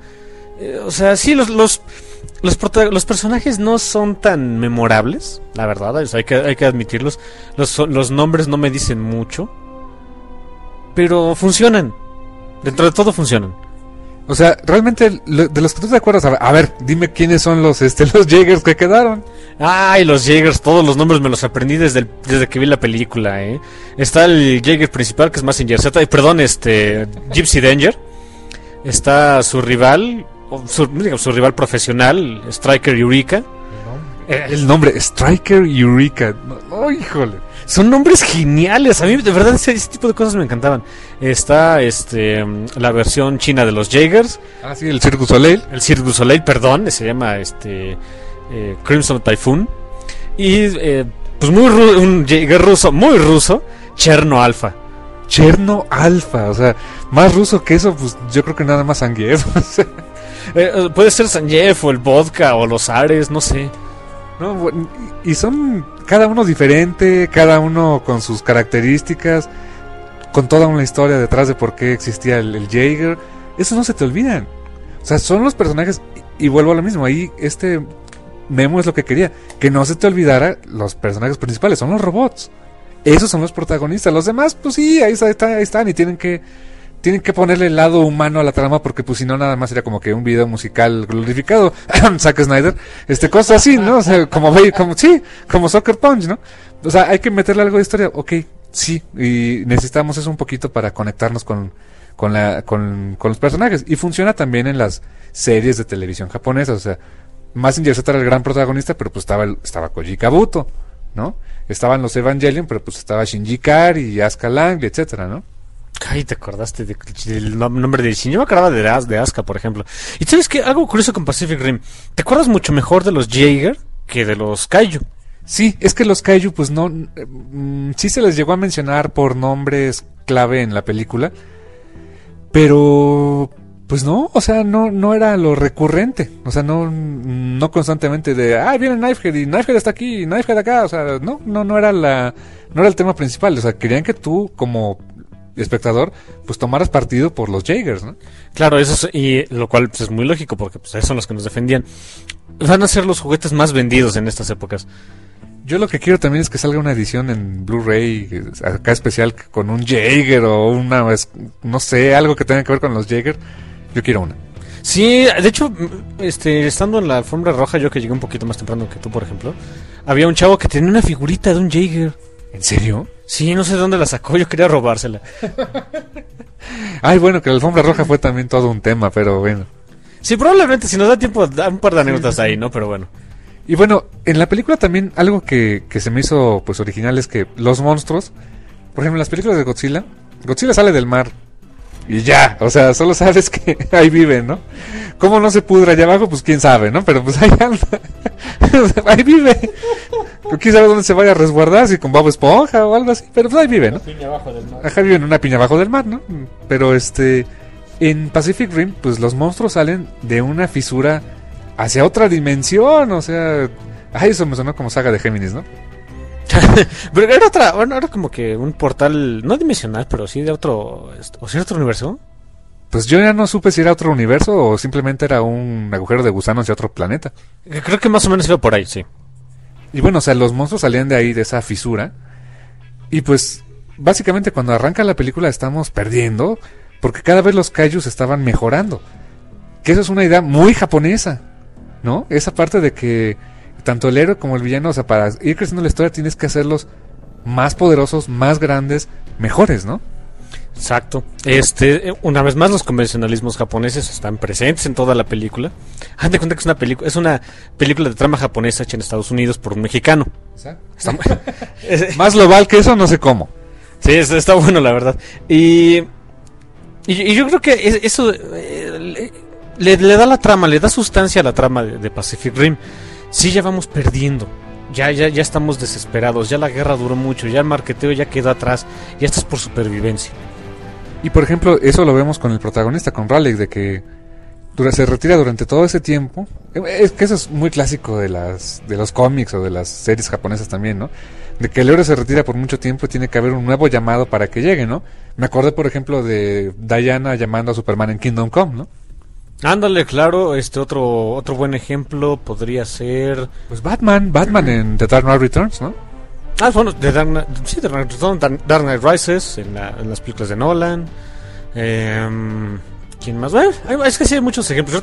Eh, o sea, sí, los, los, los, los personajes no son tan memorables, la verdad, o sea, hay que, hay que admitirlos, los, los nombres no me dicen mucho, pero funcionan, dentro de todo funcionan. O sea, realmente, lo- de los que tú te acuerdas, a ver, a ver, dime quiénes son los, este, [laughs] los Jaegers que quedaron. Ay, los Jaegers, todos los nombres me los aprendí desde, el- desde que vi la película, ¿eh? Está el Jaeger principal, que es Messenger Z, y perdón, este, Gypsy Danger. Está su rival, su, rival profesional, Striker Eureka. El nombre, Striker Eureka. No, híjole. son nombres geniales, a mí de verdad ese, ese tipo de cosas me encantaban. Está, este, la versión china de los Jaegers, Ah, sí, el Cirque du Soleil. el Cirque du Soleil, perdón, se llama, este, eh, Crimson Typhoon. Y, eh, pues muy ru- un Jaeger ruso, muy ruso, Cherno Alpha. Cherno Alpha. O sea, más ruso que eso, pues yo creo que nada más Zangief. [laughs] Eh, eh, puede ser Sanjef o el vodka o los Ares, no sé. y son cada uno diferente, cada uno con sus características, con toda una historia detrás de por qué existía el, el Jaeger. Eso no se te olvidan. O sea, son los personajes. Y, y vuelvo a lo mismo. Ahí este Memo es lo que quería. Que no se te olvidara los personajes principales. Son los robots. Esos son los protagonistas. Los demás, pues sí, ahí, está- ahí están. Y tienen que tienen que ponerle el lado humano a la trama porque pues si no nada más sería como que un video musical glorificado. [clears throat] Zack Snyder este cosas así no o sea como como sí como Soccer Punch no o sea hay que meterle algo de historia. Ok sí y necesitamos eso un poquito para conectarnos con con la con, con los personajes. Y funciona también en las series de televisión japonesas o sea Massinger Z era el gran protagonista pero pues estaba estaba Koji Kabuto no estaban los Evangelion pero pues estaba Shinji Kari y Asuka Langley etcétera no Ay, te acordaste de- del nom- nombre de Shin. Yo me acordaba de, As- de Asuka, por ejemplo. Y sabes que algo curioso con Pacific Rim. ¿Te acuerdas mucho mejor de los Jaeger que de los Kaiju? Sí, es que los kaiju, pues no. mm, sí se les llegó a mencionar por nombres clave en la película. Pero. Pues no, o sea, no, no era lo recurrente. O sea, no, no constantemente de. Ah, viene Knifehead y Knifehead está aquí y Knifehead acá. O sea, no, no, no era la. No era el tema principal. O sea, querían que tú, como espectador, pues tomaras partido por los Jaegers, ¿no? Claro, eso es, y lo cual pues, es muy lógico porque pues, son los que nos defendían. Van a ser los juguetes más vendidos en estas épocas. Yo lo que quiero también es que salga una edición en Blu-ray acá especial con un Jaeger o una, no sé, algo que tenga que ver con los Jaeger. Yo quiero una. Sí, de hecho, este, estando en la alfombra roja, yo que llegué un poquito más temprano que tú, por ejemplo, había un chavo que tenía una figurita de un Jaeger. ¿En serio? Sí, no sé de dónde la sacó, yo quería robársela. [laughs] Ay, bueno, que la alfombra roja fue también todo un tema, pero bueno. Sí, probablemente, si nos da tiempo, da un par de anécdotas ahí, ¿no? Pero bueno. Y bueno, en la película también algo que, que se me hizo pues original es que los monstruos, por ejemplo, en las películas de Godzilla, Godzilla sale del mar y ya, o sea, solo sabes que [laughs] ahí vive, ¿no? ¿Cómo no se pudra allá abajo? Pues quién sabe, ¿no? Pero pues ahí anda, [laughs] ahí vive. ¿Quién sabe dónde se vaya a resguardar? Si con Bob Esponja o algo así, pero pues ahí vive, ¿no? Ajá, vive en una piña abajo del mar, ¿no? Pero este. En Pacific Rim, pues los monstruos salen de una fisura hacia otra dimensión, o sea. Ay, eso me sonó como saga de Géminis, ¿no? [laughs] Pero era otra, bueno, era como que un portal, no dimensional, pero sí de otro, o sea, otro universo. Pues yo ya no supe si era otro universo o simplemente era un agujero de gusanos de otro planeta. Eh, Creo que más o menos iba por ahí, sí. Y bueno, o sea, los monstruos salían de ahí, de esa fisura. Y pues, básicamente cuando arranca la película estamos perdiendo, porque cada vez los kaijus estaban mejorando. Que eso es una idea muy japonesa, ¿no? Esa parte de que tanto el héroe como el villano, o sea, para ir creciendo la historia tienes que hacerlos más poderosos, más grandes, mejores, ¿no? Exacto. Este, una vez más, los convencionalismos japoneses están presentes en toda la película. Haz de cuenta que es una película, es una película de trama japonesa hecha en Estados Unidos por un mexicano. Está [laughs] Más global que eso, no sé cómo. Sí, es- está bueno, la verdad. Y, y, y yo creo que es- eso eh, le, le da la trama, le da sustancia a la trama de, de Pacific Rim. Sí, ya vamos perdiendo. Ya, ya, ya estamos desesperados. Ya la guerra duró mucho. Ya el marqueteo ya quedó atrás. Ya estás por supervivencia. Y por ejemplo, eso lo vemos con el protagonista, con Raleigh, de que se retira durante todo ese tiempo. Eh, Es que eso es muy clásico de las de los cómics o de las series japonesas también, ¿no? De que el héroe se retira por mucho tiempo y tiene que haber un nuevo llamado para que llegue, ¿no? Me acordé, por ejemplo, de Diana llamando a Superman en Kingdom Come, ¿no? Ándale, claro, este otro otro buen ejemplo podría ser Pues Batman, Batman en The Dark Knight Returns, ¿no? Ah, bueno, de Dark sí, de Dark, Knight Rises en, la- en las películas de Nolan. Em, ¿Quién más? Bueno, es que sí hay muchos ejemplos.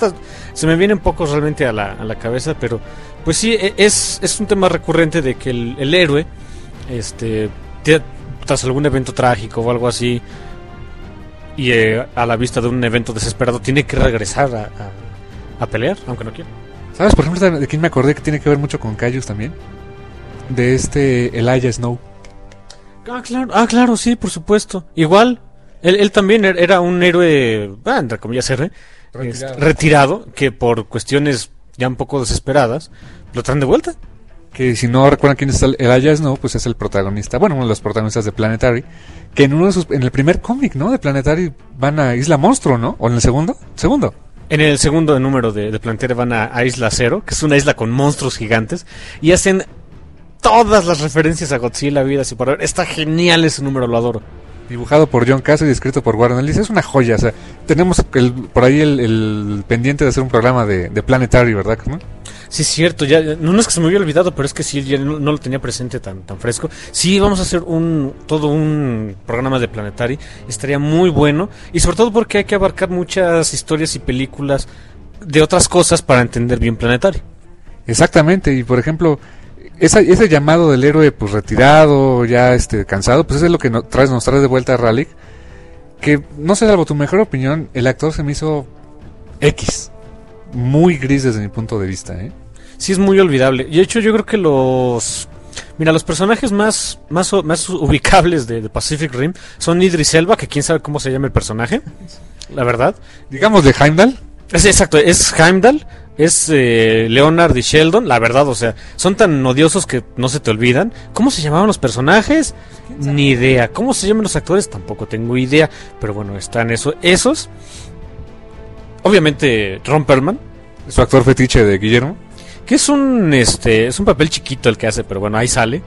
Se me vienen pocos realmente a la, a la cabeza, pero pues sí, e- es, es un tema recurrente de que el, el héroe, este, te- tras algún evento trágico o algo así, y eh, a la vista de un evento desesperado, tiene que regresar a, a- pelear, aunque no quiera. ¿Sabes, por ejemplo, de quién me acordé que tiene que ver mucho con Kaijus también? De este Elijah Snow. Ah, claro, ah, claro, sí, por supuesto. Igual, él, él también er- era un héroe, ah, entre comillas, R, Retirado. este, retirado, que por cuestiones ya un poco desesperadas, lo traen de vuelta. que si no recuerdan quién es el Elijah Snow, pues es el protagonista, bueno, uno de los protagonistas de Planetary, que en uno de sus, en el primer cómic, ¿no? De Planetary van a Isla Monstruo, ¿no? ¿O en el segundo? Segundo. En el segundo número de, de Planetary van a, a Isla Cero, que es una isla con monstruos gigantes, y hacen todas las referencias a Godzilla, vida y por haber. Está genial ese número, lo adoro. dibujado por John Cassidy y escrito por Warren Ellis. Es una joya, o sea, tenemos el, por ahí el, el pendiente de hacer un programa de, de Planetary, ¿verdad? Sí, es cierto, ya, no, no es que se me hubiera olvidado, pero es que sí, ya no, no lo tenía presente tan, tan fresco. Sí, vamos a hacer un todo un programa de Planetary, estaría muy bueno, y sobre todo porque hay que abarcar muchas historias y películas de otras cosas para entender bien Planetary. Exactamente, y por ejemplo, esa, ese llamado del héroe pues retirado, ya este cansado, pues eso es lo que no, traes, nos trae de vuelta a Raleigh. Que no sé, salvo tu mejor opinión, el actor se me hizo X. Muy gris desde mi punto de vista, ¿eh? Sí, es muy olvidable. Y de hecho, yo creo que los. Mira, los personajes más, más, más ubicables de, de Pacific Rim son Idris Elba, que quién sabe cómo se llama el personaje, la verdad. Digamos de Heimdall, Es exacto, es Heimdall, es eh, Leonard y Sheldon, la verdad, o sea, son tan odiosos que no se te olvidan. ¿Cómo se llamaban los personajes? Ni idea. ¿Cómo se llaman los actores? Tampoco tengo idea. Pero bueno, están eso, esos. Obviamente, Ron Perlman, su actor fetiche de Guillermo. que es un este es un papel chiquito el que hace, pero bueno, ahí sale.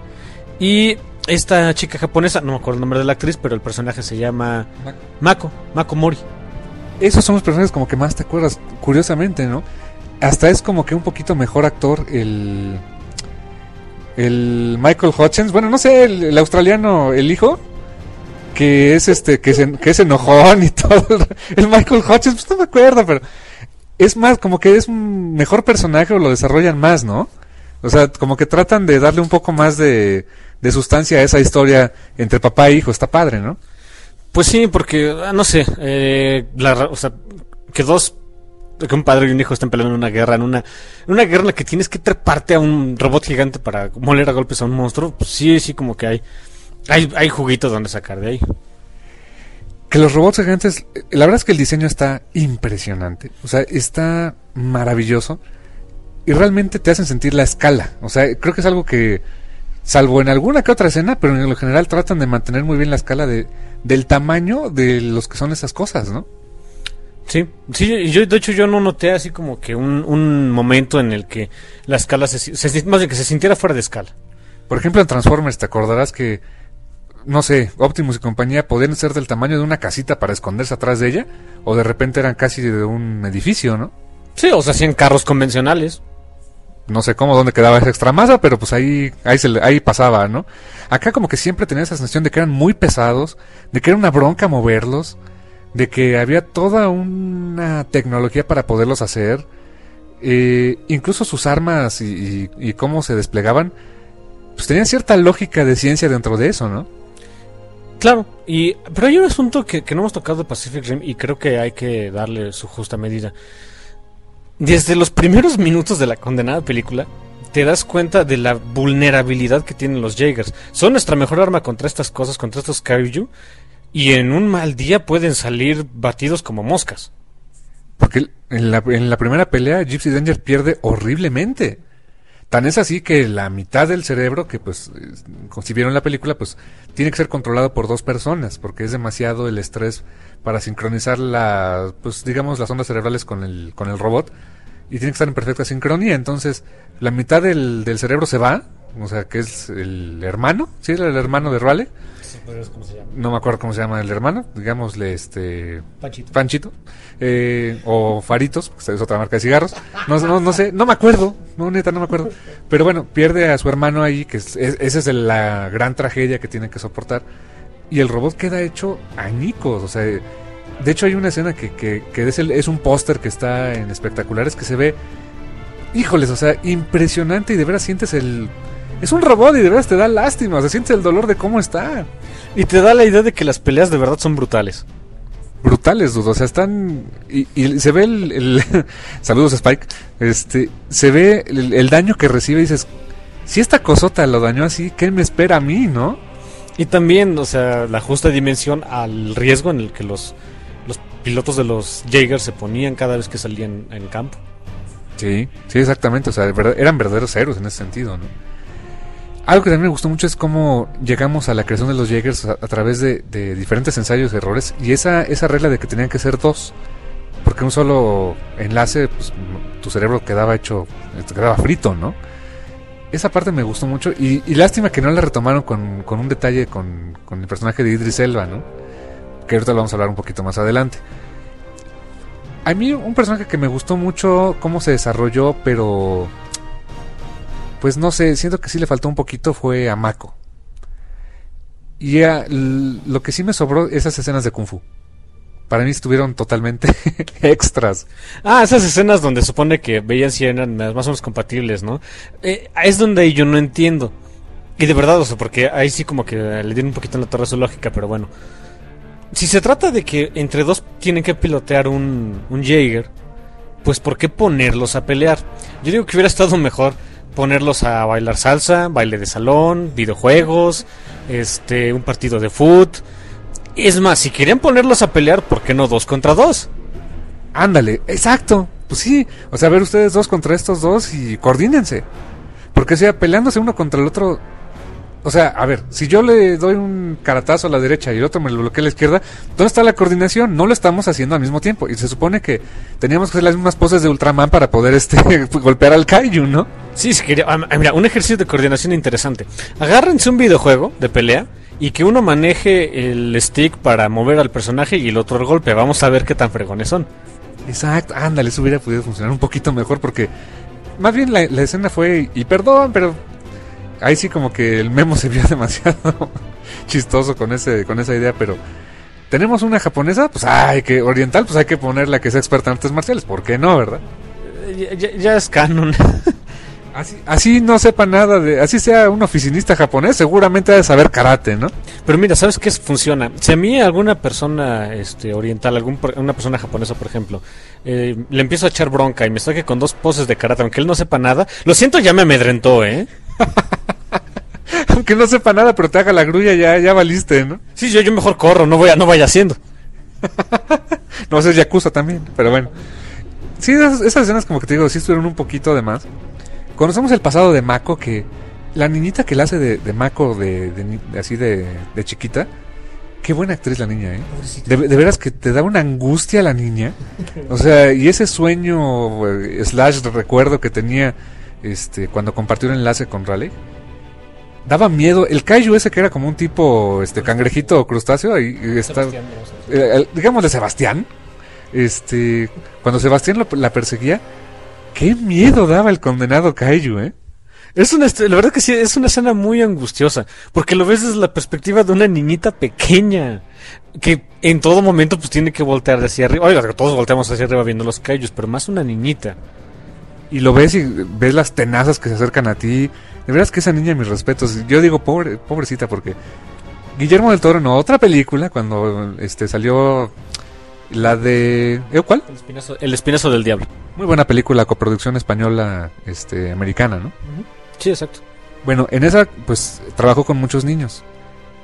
Y esta chica japonesa, no me acuerdo el nombre de la actriz, pero el personaje se llama Mako, Mako Mori. Esos son los personajes como que más te acuerdas, curiosamente, ¿no? Hasta es como que un poquito mejor actor el. El Michael Hutchins, bueno, no sé, el, australiano, el hijo, que es este, que, se, que es enojón y [laughs] todo. El Michael Hutchins, pues no me acuerdo, pero es más, como que es un mejor personaje o lo desarrollan más, ¿no? O sea, como que tratan de darle un poco más de, de sustancia a esa historia entre papá e hijo, está padre, ¿no? Pues sí, porque ah, no sé, eh, la o sea, que dos que un padre y un hijo estén peleando en una guerra, en una, en una guerra en la que tienes que treparte a un robot gigante para moler a golpes a un monstruo, pues sí, sí, como que hay, hay, hay juguitos donde sacar de ahí. Que los robots gigantes, la verdad es que el diseño está impresionante. O sea, está maravilloso. Y realmente te hacen sentir la escala. O sea, creo que es algo que, salvo en alguna que otra escena, pero en lo general tratan de mantener muy bien la escala de, del tamaño de los que son esas cosas, ¿no? Sí, sí, y yo de hecho yo no noté así como que un, un momento en el que la escala se, se, más bien que se sintiera fuera de escala. Por ejemplo, en Transformers te acordarás que, no sé, Optimus y compañía podían ser del tamaño de una casita para esconderse atrás de ella, o de repente eran casi de un edificio, ¿no? Sí, o sea, hacían carros convencionales. no sé cómo dónde quedaba esa extra masa, pero pues ahí ahí se ahí pasaba, ¿no? Acá como que siempre tenía esa sensación de que eran muy pesados, de que era una bronca moverlos, de que había toda una tecnología para poderlos hacer, eh, incluso sus armas y, cómo se desplegaban, pues tenían cierta lógica de ciencia dentro de eso, ¿no? Claro, y pero hay un asunto que, que no hemos tocado de Pacific Rim y creo que hay que darle su justa medida. Desde los primeros minutos de la condenada película, te das cuenta de la vulnerabilidad que tienen los Jaegers. Son nuestra mejor arma contra estas cosas, contra estos Kaiju, y en un mal día pueden salir batidos como moscas. Porque en la, en la primera pelea Gypsy Danger pierde horriblemente. Tan es así que la mitad del cerebro, que pues, eh, si vieron la película, pues tiene que ser controlado por dos personas, porque es demasiado el estrés para sincronizar la, pues digamos, las ondas cerebrales con el, con el robot, y tiene que estar en perfecta sincronía. Entonces, la mitad del, del cerebro se va, o sea, que es el hermano, ¿sí? El hermano de Raleigh. No me acuerdo cómo se llama el hermano, digámosle este... Panchito. eh, o Faritos, que es otra marca de cigarros. No, no, no sé, no me acuerdo. No, neta, no me acuerdo. Pero bueno, pierde a su hermano ahí, que es, es- esa es la gran tragedia que tiene que soportar. Y el robot queda hecho añicos. O sea, de hecho hay una escena que, que, que es, el- es un póster que está en espectaculares que se ve, híjoles, o sea, impresionante y de veras sientes el... Es un robot y de veras te da lástima, o sea, sientes el dolor de cómo está. Y te da la idea de que las peleas de verdad son brutales. brutales, dudo. O sea, están. Y, y se ve el. el- [laughs] saludos, Spike. Este. Se ve el, el daño que recibe y dices. Si esta cosota lo dañó así, ¿qué me espera a mí, no? Y también, o sea, la justa dimensión al riesgo en el que los, los pilotos de los Jaegers se ponían cada vez que salían en campo. Sí, sí, exactamente. O sea, verdad- eran verdaderos héroes en ese sentido, ¿no? Algo que también me gustó mucho es cómo llegamos a la creación de los Jaegers a, través de, diferentes ensayos y errores. Y esa, esa regla de que tenían que ser dos. Porque un solo enlace, pues tu cerebro quedaba hecho, quedaba frito, ¿no? esa parte me gustó mucho y, y lástima que no la retomaron con, con un detalle con, con el personaje de Idris Elba, ¿no? Que ahorita lo vamos a hablar un poquito más adelante. A mí un personaje que me gustó mucho cómo se desarrolló, pero pues no sé, siento que sí le faltó un poquito fue a Mako. Y lo que sí me sobró esas escenas de Kung Fu. Para mí estuvieron totalmente [laughs] extras. Ah, esas escenas donde supone que veían si eran más o menos compatibles, ¿no? Eh, es donde yo no entiendo. Y de verdad, o sea, porque ahí sí como que le dieron un poquito en la torre su lógica, pero bueno. Si se trata de que entre dos tienen que pilotear un, un Jaeger, pues ¿por qué ponerlos a pelear? Yo digo que hubiera estado mejor ponerlos a bailar salsa, baile de salón, videojuegos, este, un partido de foot. Es más, si querían ponerlos a pelear, ¿por qué no dos contra dos? Ándale, exacto. Pues sí, o sea, ver ustedes dos contra estos dos y coordínense. Porque sea, peleándose uno contra el otro. O sea, a ver, si yo le doy un caratazo a la derecha y el otro me lo bloquea a la izquierda, ¿dónde está la coordinación? No lo estamos haciendo al mismo tiempo. Y se supone que teníamos que hacer las mismas poses de Ultraman para poder este [laughs] golpear al Kaiju, ¿no? Sí, si quería. ah, mira, un ejercicio de coordinación interesante. Agárrense un videojuego de pelea y que uno maneje el stick para mover al personaje y el otro el golpe. Vamos a ver qué tan fregones son. Exacto, ándale, eso hubiera podido funcionar un poquito mejor porque más bien la, la escena fue, y perdón, pero ahí sí como que el memo se vio [laughs] demasiado chistoso con ese con esa idea, pero tenemos una japonesa, pues hay que oriental, pues hay que ponerla que sea experta en artes marciales, ¿por qué no, verdad? Eh, Ya, ya- ya es canon. [laughs] Así, así no sepa nada de, así sea un oficinista japonés, seguramente ha de saber karate, ¿no? Pero mira, ¿sabes qué funciona? Si a mí alguna persona este, oriental, algún, una persona japonesa, por ejemplo, eh, le empiezo a echar bronca y me saque con dos poses de karate, aunque él no sepa nada, lo siento, ya me amedrentó, ¿eh? [laughs] Aunque no sepa nada, pero te haga la grulla, ya, ya valiste, ¿no? Sí, yo, yo mejor corro, no voy a, no vaya haciendo. [laughs] No sé, Yakuza también, pero bueno. Sí, esas, esas escenas como que te digo, sí estuvieron un poquito de más. Conocemos el pasado de Mako, que la niñita que la hace de, de Mako, de, de ni- de así de, de chiquita, qué buena actriz la niña, ¿eh? De, de veras que te da una angustia la niña. O sea, y ese sueño eh, slash recuerdo que tenía este cuando compartió un enlace con Raleigh. Daba miedo. El kaiju ese que era como un tipo este cangrejito o crustáceo, ahí está eh, el- digamos de Sebastián, este, cuando Sebastián lo- la perseguía, qué miedo daba el condenado Kaiju, ¿eh? Es una, la verdad que sí, es una escena muy angustiosa, porque lo ves desde la perspectiva de una niñita pequeña, que en todo momento pues tiene que voltear hacia arriba. Oiga, que todos volteamos hacia arriba viendo los kaijus, pero más una niñita. Y lo ves y ves las tenazas que se acercan a ti. De veras que esa niña, mis respetos. Yo digo, pobre, pobrecita, porque Guillermo del Toro en otra película, cuando este salió la de... ¿eh, ¿Cuál? El espinazo, el espinazo del diablo. Muy buena película, coproducción española, este, americana, ¿no? Sí, exacto. Bueno, en esa, pues, trabajó con muchos niños.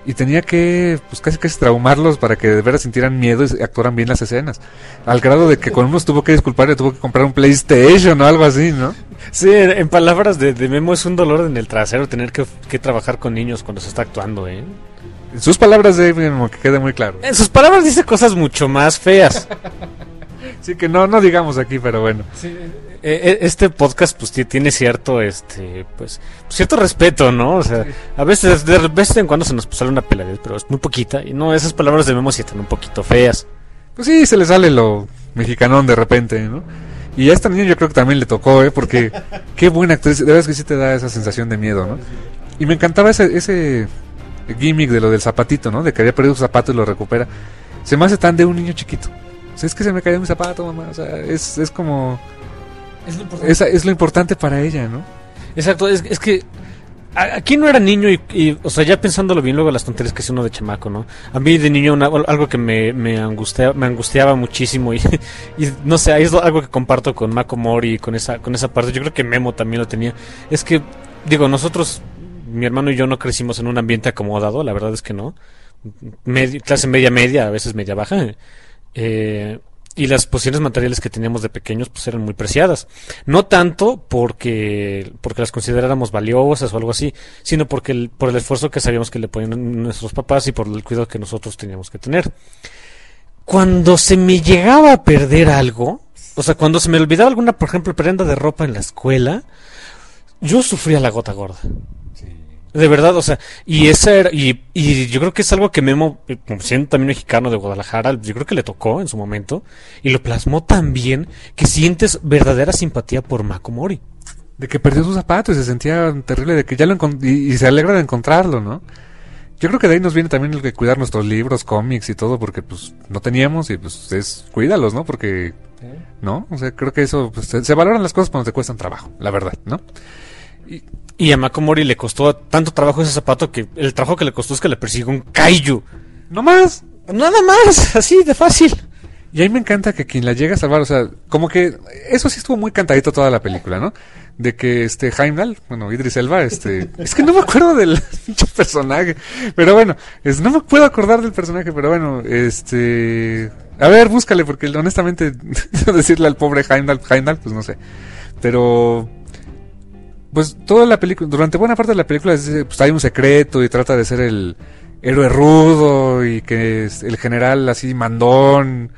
Y tenía que, pues, casi casi traumarlos para que de veras sintieran miedo y actuaran bien las escenas. Al grado de que con unos tuvo que disculpar y tuvo que comprar un PlayStation o algo así, ¿no? Sí, en, palabras de, de Memo es un dolor en el trasero tener que, que trabajar con niños cuando se está actuando, ¿eh? En sus palabras de como que quede muy claro. En sus palabras dice cosas mucho más feas. Sí que no, no digamos aquí, pero bueno. Eh, eh, este podcast pues ti- tiene cierto este pues cierto respeto no o sea a veces de vez en cuando se nos sale una peladez pero es muy poquita y no esas palabras de Memo sí están un poquito feas Pues sí, se le sale lo mexicanón de repente, ¿no? Y a esta niña yo creo que también le tocó, ¿eh? Porque [laughs] qué buena actriz. De verdad que sí te da esa sensación de miedo, ¿no? Y me encantaba ese, ese gimmick de lo del zapatito, ¿no? De que había perdido su zapato y lo recupera. Se me hace tan de un niño chiquito. O sea, es que se me cayó mi zapato, mamá. O sea, es, es como... Es, es lo importante para ella, ¿no? exacto es, es que aquí no era niño y, y, o sea ya pensándolo bien luego las tonterías que hace uno de chamaco no a mí de niño una- algo que me, me angustia, me angustiaba muchísimo y, [laughs] y no sé es lo- algo que comparto con Mako Mori con esa con esa parte. Yo creo que Memo también lo tenía. Es que digo nosotros mi hermano y yo no crecimos en un ambiente acomodado la verdad es que no. Medi- clase media media a veces media baja eh, y las posiciones materiales que teníamos de pequeños pues eran muy preciadas no tanto porque porque las consideráramos valiosas o algo así sino porque por el esfuerzo que sabíamos que le ponían nuestros papás y por el cuidado que nosotros teníamos que tener cuando se me llegaba a perder algo o sea cuando se me olvidaba alguna por ejemplo prenda de ropa en la escuela yo sufría la gota gorda. De verdad, o sea, y esa era, y, y yo creo que es algo que Memo, eh, como siendo también mexicano de Guadalajara, yo creo que le tocó en su momento, y lo plasmó tan bien que sientes verdadera simpatía por Mako Mori. De que perdió sus zapatos y se sentía terrible, de que ya lo y, y se alegra de encontrarlo, ¿no? Yo creo que de ahí nos viene también el de cuidar nuestros libros, cómics y todo, porque pues no teníamos y pues es cuídalos, ¿no? Porque, ¿no? O sea, creo que eso, pues, se, se valoran las cosas cuando te cuestan trabajo, la verdad, ¿no? Y a Mako Mori le costó tanto trabajo ese zapato que el trabajo que le costó es que le persiguió un kaiju. No más. Nada más, así de fácil. Y ahí me encanta que quien la llega a salvar, o sea, como que eso sí estuvo muy cantadito toda la película, ¿no? De que este Heimdall, bueno, Idris Elba, este, [laughs] es que no me acuerdo del [laughs] personaje, pero bueno, es, no me puedo acordar del personaje, pero bueno, este, a ver, búscale, porque honestamente, [laughs] decirle al pobre Heimdall, Heimdall, pues no sé, pero, pues toda la película, durante buena parte de la película, es, pues hay un secreto y trata de ser el héroe rudo y que es el general así mandón,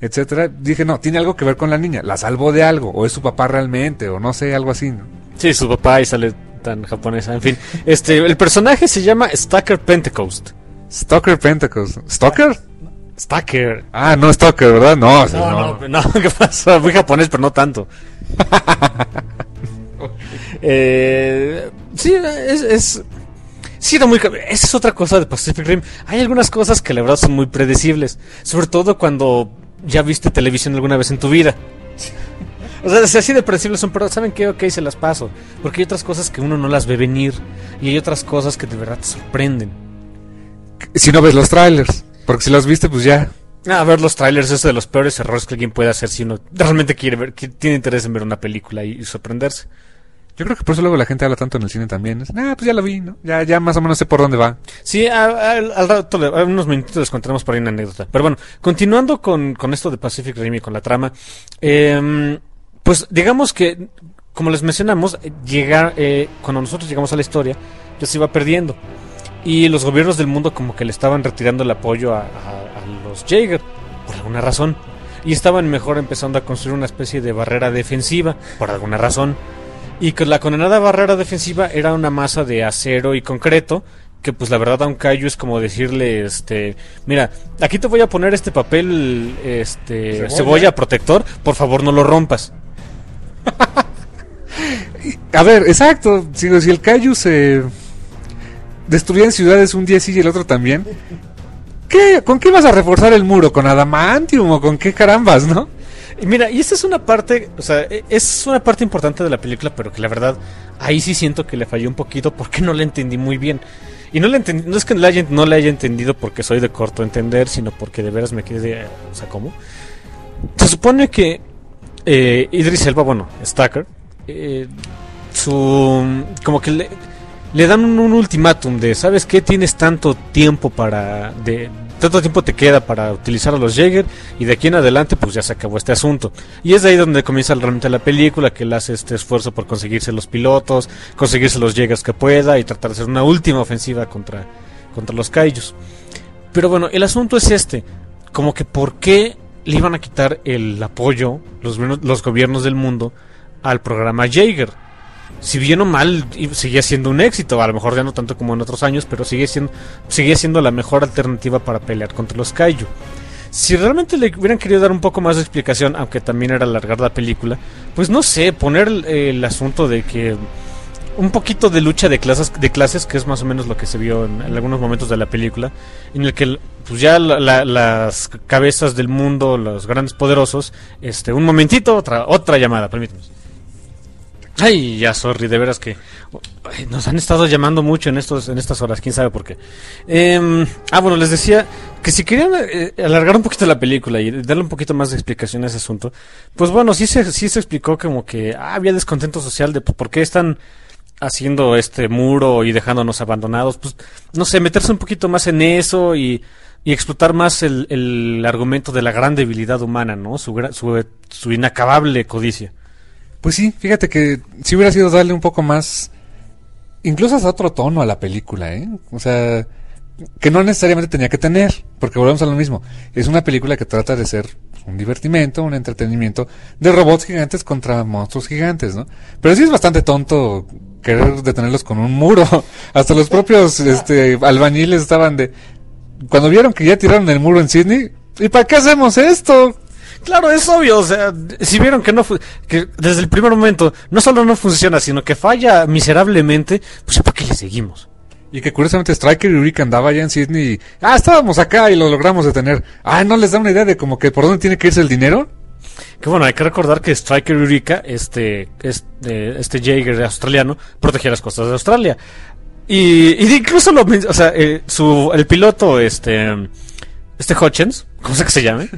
etcétera. Dije, no, tiene algo que ver con la niña, la salvó de algo, o es su papá realmente, o no sé, algo así. ¿no? Sí, su papá y sale tan japonesa, en fin. Este, el personaje se llama Stacker Pentecost. Stalker Pentecost. ¿Stalker? Stacker. Ah, no Stalker, ¿verdad? No, o sea, No, no, no, [laughs] ¿qué pasa? Muy japonés, pero no tanto. [laughs] [laughs] eh, sí, es, es. Sí, era muy. Esa es otra cosa de Pacific Rim. Hay algunas cosas que la verdad son muy predecibles. Sobre todo cuando ya viste televisión alguna vez en tu vida. O sea, si así de predecibles son, pero ¿saben qué? Ok, se las paso. Porque hay otras cosas que uno no las ve venir. Y hay otras cosas que de verdad te sorprenden. Si no ves los trailers, porque si los viste, pues ya. A ver, los trailers es de los peores errores que alguien puede hacer si uno realmente quiere ver, que tiene interés en ver una película y, y sorprenderse. Yo creo que por eso luego la gente habla tanto en el cine también. Es, ah, pues ya lo vi, ¿no? Ya, ya más o menos sé por dónde va. Sí, a- a- al, rato, a unos minutitos les contaremos por ahí una anécdota. Pero bueno, continuando con, con esto de Pacific Rim y con la trama, em, pues digamos que, como les mencionamos, eh, llegar, eh, cuando nosotros llegamos a la historia, ya se iba perdiendo. Y los gobiernos del mundo como que le estaban retirando el apoyo a- a los Jaeger, por alguna razón. Y estaban mejor empezando a construir una especie de barrera defensiva, por alguna razón. Y que la condenada barrera defensiva era una masa de acero y concreto, que pues la verdad a un Kaiju es como decirle, este, mira, aquí te voy a poner este papel, este, Cebolla. cebolla, protector, por favor no lo rompas. A ver, exacto. Si, si el Kaiju se destruía en ciudades un día sí y el otro también. ¿Qué? ¿Con qué vas a reforzar el muro? ¿Con adamantium o con qué carambas, no? Mira, y esta es una parte, o sea, e- es una parte importante de la película, pero que la verdad, ahí sí siento que le falló un poquito porque [laughs] no la entendí muy bien. Y no, la entendí, no es que la haya- no la haya entendido porque soy de corto entender, sino porque de veras me quedé eh, o sea, ¿cómo? Se supone que eh, Idris Elba, bueno, Stacker, eh, su, como que le, le dan un, un ultimátum de, ¿sabes qué? Tienes tanto tiempo para, de, tanto tiempo te queda para utilizar a los Jaeger y de aquí en adelante pues ya se acabó este asunto. Y es de ahí donde comienza realmente la película, que él hace este esfuerzo por conseguirse los pilotos, conseguirse los Jaegers que pueda y tratar de hacer una última ofensiva contra, contra los Kaijus. Pero bueno, el asunto es este, como que por qué le iban a quitar el apoyo los, los gobiernos del mundo al programa Jaeger. Si bien o mal sigue siendo un éxito, a lo mejor ya no tanto como en otros años, pero sigue siendo, siendo la mejor alternativa para pelear contra los Kaiju. Si realmente le hubieran querido dar un poco más de explicación, aunque también era alargar la película, pues no sé, poner el, el asunto de que un poquito de lucha de clases, de clases, que es más o menos lo que se vio en, algunos momentos de la película, en el que pues ya la- la- las cabezas del mundo, los grandes poderosos, este, un momentito, otra, otra llamada, permíteme. Ay, ya, sorry, de veras que nos han estado llamando mucho en estos, en estas horas, quién sabe por qué. Em, ah, bueno, les decía que si querían eh, alargar un poquito la película y darle un poquito más de explicación a ese asunto, pues bueno, sí se, sí se explicó como que ah, había descontento social de pues, por qué están haciendo este muro y dejándonos abandonados, pues no sé, meterse un poquito más en eso y, y explotar más el, el argumento de la gran debilidad humana, ¿no? Su, su, su inacabable codicia. Pues sí, fíjate que si hubiera sido darle un poco más, incluso hasta otro tono a la película, ¿eh? O sea, que no necesariamente tenía que tener, porque volvemos a lo mismo. Es una película que trata de ser un divertimento, un entretenimiento de robots gigantes contra monstruos gigantes, ¿no? Pero sí es bastante tonto querer detenerlos con un muro. [laughs] Hasta los propios este, albañiles estaban de... Cuando vieron que ya tiraron el muro en Sydney, ¿y para qué hacemos esto? Claro, es obvio, o sea, si vieron que no que desde el primer momento no solo no funciona, sino que falla miserablemente, pues ¿para qué le seguimos? Y que curiosamente Striker y Eureka andaba allá en Sydney y, ah, estábamos acá y lo logramos detener. Ah, ¿no les da una idea de como que por dónde tiene que irse el dinero? Que bueno, hay que recordar que Striker Eureka, este, este, este Jaeger australiano, protegía las costas de Australia. Y, y incluso lo, o sea, eh, su, el piloto, este, este Hutchins, ¿cómo se que se llame?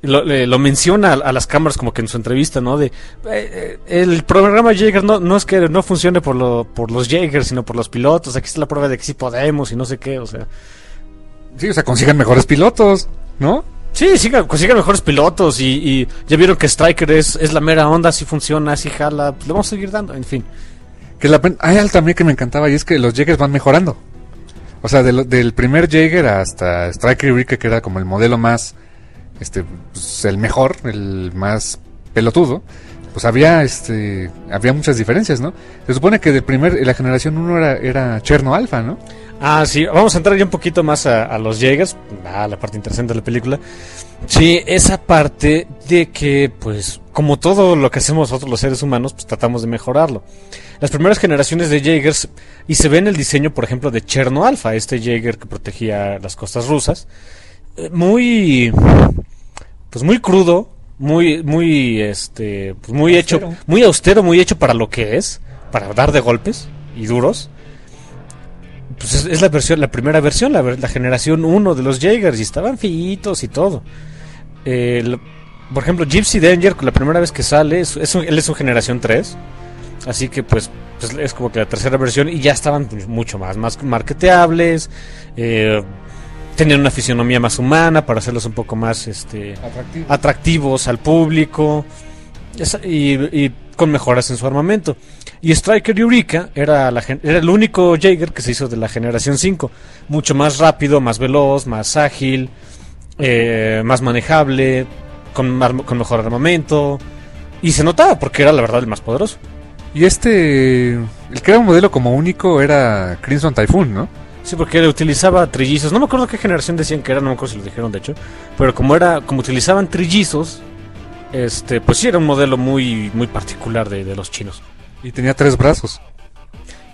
Lo, lo menciona a, las cámaras como que en su entrevista, ¿no? De eh, eh, el programa Jaeger no, no es que no funcione por, lo, por los Jaegers, sino por los pilotos. Aquí está la prueba de que sí podemos y no sé qué, o sea. Sí, o sea, consigan mejores pilotos, ¿no? Sí, consigan mejores pilotos y, ya vieron que Striker es, es la mera onda, si funciona, si jala, pues le vamos a seguir dando, en fin. Que la, hay algo también que me encantaba y es que los Jaegers van mejorando. O sea, del primer Jaeger hasta Striker y que era como el modelo más este, pues, el mejor, el más pelotudo, pues había, este, había muchas diferencias, ¿no? Se supone que del primer, la generación 1 era, era Cherno Alpha, ¿no? Ah, sí, vamos a entrar ya un poquito más a, los Jaegers, a la parte interesante de la película. Sí, esa parte de que, pues, como todo lo que hacemos nosotros los seres humanos, pues tratamos de mejorarlo. Las primeras generaciones de Jaegers, y se ve en el diseño, por ejemplo, de Cherno Alpha, este Jaeger que protegía las costas rusas, eh, muy pues muy crudo, muy muy este pues muy hecho, muy austero, muy hecho para lo que es, para dar de golpes y duros. Pues es, la versión, la primera versión, la, la generación 1 de los Jaegers y estaban fiitos y todo. por ejemplo, Gypsy Danger, la primera vez que sale, es, él es su generación 3. Así que pues, pues, es como que la tercera versión y ya estaban mucho más, más marketeables. Eh, tener una fisionomía más humana para hacerlos un poco más este, atractivos al público y, con mejoras en su armamento. Y Striker Eureka era, la, era el único Jaeger que se hizo de la generación 5. Mucho más rápido, más veloz, más ágil, eh, más manejable, con, con mejor armamento. Y se notaba porque era la verdad el más poderoso. Y este, el que era un modelo como único era Crimson Typhoon, ¿no? Sí, porque utilizaba trillizos. No me acuerdo qué generación decían que era, no me acuerdo si lo dijeron de hecho. Pero como era, como utilizaban trillizos, este, pues sí era un modelo muy, muy particular de, los chinos. Y tenía tres brazos.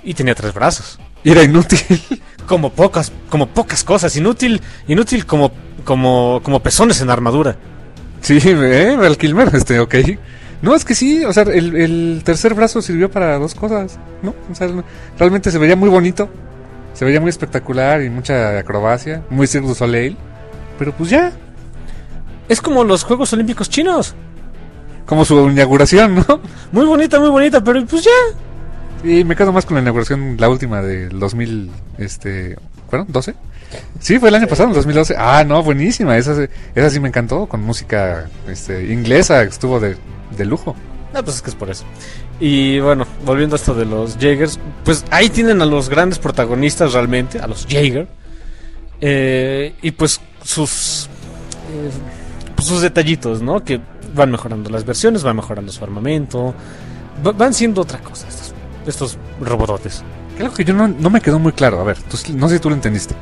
Y tenía tres brazos. Y era inútil. [laughs] Como pocas, como pocas cosas. Inútil, inútil como, como, como pezones en armadura. Sí, eh, el Kilmer, este, ok. No, es que sí, o sea, el, el, tercer brazo sirvió para dos cosas, ¿no? O sea, realmente se veía muy bonito. Se veía muy espectacular y mucha acrobacia, muy Cirque du Soleil. Pero pues ya. Es como los Juegos Olímpicos chinos. Como su inauguración, ¿no? Muy bonita, muy bonita, pero pues ya. Y me quedo más con la inauguración, la última del 2000, este, ¿fueron? ¿12? Sí, fue el año pasado, el 2012. Ah, no, buenísima. Esa, esa sí me encantó, con música este, inglesa, estuvo de, de lujo. No, pues es que es por eso. Y bueno, volviendo a esto de los Jaegers, pues ahí tienen a los grandes protagonistas realmente, a los Jaeger. Eh, y pues sus, eh, pues sus detallitos, ¿no? Que van mejorando las versiones, van mejorando su armamento, van siendo otra cosa estos, estos robototes. Creo que yo no, no, me quedó muy claro. A ver, no sé si tú lo entendiste.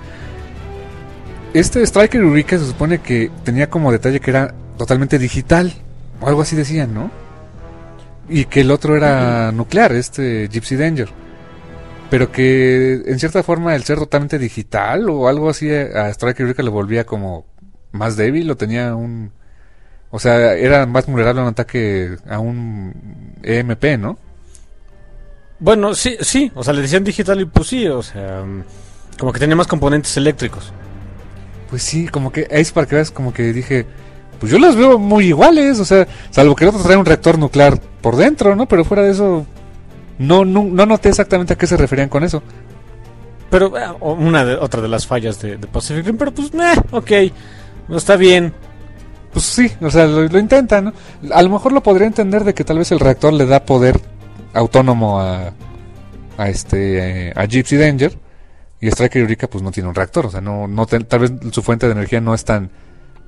Este Striker Eureka se supone que tenía como detalle que era totalmente digital. O algo así decían, ¿no? Y que el otro era nuclear, este Gypsy Danger. Pero que en cierta forma el ser totalmente digital o algo así a Striker Eureka lo volvía como más débil o tenía un... O sea, era más vulnerable a un ataque a un EMP, ¿no? Bueno, sí, sí, o sea, le decían digital y pues sí, o sea, como que tenía más componentes eléctricos. Pues sí, como que es para que veas como que dije, pues yo las veo muy iguales, o sea, salvo que el otro trae un reactor nuclear por dentro, ¿no? Pero fuera de eso, no, no, no noté exactamente a qué se referían con eso. Pero eh, una de, otra de las fallas de, Pacific Rim, pero pues, meh, ok, no está bien. Pues sí, o sea, lo, lo intentan, ¿no? A lo mejor lo podría entender de que tal vez el reactor le da poder autónomo a, a este, a Gypsy Danger Y Striker Eureka pues no tiene un reactor, o sea, no, no te- tal vez su fuente de energía no es tan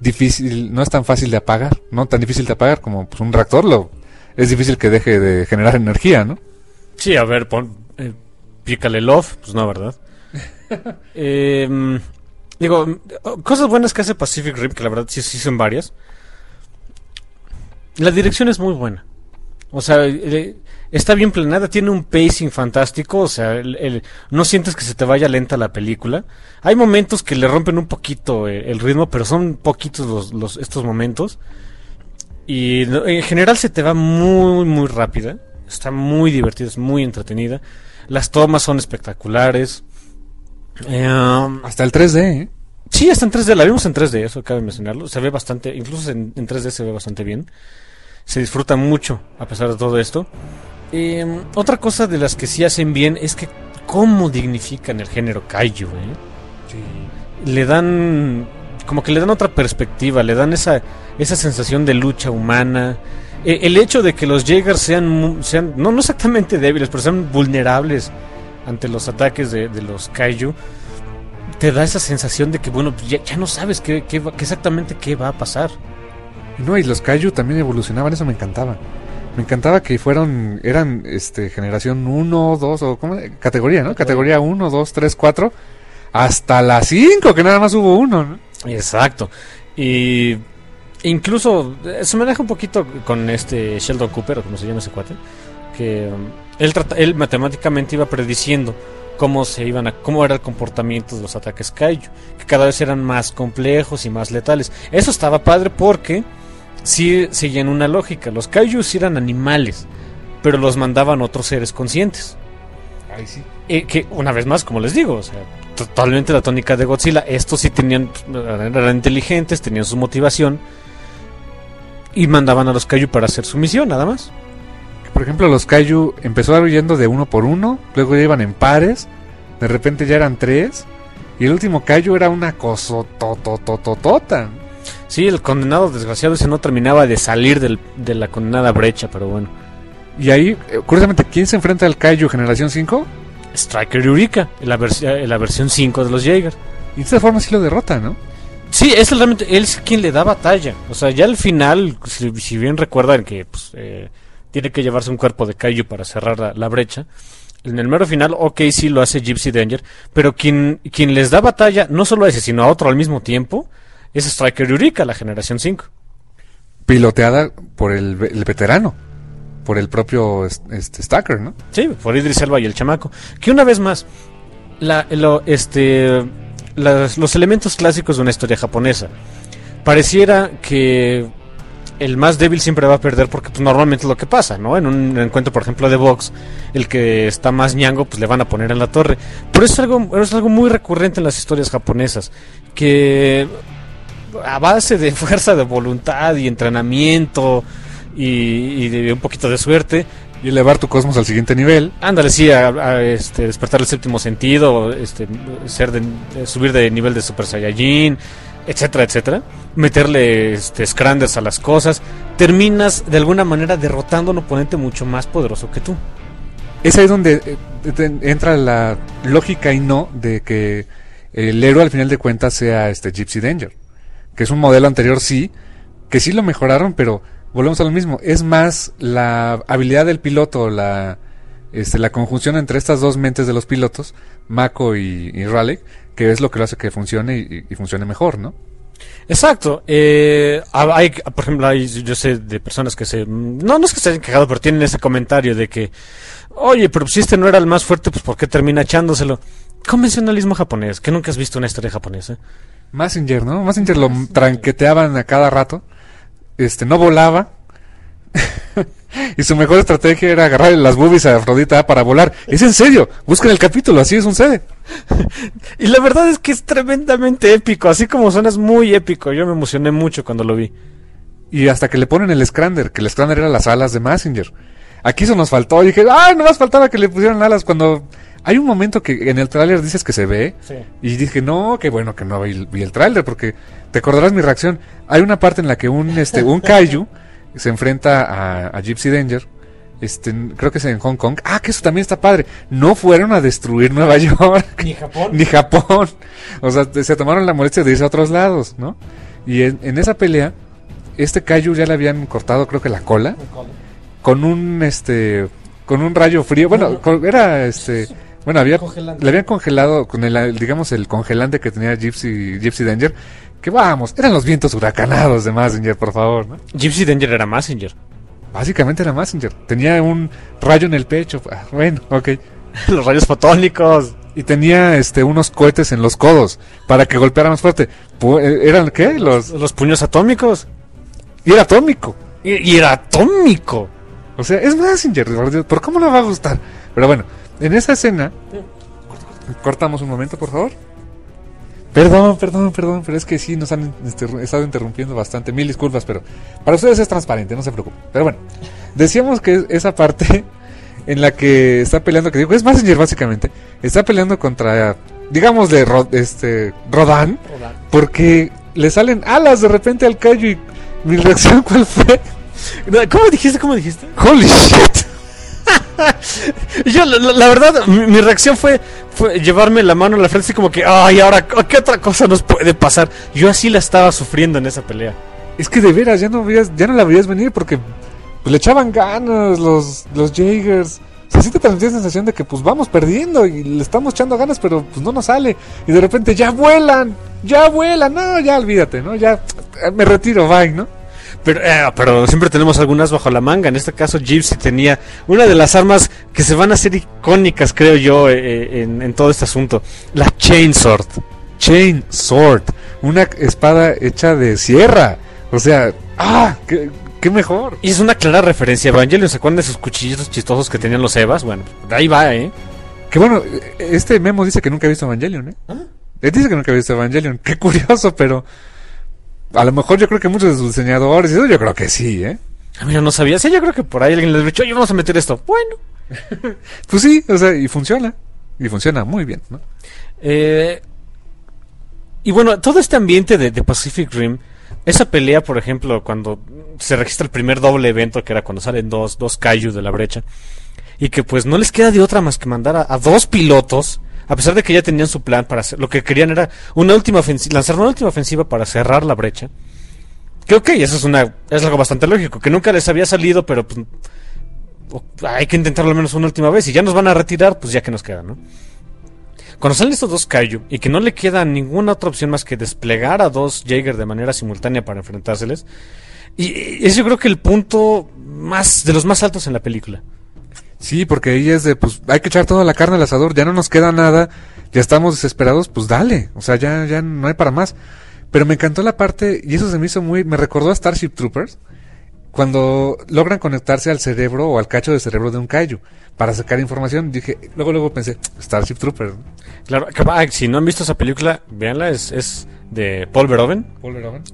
difícil, no es tan fácil de apagar, no tan difícil de apagar como pues, un reactor lo es difícil que deje de generar energía, ¿no? Sí, a ver, pon, eh, pícale love, pues no, ¿verdad? [laughs] Eh, digo, mm, cosas buenas que hace Pacific Rim, que la verdad sí, sí son varias. La dirección es muy buena. O sea, eh, está bien planeada, tiene un pacing fantástico, o sea, el- el- no sientes que se te vaya lenta la película. Hay momentos que le rompen un poquito eh, el ritmo, pero son poquitos los, los- estos momentos. Y en general se te va muy, muy rápida. Está muy divertida, es muy entretenida. Las tomas son espectaculares. Eh, um, Hasta el 3D, ¿eh? sí, está en 3D, la vimos en 3D, eso cabe mencionarlo. Se ve bastante, incluso en, en 3D se ve bastante bien. Se disfruta mucho a pesar de todo esto. Eh, otra cosa de las que sí hacen bien es que cómo dignifican el género kaiju, ¿eh? le dan como que le dan otra perspectiva, le dan esa esa sensación de lucha humana. Eh, el hecho de que los Jaegers sean sean no no exactamente débiles, pero sean vulnerables ante los ataques de, de los kaiju te da esa sensación de que bueno, ya, ya no sabes qué, qué qué exactamente qué va a pasar. No, y los Kaiju también evolucionaban, eso me encantaba. Me encantaba que fueron, eran este generación 1, 2 o ¿cómo? categoría, ¿no? Categoría 1, 2, 3, 4 hasta la 5, que nada más hubo uno, ¿no? Exacto. Y incluso eh, se maneja un poquito con este Sheldon Cooper, o como se llama ese cuate, que um, él, trata- él matemáticamente iba prediciendo cómo se iban a cómo era el comportamiento de los ataques kaiju, que cada vez eran más complejos y más letales. Eso estaba padre porque sí seguían una lógica. Los kaiju sí eran animales, pero los mandaban otros seres conscientes. Ahí sí. Eh, que una vez más, como les digo, o sea, totalmente la tónica de Godzilla. Estos sí tenían, eran inteligentes, tenían su motivación y mandaban a los Kaiju para hacer su misión, nada más. Por ejemplo, los Kaiju empezó huyendo de uno por uno, luego ya iban en pares, de repente ya eran tres, y el último Kaiju era una cosototototota. Sí, el condenado desgraciado ese no terminaba de salir del- de la condenada brecha, pero bueno. Y ahí, eh, curiosamente, ¿quién se enfrenta al Kaiju generación 5? Striker Eureka, la, vers- en la versión 5 de los Jaeger. Y de esta forma sí lo derrota, ¿no? Sí, es realmente él es quien le da batalla. O sea, ya al final, si, si bien recuerdan que pues, eh, tiene que llevarse un cuerpo de Kaiju para cerrar la, la brecha, en el mero final, ok, sí lo hace Gypsy Danger, pero quien, quien les da batalla, no solo a ese, sino a otro al mismo tiempo, es Striker Eureka, la generación 5. Piloteada por el, ve- el veterano, por el propio es- este, Stacker, ¿no? Sí, por Idris Elba y el chamaco. Que una vez más, la, lo- este, las- los elementos clásicos de una historia japonesa. Pareciera que el más débil siempre va a perder porque pues, normalmente es lo que pasa, ¿no? En un encuentro, por ejemplo, de box, el que está más ñango, pues le van a poner en la torre. Pero es algo, es algo muy recurrente en las historias japonesas, que a base de [laughs] fuerza de voluntad y entrenamiento y, y de un poquito de suerte, Y elevar tu cosmos al siguiente nivel. Ándale, sí, a, a, este, despertar el séptimo sentido, este, ser de, eh, subir de nivel de Super Saiyajin, etcétera, etcétera. Meterle este, scranders a las cosas. Terminas de alguna manera derrotando a un oponente mucho más poderoso que tú. Es ahí donde eh, te- entra la lógica y no de que el héroe al final de cuentas sea este Gypsy Danger. Que es un modelo anterior, sí, que sí lo mejoraron, pero volvemos a lo mismo. Es más la habilidad del piloto, la, este, la conjunción entre estas dos mentes de los pilotos, Mako y, y Raleigh, que es lo que lo hace que funcione y, y funcione mejor, ¿no? Exacto. Eh, hay, por ejemplo, hay, yo sé de personas que se... No, no es que se hayan quejado, pero tienen ese comentario de que, oye, pero si este no era el más fuerte, pues ¿por qué termina echándoselo? Convencionalismo japonés, que nunca has visto una historia japonesa. Massinger, ¿no? Massinger lo tranqueteaban a cada rato. Este, no volaba. [laughs] y su mejor estrategia era agarrar las boobies a Afrodita para volar. Es en serio, busquen el capítulo, así sucede. [laughs] Y la verdad es que es tremendamente épico, así como suena es muy épico. Yo me emocioné mucho cuando lo vi. Y hasta que le ponen el Scrander, que el Scrander era las alas de Massinger. Aquí eso nos faltó. Y dije, ¡ay, no más faltaba que le pusieran alas! Cuando hay un momento que en el tráiler dices que se ve. Sí. Y dije, no, qué bueno que no vi, vi el tráiler, porque te acordarás mi reacción. Hay una parte en la que un, este, un [laughs] kaiju se enfrenta a, a Gypsy Danger Este, creo que es en Hong Kong. Ah, que eso también está padre. No fueron a destruir Nueva [laughs] York. Ni Japón. Ni Japón. O sea, se tomaron la molestia de irse a otros lados, ¿no? Y en, en esa pelea, este Kaiju ya le habían cortado, creo que la cola. Con un, este, con un rayo frío. Bueno, con- era, este, [laughs] bueno, había, le habían congelado con el, digamos, el congelante que tenía Gypsy, Gypsy Danger. Que vamos, eran los vientos huracanados de Mazinger, por favor, ¿no? Gypsy Danger era Messenger. Básicamente era Mazinger. Tenía un rayo en el pecho. Ah, Bueno, ok. [laughs] Los rayos fotónicos. Y tenía este unos cohetes en los codos para que golpeara más fuerte. Pu- eh, ¿Eran qué? Los Los puños atómicos. y era atómico. Y, y era atómico. O sea, es Dios, ¿por cómo no va a gustar? Pero bueno, en esa escena cortamos un momento, por favor. Perdón, perdón, perdón, pero es que sí nos han interru- estado interrumpiendo bastante. Mil disculpas, pero para ustedes es transparente, no se preocupen. Pero bueno, decíamos que esa parte [laughs] en la que está peleando, que digo, es Messenger básicamente, está peleando contra, digámosle, Ro- este, Rodan, porque le salen alas de repente al callo y mi reacción, [laughs] ¿cuál fue? ¿Cómo dijiste? ¿Cómo dijiste? ¡Holy shit! [laughs] Yo, la, verdad, mi, reacción fue, fue llevarme la mano a la frente, así como que, ay, ahora, ¿qué otra cosa nos puede pasar? Yo así la estaba sufriendo en esa pelea. Es que de veras, ya no, veías, ya no la veías venir porque pues, le echaban ganas los, los Jaegers. O sea, sí te transmitía la sensación de que pues vamos perdiendo y le estamos echando ganas, pero pues no nos sale. Y de repente ya vuelan, ya vuelan, no, ya olvídate, ¿no? Ya eh, me retiro, bye, ¿no? Pero, eh, pero siempre tenemos algunas bajo la manga. En este caso, Gypsy tenía una de las armas que se van a hacer icónicas, creo yo, eh, eh, en, en todo este asunto: la Chainsword. Chain Sword, una espada hecha de sierra. O sea, ¡ah! ¡Qué, qué mejor! Y es una clara referencia a Evangelion. ¿Se acuerdan de esos cuchillitos chistosos que tenían los Evas? Bueno, de ahí va, ¿eh? Que bueno, este Memo dice que nunca ha visto Evangelion, ¿eh? Él dice que nunca ha visto Evangelion. Qué curioso, pero a lo mejor yo creo que muchos de sus diseñadores, eso yo creo que sí, ¿eh? Ah, mira, no sabía. Sí, yo creo que por ahí alguien les dijo, oye, vamos a meter esto. Bueno. [laughs] Pues sí, o sea, y funciona. Y funciona muy bien, ¿no? Eh, y bueno, todo este ambiente de, de Pacific Rim, esa pelea, por ejemplo, cuando se registra el primer doble evento, que era cuando salen dos, dos Kaiju de la brecha, y que pues no les queda de otra más que mandar a, a dos pilotos, a pesar de que ya tenían su plan para hacer, lo que querían era una última lanzar una última ofensiva para cerrar la brecha. Que ok, eso es una, es algo bastante lógico, que nunca les había salido, pero pues, hay que intentarlo al menos una última vez, y ya nos van a retirar, pues ya que nos queda, ¿no? Cuando salen estos dos Kaiju y que no le queda ninguna otra opción más que desplegar a dos Jaeger de manera simultánea para enfrentárseles, y es yo creo que el punto más de los más altos en la película. Sí, porque ahí es de, pues, hay que echar toda la carne al asador, ya no nos queda nada, ya estamos desesperados, pues dale, o sea, ya, ya no hay para más. Pero me encantó la parte, y eso se me hizo muy, me recordó a Starship Troopers, cuando logran conectarse al cerebro o al cacho de cerebro de un kaiju para sacar información, dije, luego, luego pensé, Starship Troopers. Claro, ah, si no han visto esa película, véanla, es, es de Paul Verhoeven,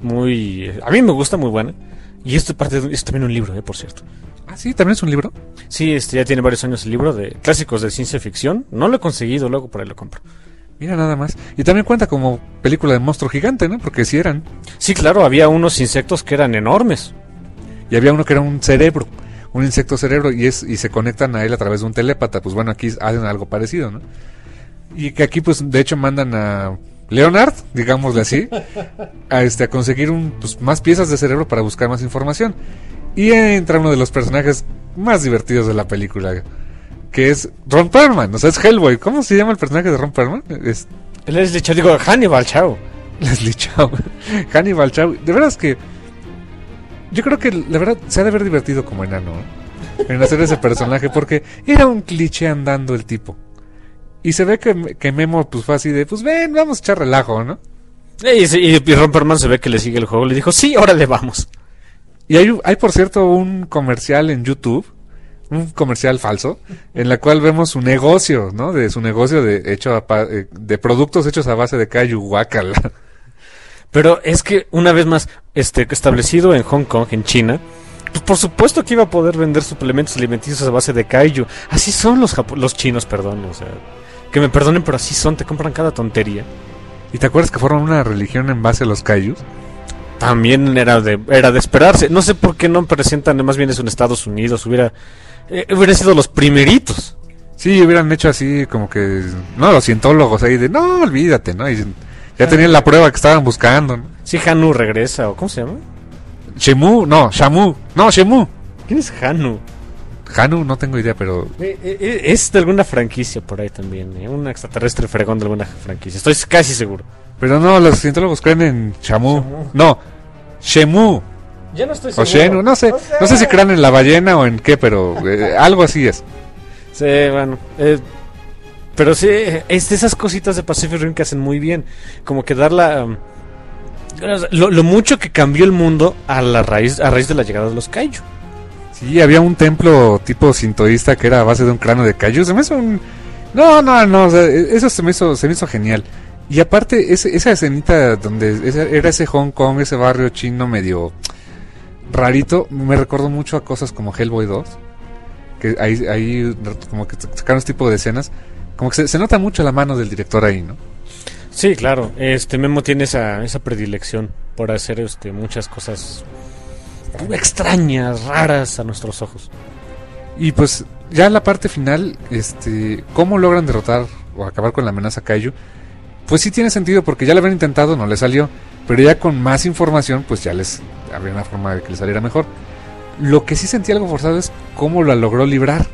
muy, a mí me gusta, muy buena. Y esto parte de- es también un libro, eh, por cierto. Ah, sí, también es un libro. Sí, este ya tiene varios años el libro de clásicos de ciencia ficción. No lo he conseguido, luego por ahí lo compro. Mira nada más. Y también cuenta como película de monstruo gigante, ¿no? Porque sí eran. Sí, claro, había unos insectos que eran enormes. Y había uno que era un cerebro, un insecto cerebro, y es y se conectan a él a través de un telépata. Pues bueno, aquí hacen algo parecido, ¿no? Y que aquí, pues, de hecho, mandan a Leonard, digámosle así, a este a conseguir un, pues, más piezas de cerebro para buscar más información. Y entra uno de los personajes más divertidos de la película, que es Ron Perlman, o sea, es Hellboy. ¿Cómo se llama el personaje de Ron Perlman? Es es de digo, Hannibal, chao. Leslie Chow, Hannibal Chow. De veras que. Yo creo que la verdad se ha de haber divertido como enano ¿eh? en hacer ese personaje porque era un cliché andando el tipo. Y se ve que, que Memo pues fue así de, pues ven, vamos a echar relajo, ¿no? Y, y, y Romperman se ve que le sigue el juego. Le dijo, sí, órale, vamos. Y hay, hay por cierto un comercial en YouTube, un comercial falso, en la cual vemos su negocio, ¿no? De su negocio de hecho a eh, de productos hechos a base de kaiju guacala. Pero es que, una vez más, este, establecido en Hong Kong, en China, pues por supuesto que iba a poder vender suplementos alimenticios a base de kaiju. Así son los, japo- los chinos, perdón, o sea, que me perdonen, pero así son, te compran cada tontería. ¿Y te acuerdas que forman una religión en base a los kaijus? También era de, era de esperarse. No sé por qué no presentan, más bien es en Estados Unidos, hubiera eh, hubieran sido los primeritos. Sí, hubieran hecho así como que, no, los cientólogos ahí de, no, olvídate, ¿no? Y ya tenían la prueba que estaban buscando. ¿no? Sí, Hanu regresa, o ¿cómo se llama? Shemu, no, Shamu, no, Shemu. ¿Quién es Hanu? Hanu, no tengo idea, pero Eh, eh, eh, es de alguna franquicia por ahí también, eh, un extraterrestre fregón de alguna franquicia, estoy casi seguro. pero no, los cientólogos creen en Shamu. Shamu. No, Shemu Ya no estoy o Shenu, no sé, no sé si creen en la ballena o en qué, pero eh, [laughs] algo así es. Sí, bueno. eh, pero sí, es de esas cositas de Pacific Rim que hacen muy bien. Como que dar la. um, lo, lo mucho que cambió el mundo a la raíz a raíz de la llegada de los Kaiju. Sí, había un templo tipo sintoísta que era a base de un cráneo de kaiju. Se me hizo un... No, no, no, sea, eso se me hizo, se me hizo genial. Y aparte, ese- esa escenita donde era ese Hong Kong, ese barrio chino medio rarito, me recordó mucho a cosas como Hellboy 2. Que ahí, ahí como que sacaron este tipo de escenas. Como que se, se nota mucho la mano del director ahí, ¿no? Sí, claro. Este Memo tiene esa, esa predilección por hacer este, muchas cosas extrañas, raras a nuestros ojos. Y pues ya la parte final, este, cómo logran derrotar o acabar con la amenaza Kaiju, pues sí tiene sentido porque ya lo habían intentado, no le salió, pero ya con más información, pues ya les habría una forma de que les saliera mejor. Lo que sí sentí algo forzado es cómo la logró librar.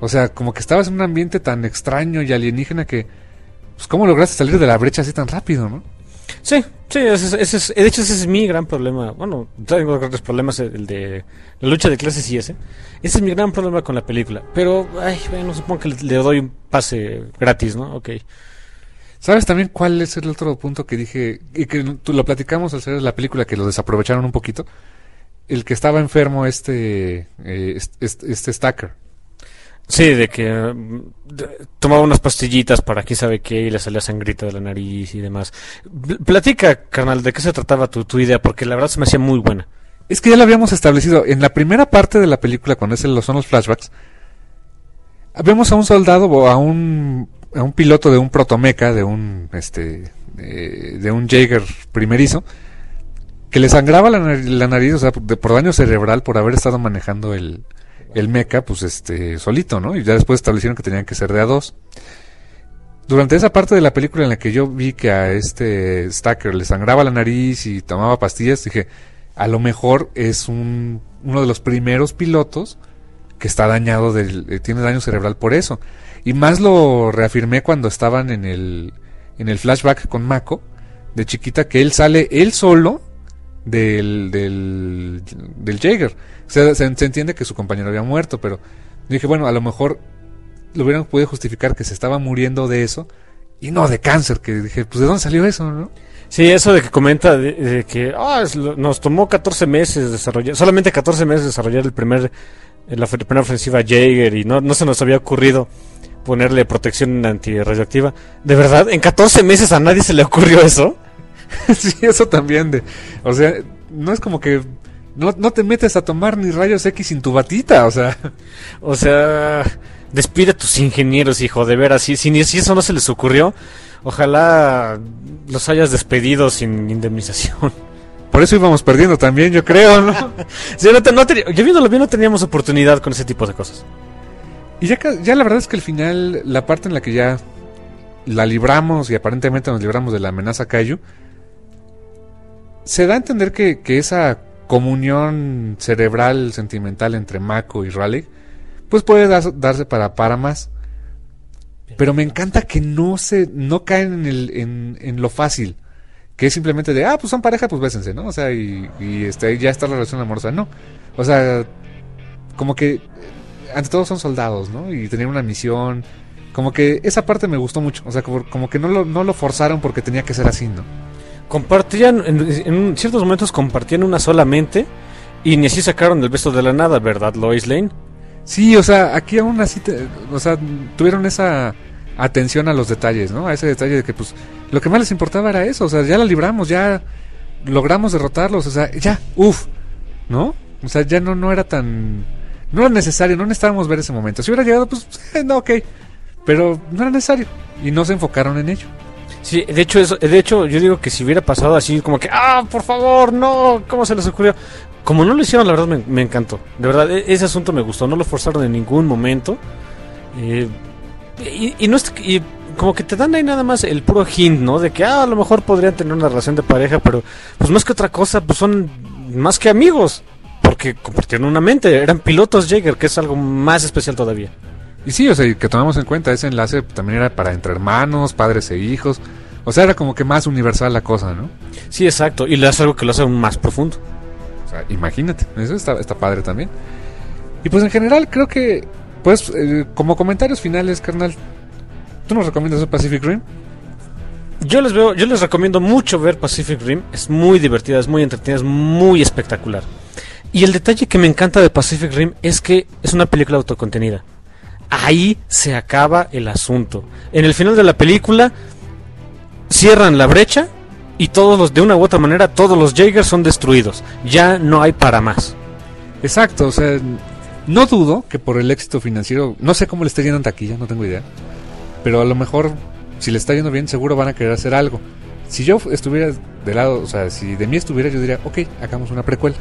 O sea, como que estabas en un ambiente tan extraño y alienígena que, pues cómo lograste salir de la brecha así tan rápido, ¿no? Sí, sí, ese, es- ese es- de hecho ese es mi gran problema. Bueno, tengo otros problemas, el de la lucha de clases y ese. Ese es mi gran problema con la película. Pero, ay, bueno, supongo que le, doy un pase gratis, ¿no? Ok. ¿Sabes también cuál es el otro punto que dije y que tú lo platicamos al hacer la película que lo desaprovecharon un poquito? El que estaba enfermo este eh, est- est- este Stacker. Sí, de que tomaba unas pastillitas para quién sabe qué y le salía sangrita de la nariz y demás. Pl- Platica, carnal, de qué se trataba tu, tu idea, porque la verdad se me hacía muy buena. Es que ya lo habíamos establecido en la primera parte de la película cuando es el- son los flashbacks. Vemos a un soldado o a un a un piloto de un protomeca de un este eh, de un Jaeger primerizo que le sangraba la, la nariz, o sea, de- por daño cerebral por haber estado manejando el el meca, pues este solito, ¿no? Y ya después establecieron que tenían que ser de a dos. Durante esa parte de la película en la que yo vi que a este Stacker le sangraba la nariz y tomaba pastillas, dije, a lo mejor es un, uno de los primeros pilotos que está dañado, del, eh, tiene daño cerebral por eso. Y más lo reafirmé cuando estaban en el, en el flashback con Mako, de chiquita, que él sale él solo del, del, del Jaeger. O sea, se, se entiende que su compañero había muerto, pero dije, bueno, a lo mejor lo hubieran podido justificar que se estaba muriendo de eso y no de cáncer, que dije, pues de dónde salió eso, ¿no? Sí, eso de que comenta de, que ah, nos tomó 14 meses desarrollar, solamente 14 meses desarrollar el primer, la primera ofensiva Jaeger y no, no se nos había ocurrido ponerle protección antirradioactiva. ¿De verdad? ¿En 14 meses a nadie se le ocurrió eso? [laughs] sí, eso también de, o sea, no es como que no, no te metes a tomar ni rayos X sin tu batita, o sea, O sea, despide a tus ingenieros, hijo, de veras. Si, si, eso no se les ocurrió, ojalá los hayas despedido sin indemnización. por eso íbamos perdiendo también, yo creo, ¿no? [laughs] Sí, no te- no te- yo viéndolo bien no teníamos oportunidad con ese tipo de cosas. Y ya la verdad es que al final, la parte en la que ya la libramos y aparentemente nos libramos de la amenaza Kaiju, se da a entender que, que esa comunión cerebral, sentimental entre Mako y Raleigh, pues puede darse para, para más. Pero me encanta que no se, no caen en, el, en, en lo fácil. Que es simplemente de, ah, pues son pareja, pues bésense, ¿no? O sea, y, y este, ya está la relación amorosa. No. O sea, como que ante todo son soldados, ¿no? Y tenían una misión. Como que esa parte me gustó mucho. O sea, como, como que no lo, no lo forzaron porque tenía que ser así, ¿no? Compartían, en, ciertos momentos compartían una sola mente y ni así sacaron el beso de la nada, ¿verdad, Lois Lane? Sí, o sea, aquí aún así, te- o sea, tuvieron esa atención a los detalles, ¿no? A ese detalle de que, pues, lo que más les importaba era eso, o sea, ya la libramos, ya logramos derrotarlos, o sea, ya, uff, ¿no? O sea, ya no, no era tan, no era necesario, no necesitábamos ver ese momento. Si hubiera llegado, pues, [laughs] no, ok, pero no era necesario y no se enfocaron en ello. Sí, de hecho, eso, de hecho, yo digo que si hubiera pasado así, como que, ah, por favor, no, ¿cómo se les ocurrió? Como no lo hicieron, la verdad me, encantó. De verdad, e- ese asunto me gustó, no lo forzaron en ningún momento. Eh, y, y no es y como que te dan ahí nada más el puro hint, ¿no? De que ah, a lo mejor podrían tener una relación de pareja, pero pues más que otra cosa, pues son más que amigos. Porque compartieron una mente, eran pilotos Jaeger, que es algo más especial todavía. Y sí, o sea, que tomamos en cuenta, ese enlace también era para entre hermanos, padres e hijos. O sea, era como que más universal la cosa, ¿no? Sí, exacto, y le hace algo que lo hace aún más profundo. O sea, imagínate, eso está, está padre también. Y pues en general creo que, pues, eh, como comentarios finales, carnal, ¿tú nos recomiendas el Pacific Rim? Yo les veo, yo les recomiendo mucho ver Pacific Rim, es muy divertida, es muy entretenida, es muy espectacular. Y el detalle que me encanta de Pacific Rim es que es una película autocontenida. Ahí se acaba el asunto. En el final de la película cierran la brecha y todos los de una u otra manera todos los Jaegers son destruidos. Ya no hay para más. Exacto, o sea, no dudo que por el éxito financiero, no sé cómo le está yendo en taquilla, no tengo idea, pero a lo mejor si le está yendo bien seguro van a querer hacer algo. Si yo estuviera de lado, o sea, si de mí estuviera yo diría, ok, hagamos una precuela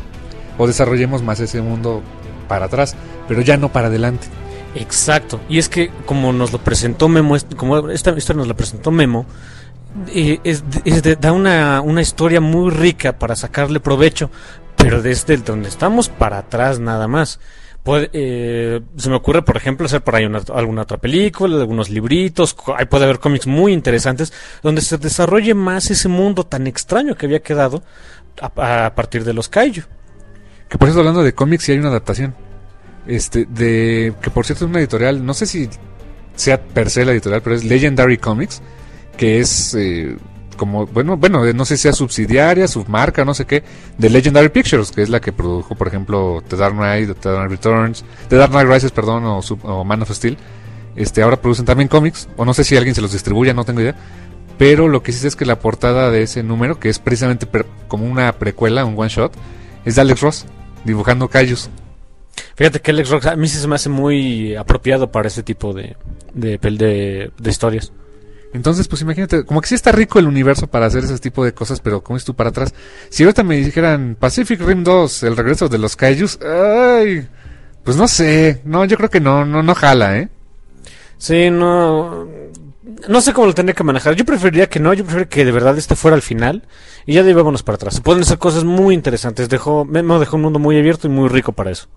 o desarrollemos más ese mundo para atrás, pero ya no para adelante. Exacto. Y es que como nos lo presentó Memo, como esta historia nos la presentó Memo, eh, es, es da una, una historia muy rica para sacarle provecho, pero desde donde estamos para atrás nada más. Puede, eh, se me ocurre, por ejemplo, hacer por ahí una- alguna otra película, algunos libritos, ahí puede haber cómics muy interesantes, donde se desarrolle más ese mundo tan extraño que había quedado a, a partir de los Kaiju. Que por eso hablando de cómics sí hay una adaptación. Este, de. Que por cierto es una editorial, no sé si sea per se la editorial, pero es Legendary Comics. Que es eh, como, bueno, bueno, eh, no sé si sea subsidiaria, submarca, no sé qué, de Legendary Pictures, que es la que produjo, por ejemplo, The Dark Knight, The Dark Knight Returns, The Dark Knight Rises, perdón, o, o Man of Steel. Este, ahora producen también cómics, o no sé si alguien se los distribuya, no tengo idea. Pero lo que sí es que la portada de ese número, que es precisamente como una precuela, un one shot, es de Alex Ross, dibujando Cayus. Fíjate que Alex Ross a mí sí se me hace muy apropiado para ese tipo de, de, de, de historias. Entonces, pues imagínate, como que sí está rico el universo para hacer ese tipo de cosas, pero como es tú para atrás. Si ahorita me dijeran Pacific Rim 2, el regreso de los Kaijus, ay, pues no sé, no, yo creo que no, no, no jala, ¿eh? Sí, no. No sé cómo lo tendría que manejar. Yo preferiría que no, yo preferiría que de verdad este fuera al final y ya de ahí vámonos para atrás. Se pueden hacer cosas muy interesantes. Dejó, Memo dejó un mundo muy abierto y muy rico para eso.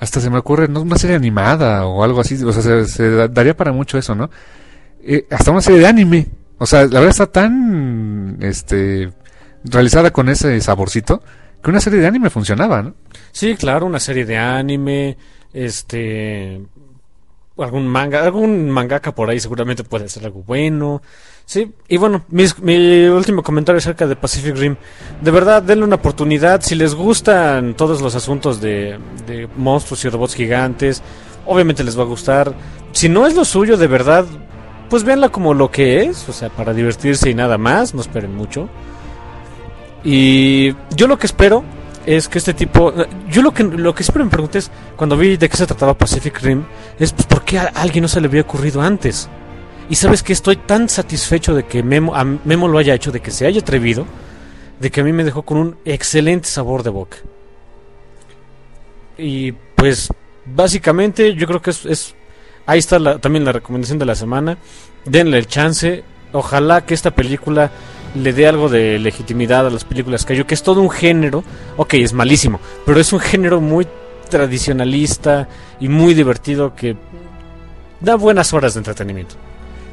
Hasta se me ocurre, ¿no? Una serie animada o algo así, o sea, se, se da- daría para mucho eso, ¿no? Eh, hasta una serie de anime. O sea, la verdad está tan, este, realizada con ese saborcito, que una serie de anime funcionaba, ¿no? Sí, claro, una serie de anime, este, algún manga, algún mangaka por ahí seguramente puede hacer algo bueno. Sí, y bueno, mis- mi último comentario acerca de Pacific Rim. De verdad, denle una oportunidad. Si les gustan todos los asuntos de, de monstruos y robots gigantes, obviamente les va a gustar. Si no es lo suyo, de verdad, pues véanla como lo que es, o sea, para divertirse y nada más, no esperen mucho. Y yo lo que espero es que este tipo. Yo lo que, lo que siempre me pregunté es, cuando vi de qué se trataba Pacific Rim, es pues, por qué a alguien no se le había ocurrido antes. Y sabes que estoy tan satisfecho de que Memo, a Memo lo haya hecho, de que se haya atrevido, de que a mí me dejó con un excelente sabor de boca. Y pues, básicamente, yo creo que es. ahí está también la recomendación de la semana. Denle el chance. Ojalá que esta película le dé algo de legitimidad a las películas Kaiju, que es todo un género. Ok, es malísimo, pero es un género muy tradicionalista y muy divertido que da buenas horas de entretenimiento.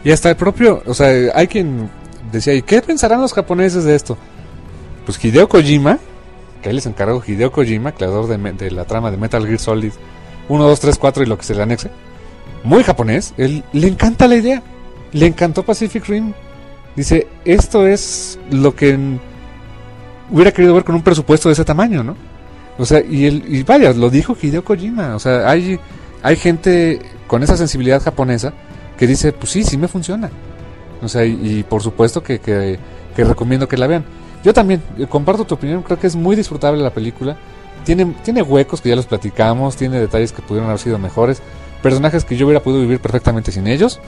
Y hasta el propio, o sea, hay quien decía, ¿y qué pensarán los japoneses de esto? Pues Hideo Kojima, que ahí les encargó Hideo Kojima, creador de, de la trama de Metal Gear Solid 1, 2, 3, 4 y lo que se le anexe, muy japonés, él le encanta la idea, le encantó Pacific Rim. Dice, esto es lo que hubiera querido ver con un presupuesto de ese tamaño, ¿no? O sea, y, él, y vaya, lo dijo Hideo Kojima, o sea, hay, hay gente con esa sensibilidad japonesa que dice, pues sí, sí me funciona. O sea, y, por supuesto que, que, que recomiendo que la vean. Yo también eh, comparto tu opinión, creo que es muy disfrutable la película. Tiene, tiene huecos que ya los platicamos, tiene detalles que pudieron haber sido mejores, personajes que yo hubiera podido vivir perfectamente sin ellos.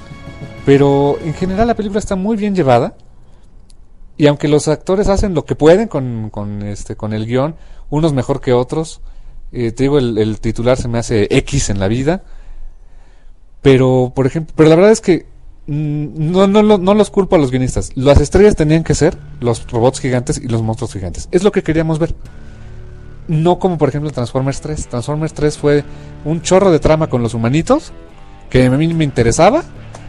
Pero en general la película está muy bien llevada. Y aunque los actores hacen lo que pueden con, con, este, con el guion, unos mejor que otros, eh, te digo, el, el titular se me hace X en la vida. Pero, por ejemplo, pero la verdad es que mm, no, no, no, no los culpo a los guionistas. Las estrellas tenían que ser los robots gigantes y los monstruos gigantes. Es lo que queríamos ver. No como por ejemplo Transformers 3. Transformers 3 fue un chorro de trama con los humanitos que a mí me interesaba.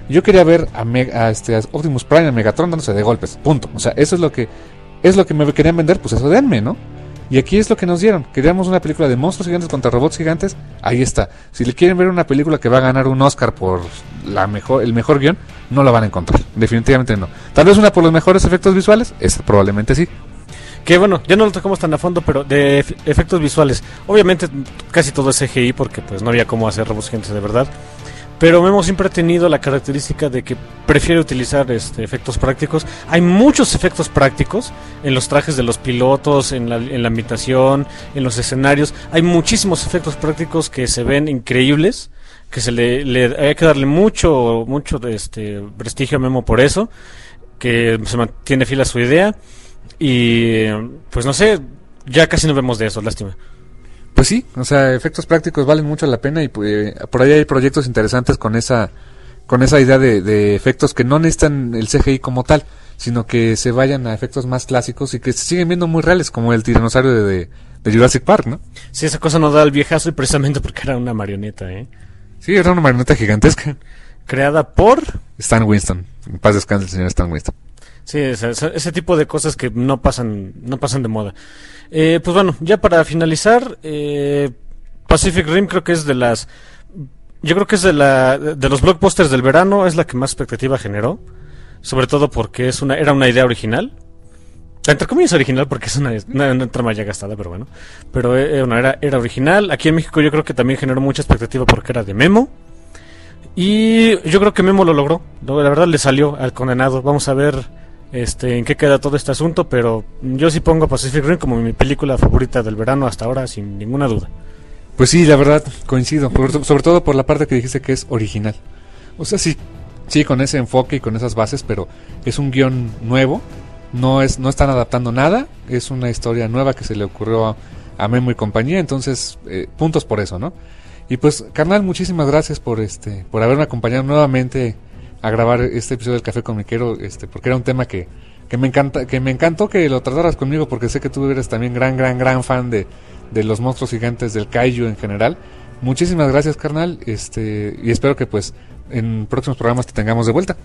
Yo quería ver a, Me- a este, Optimus Prime, a Megatron dándose de golpes. Punto. O sea, eso es lo que es lo que me querían vender. Pues eso denme, ¿no? Y aquí es lo que nos dieron. Queríamos una película de monstruos gigantes contra robots gigantes. Ahí está. Si le quieren ver una película que va a ganar un Oscar por la mejor, el mejor guion, no la van a encontrar. Definitivamente no. Tal vez una por los mejores efectos visuales. Esa probablemente sí. Que bueno, ya no lo tocamos tan a fondo, pero de ef- efectos visuales. Obviamente casi todo es CGI porque pues no había cómo hacer robots gigantes de verdad. Pero Memo siempre ha tenido la característica de que prefiere utilizar este, efectos prácticos. Hay muchos efectos prácticos en los trajes de los pilotos, en la, en la ambientación, en los escenarios. Hay muchísimos efectos prácticos que se ven increíbles, que se le, le hay que darle mucho, mucho este prestigio a Memo por eso, que se mantiene fiel a su idea. Y pues no sé, ya casi no vemos de eso, lástima. Pues sí, o sea, efectos prácticos valen mucho la pena y pues, por ahí hay proyectos interesantes con esa con esa idea de, de efectos que no necesitan el CGI como tal, sino que se vayan a efectos más clásicos y que se siguen viendo muy reales, como el tiranosaurio de, de, de Jurassic Park, ¿no? Sí, esa cosa no da el viejazo y precisamente porque era una marioneta, ¿eh? Sí, era una marioneta gigantesca. Creada por... Stan Winston. En paz descanse el señor Stan Winston. Sí, ese, ese- ese tipo de cosas que no pasan, no pasan de moda. Eh, pues bueno, ya para finalizar, eh, Pacific Rim creo que es de las, yo creo que es de la, de los blockbusters del verano es la que más expectativa generó, sobre todo porque es una, era una idea original. Entre comillas original porque es una, una, una trama ya gastada, pero bueno. Pero eh, era, era original. Aquí en México yo creo que también generó mucha expectativa porque era de Memo. Y yo creo que Memo lo logró. Lo- La verdad le salió al condenado. Vamos a ver este en qué queda todo este asunto, pero yo sí pongo Pacific Rim como mi película favorita del verano hasta ahora, sin ninguna duda. Pues sí, la verdad, coincido. sobre todo por la parte que dijiste que es original. O sea, sí, sí, con ese enfoque y con esas bases, pero es un guion nuevo. No, es, no están adaptando nada. Es una historia nueva que se le ocurrió a, a Memo y compañía. Entonces, eh, puntos por eso, ¿no? Y pues, carnal, muchísimas gracias por este, por haberme acompañado nuevamente a grabar este episodio del Café Comiquero, este, porque era un tema que, que me encanta, que me encantó que lo trataras conmigo, porque sé que tú eres también gran, gran, gran fan de, de los monstruos gigantes del kaiju en general. Muchísimas gracias, carnal, este, y espero que pues en próximos programas te tengamos de vuelta.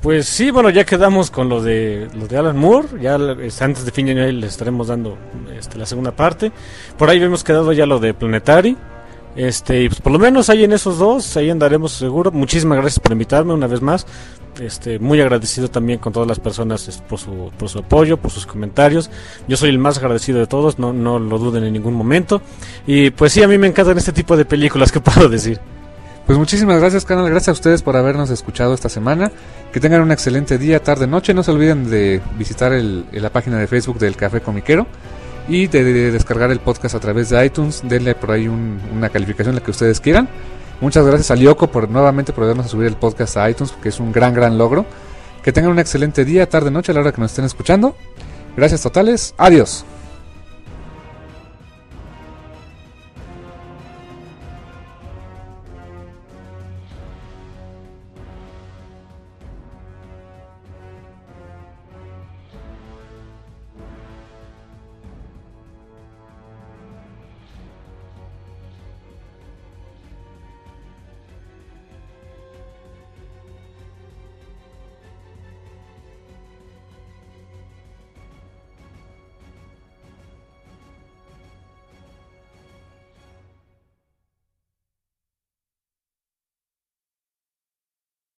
Pues sí, bueno, ya quedamos con lo de lo de Alan Moore, ya antes de fin de año les estaremos dando este, la segunda parte. Por ahí hemos quedado ya lo de Planetary. Este, y pues por lo menos ahí en esos dos, ahí andaremos seguro. Muchísimas gracias por invitarme una vez más. Este, muy agradecido también con todas las personas por su, por su apoyo, por sus comentarios. Yo soy el más agradecido de todos, no, no lo duden en ningún momento. Y pues sí, a mí me encantan este tipo de películas, que puedo decir? Pues muchísimas gracias, canal. Gracias a ustedes por habernos escuchado esta semana. Que tengan un excelente día, tarde, noche. No se olviden de visitar el- la página de Facebook del Café Comiquero y de, de descargar el podcast a través de iTunes. Denle por ahí un- una calificación, la que ustedes quieran. Muchas gracias a Lyoko por nuevamente por a subir el podcast a iTunes, que es un gran, gran logro. Que tengan un excelente día, tarde, noche a la hora que nos estén escuchando. Gracias totales. Adiós.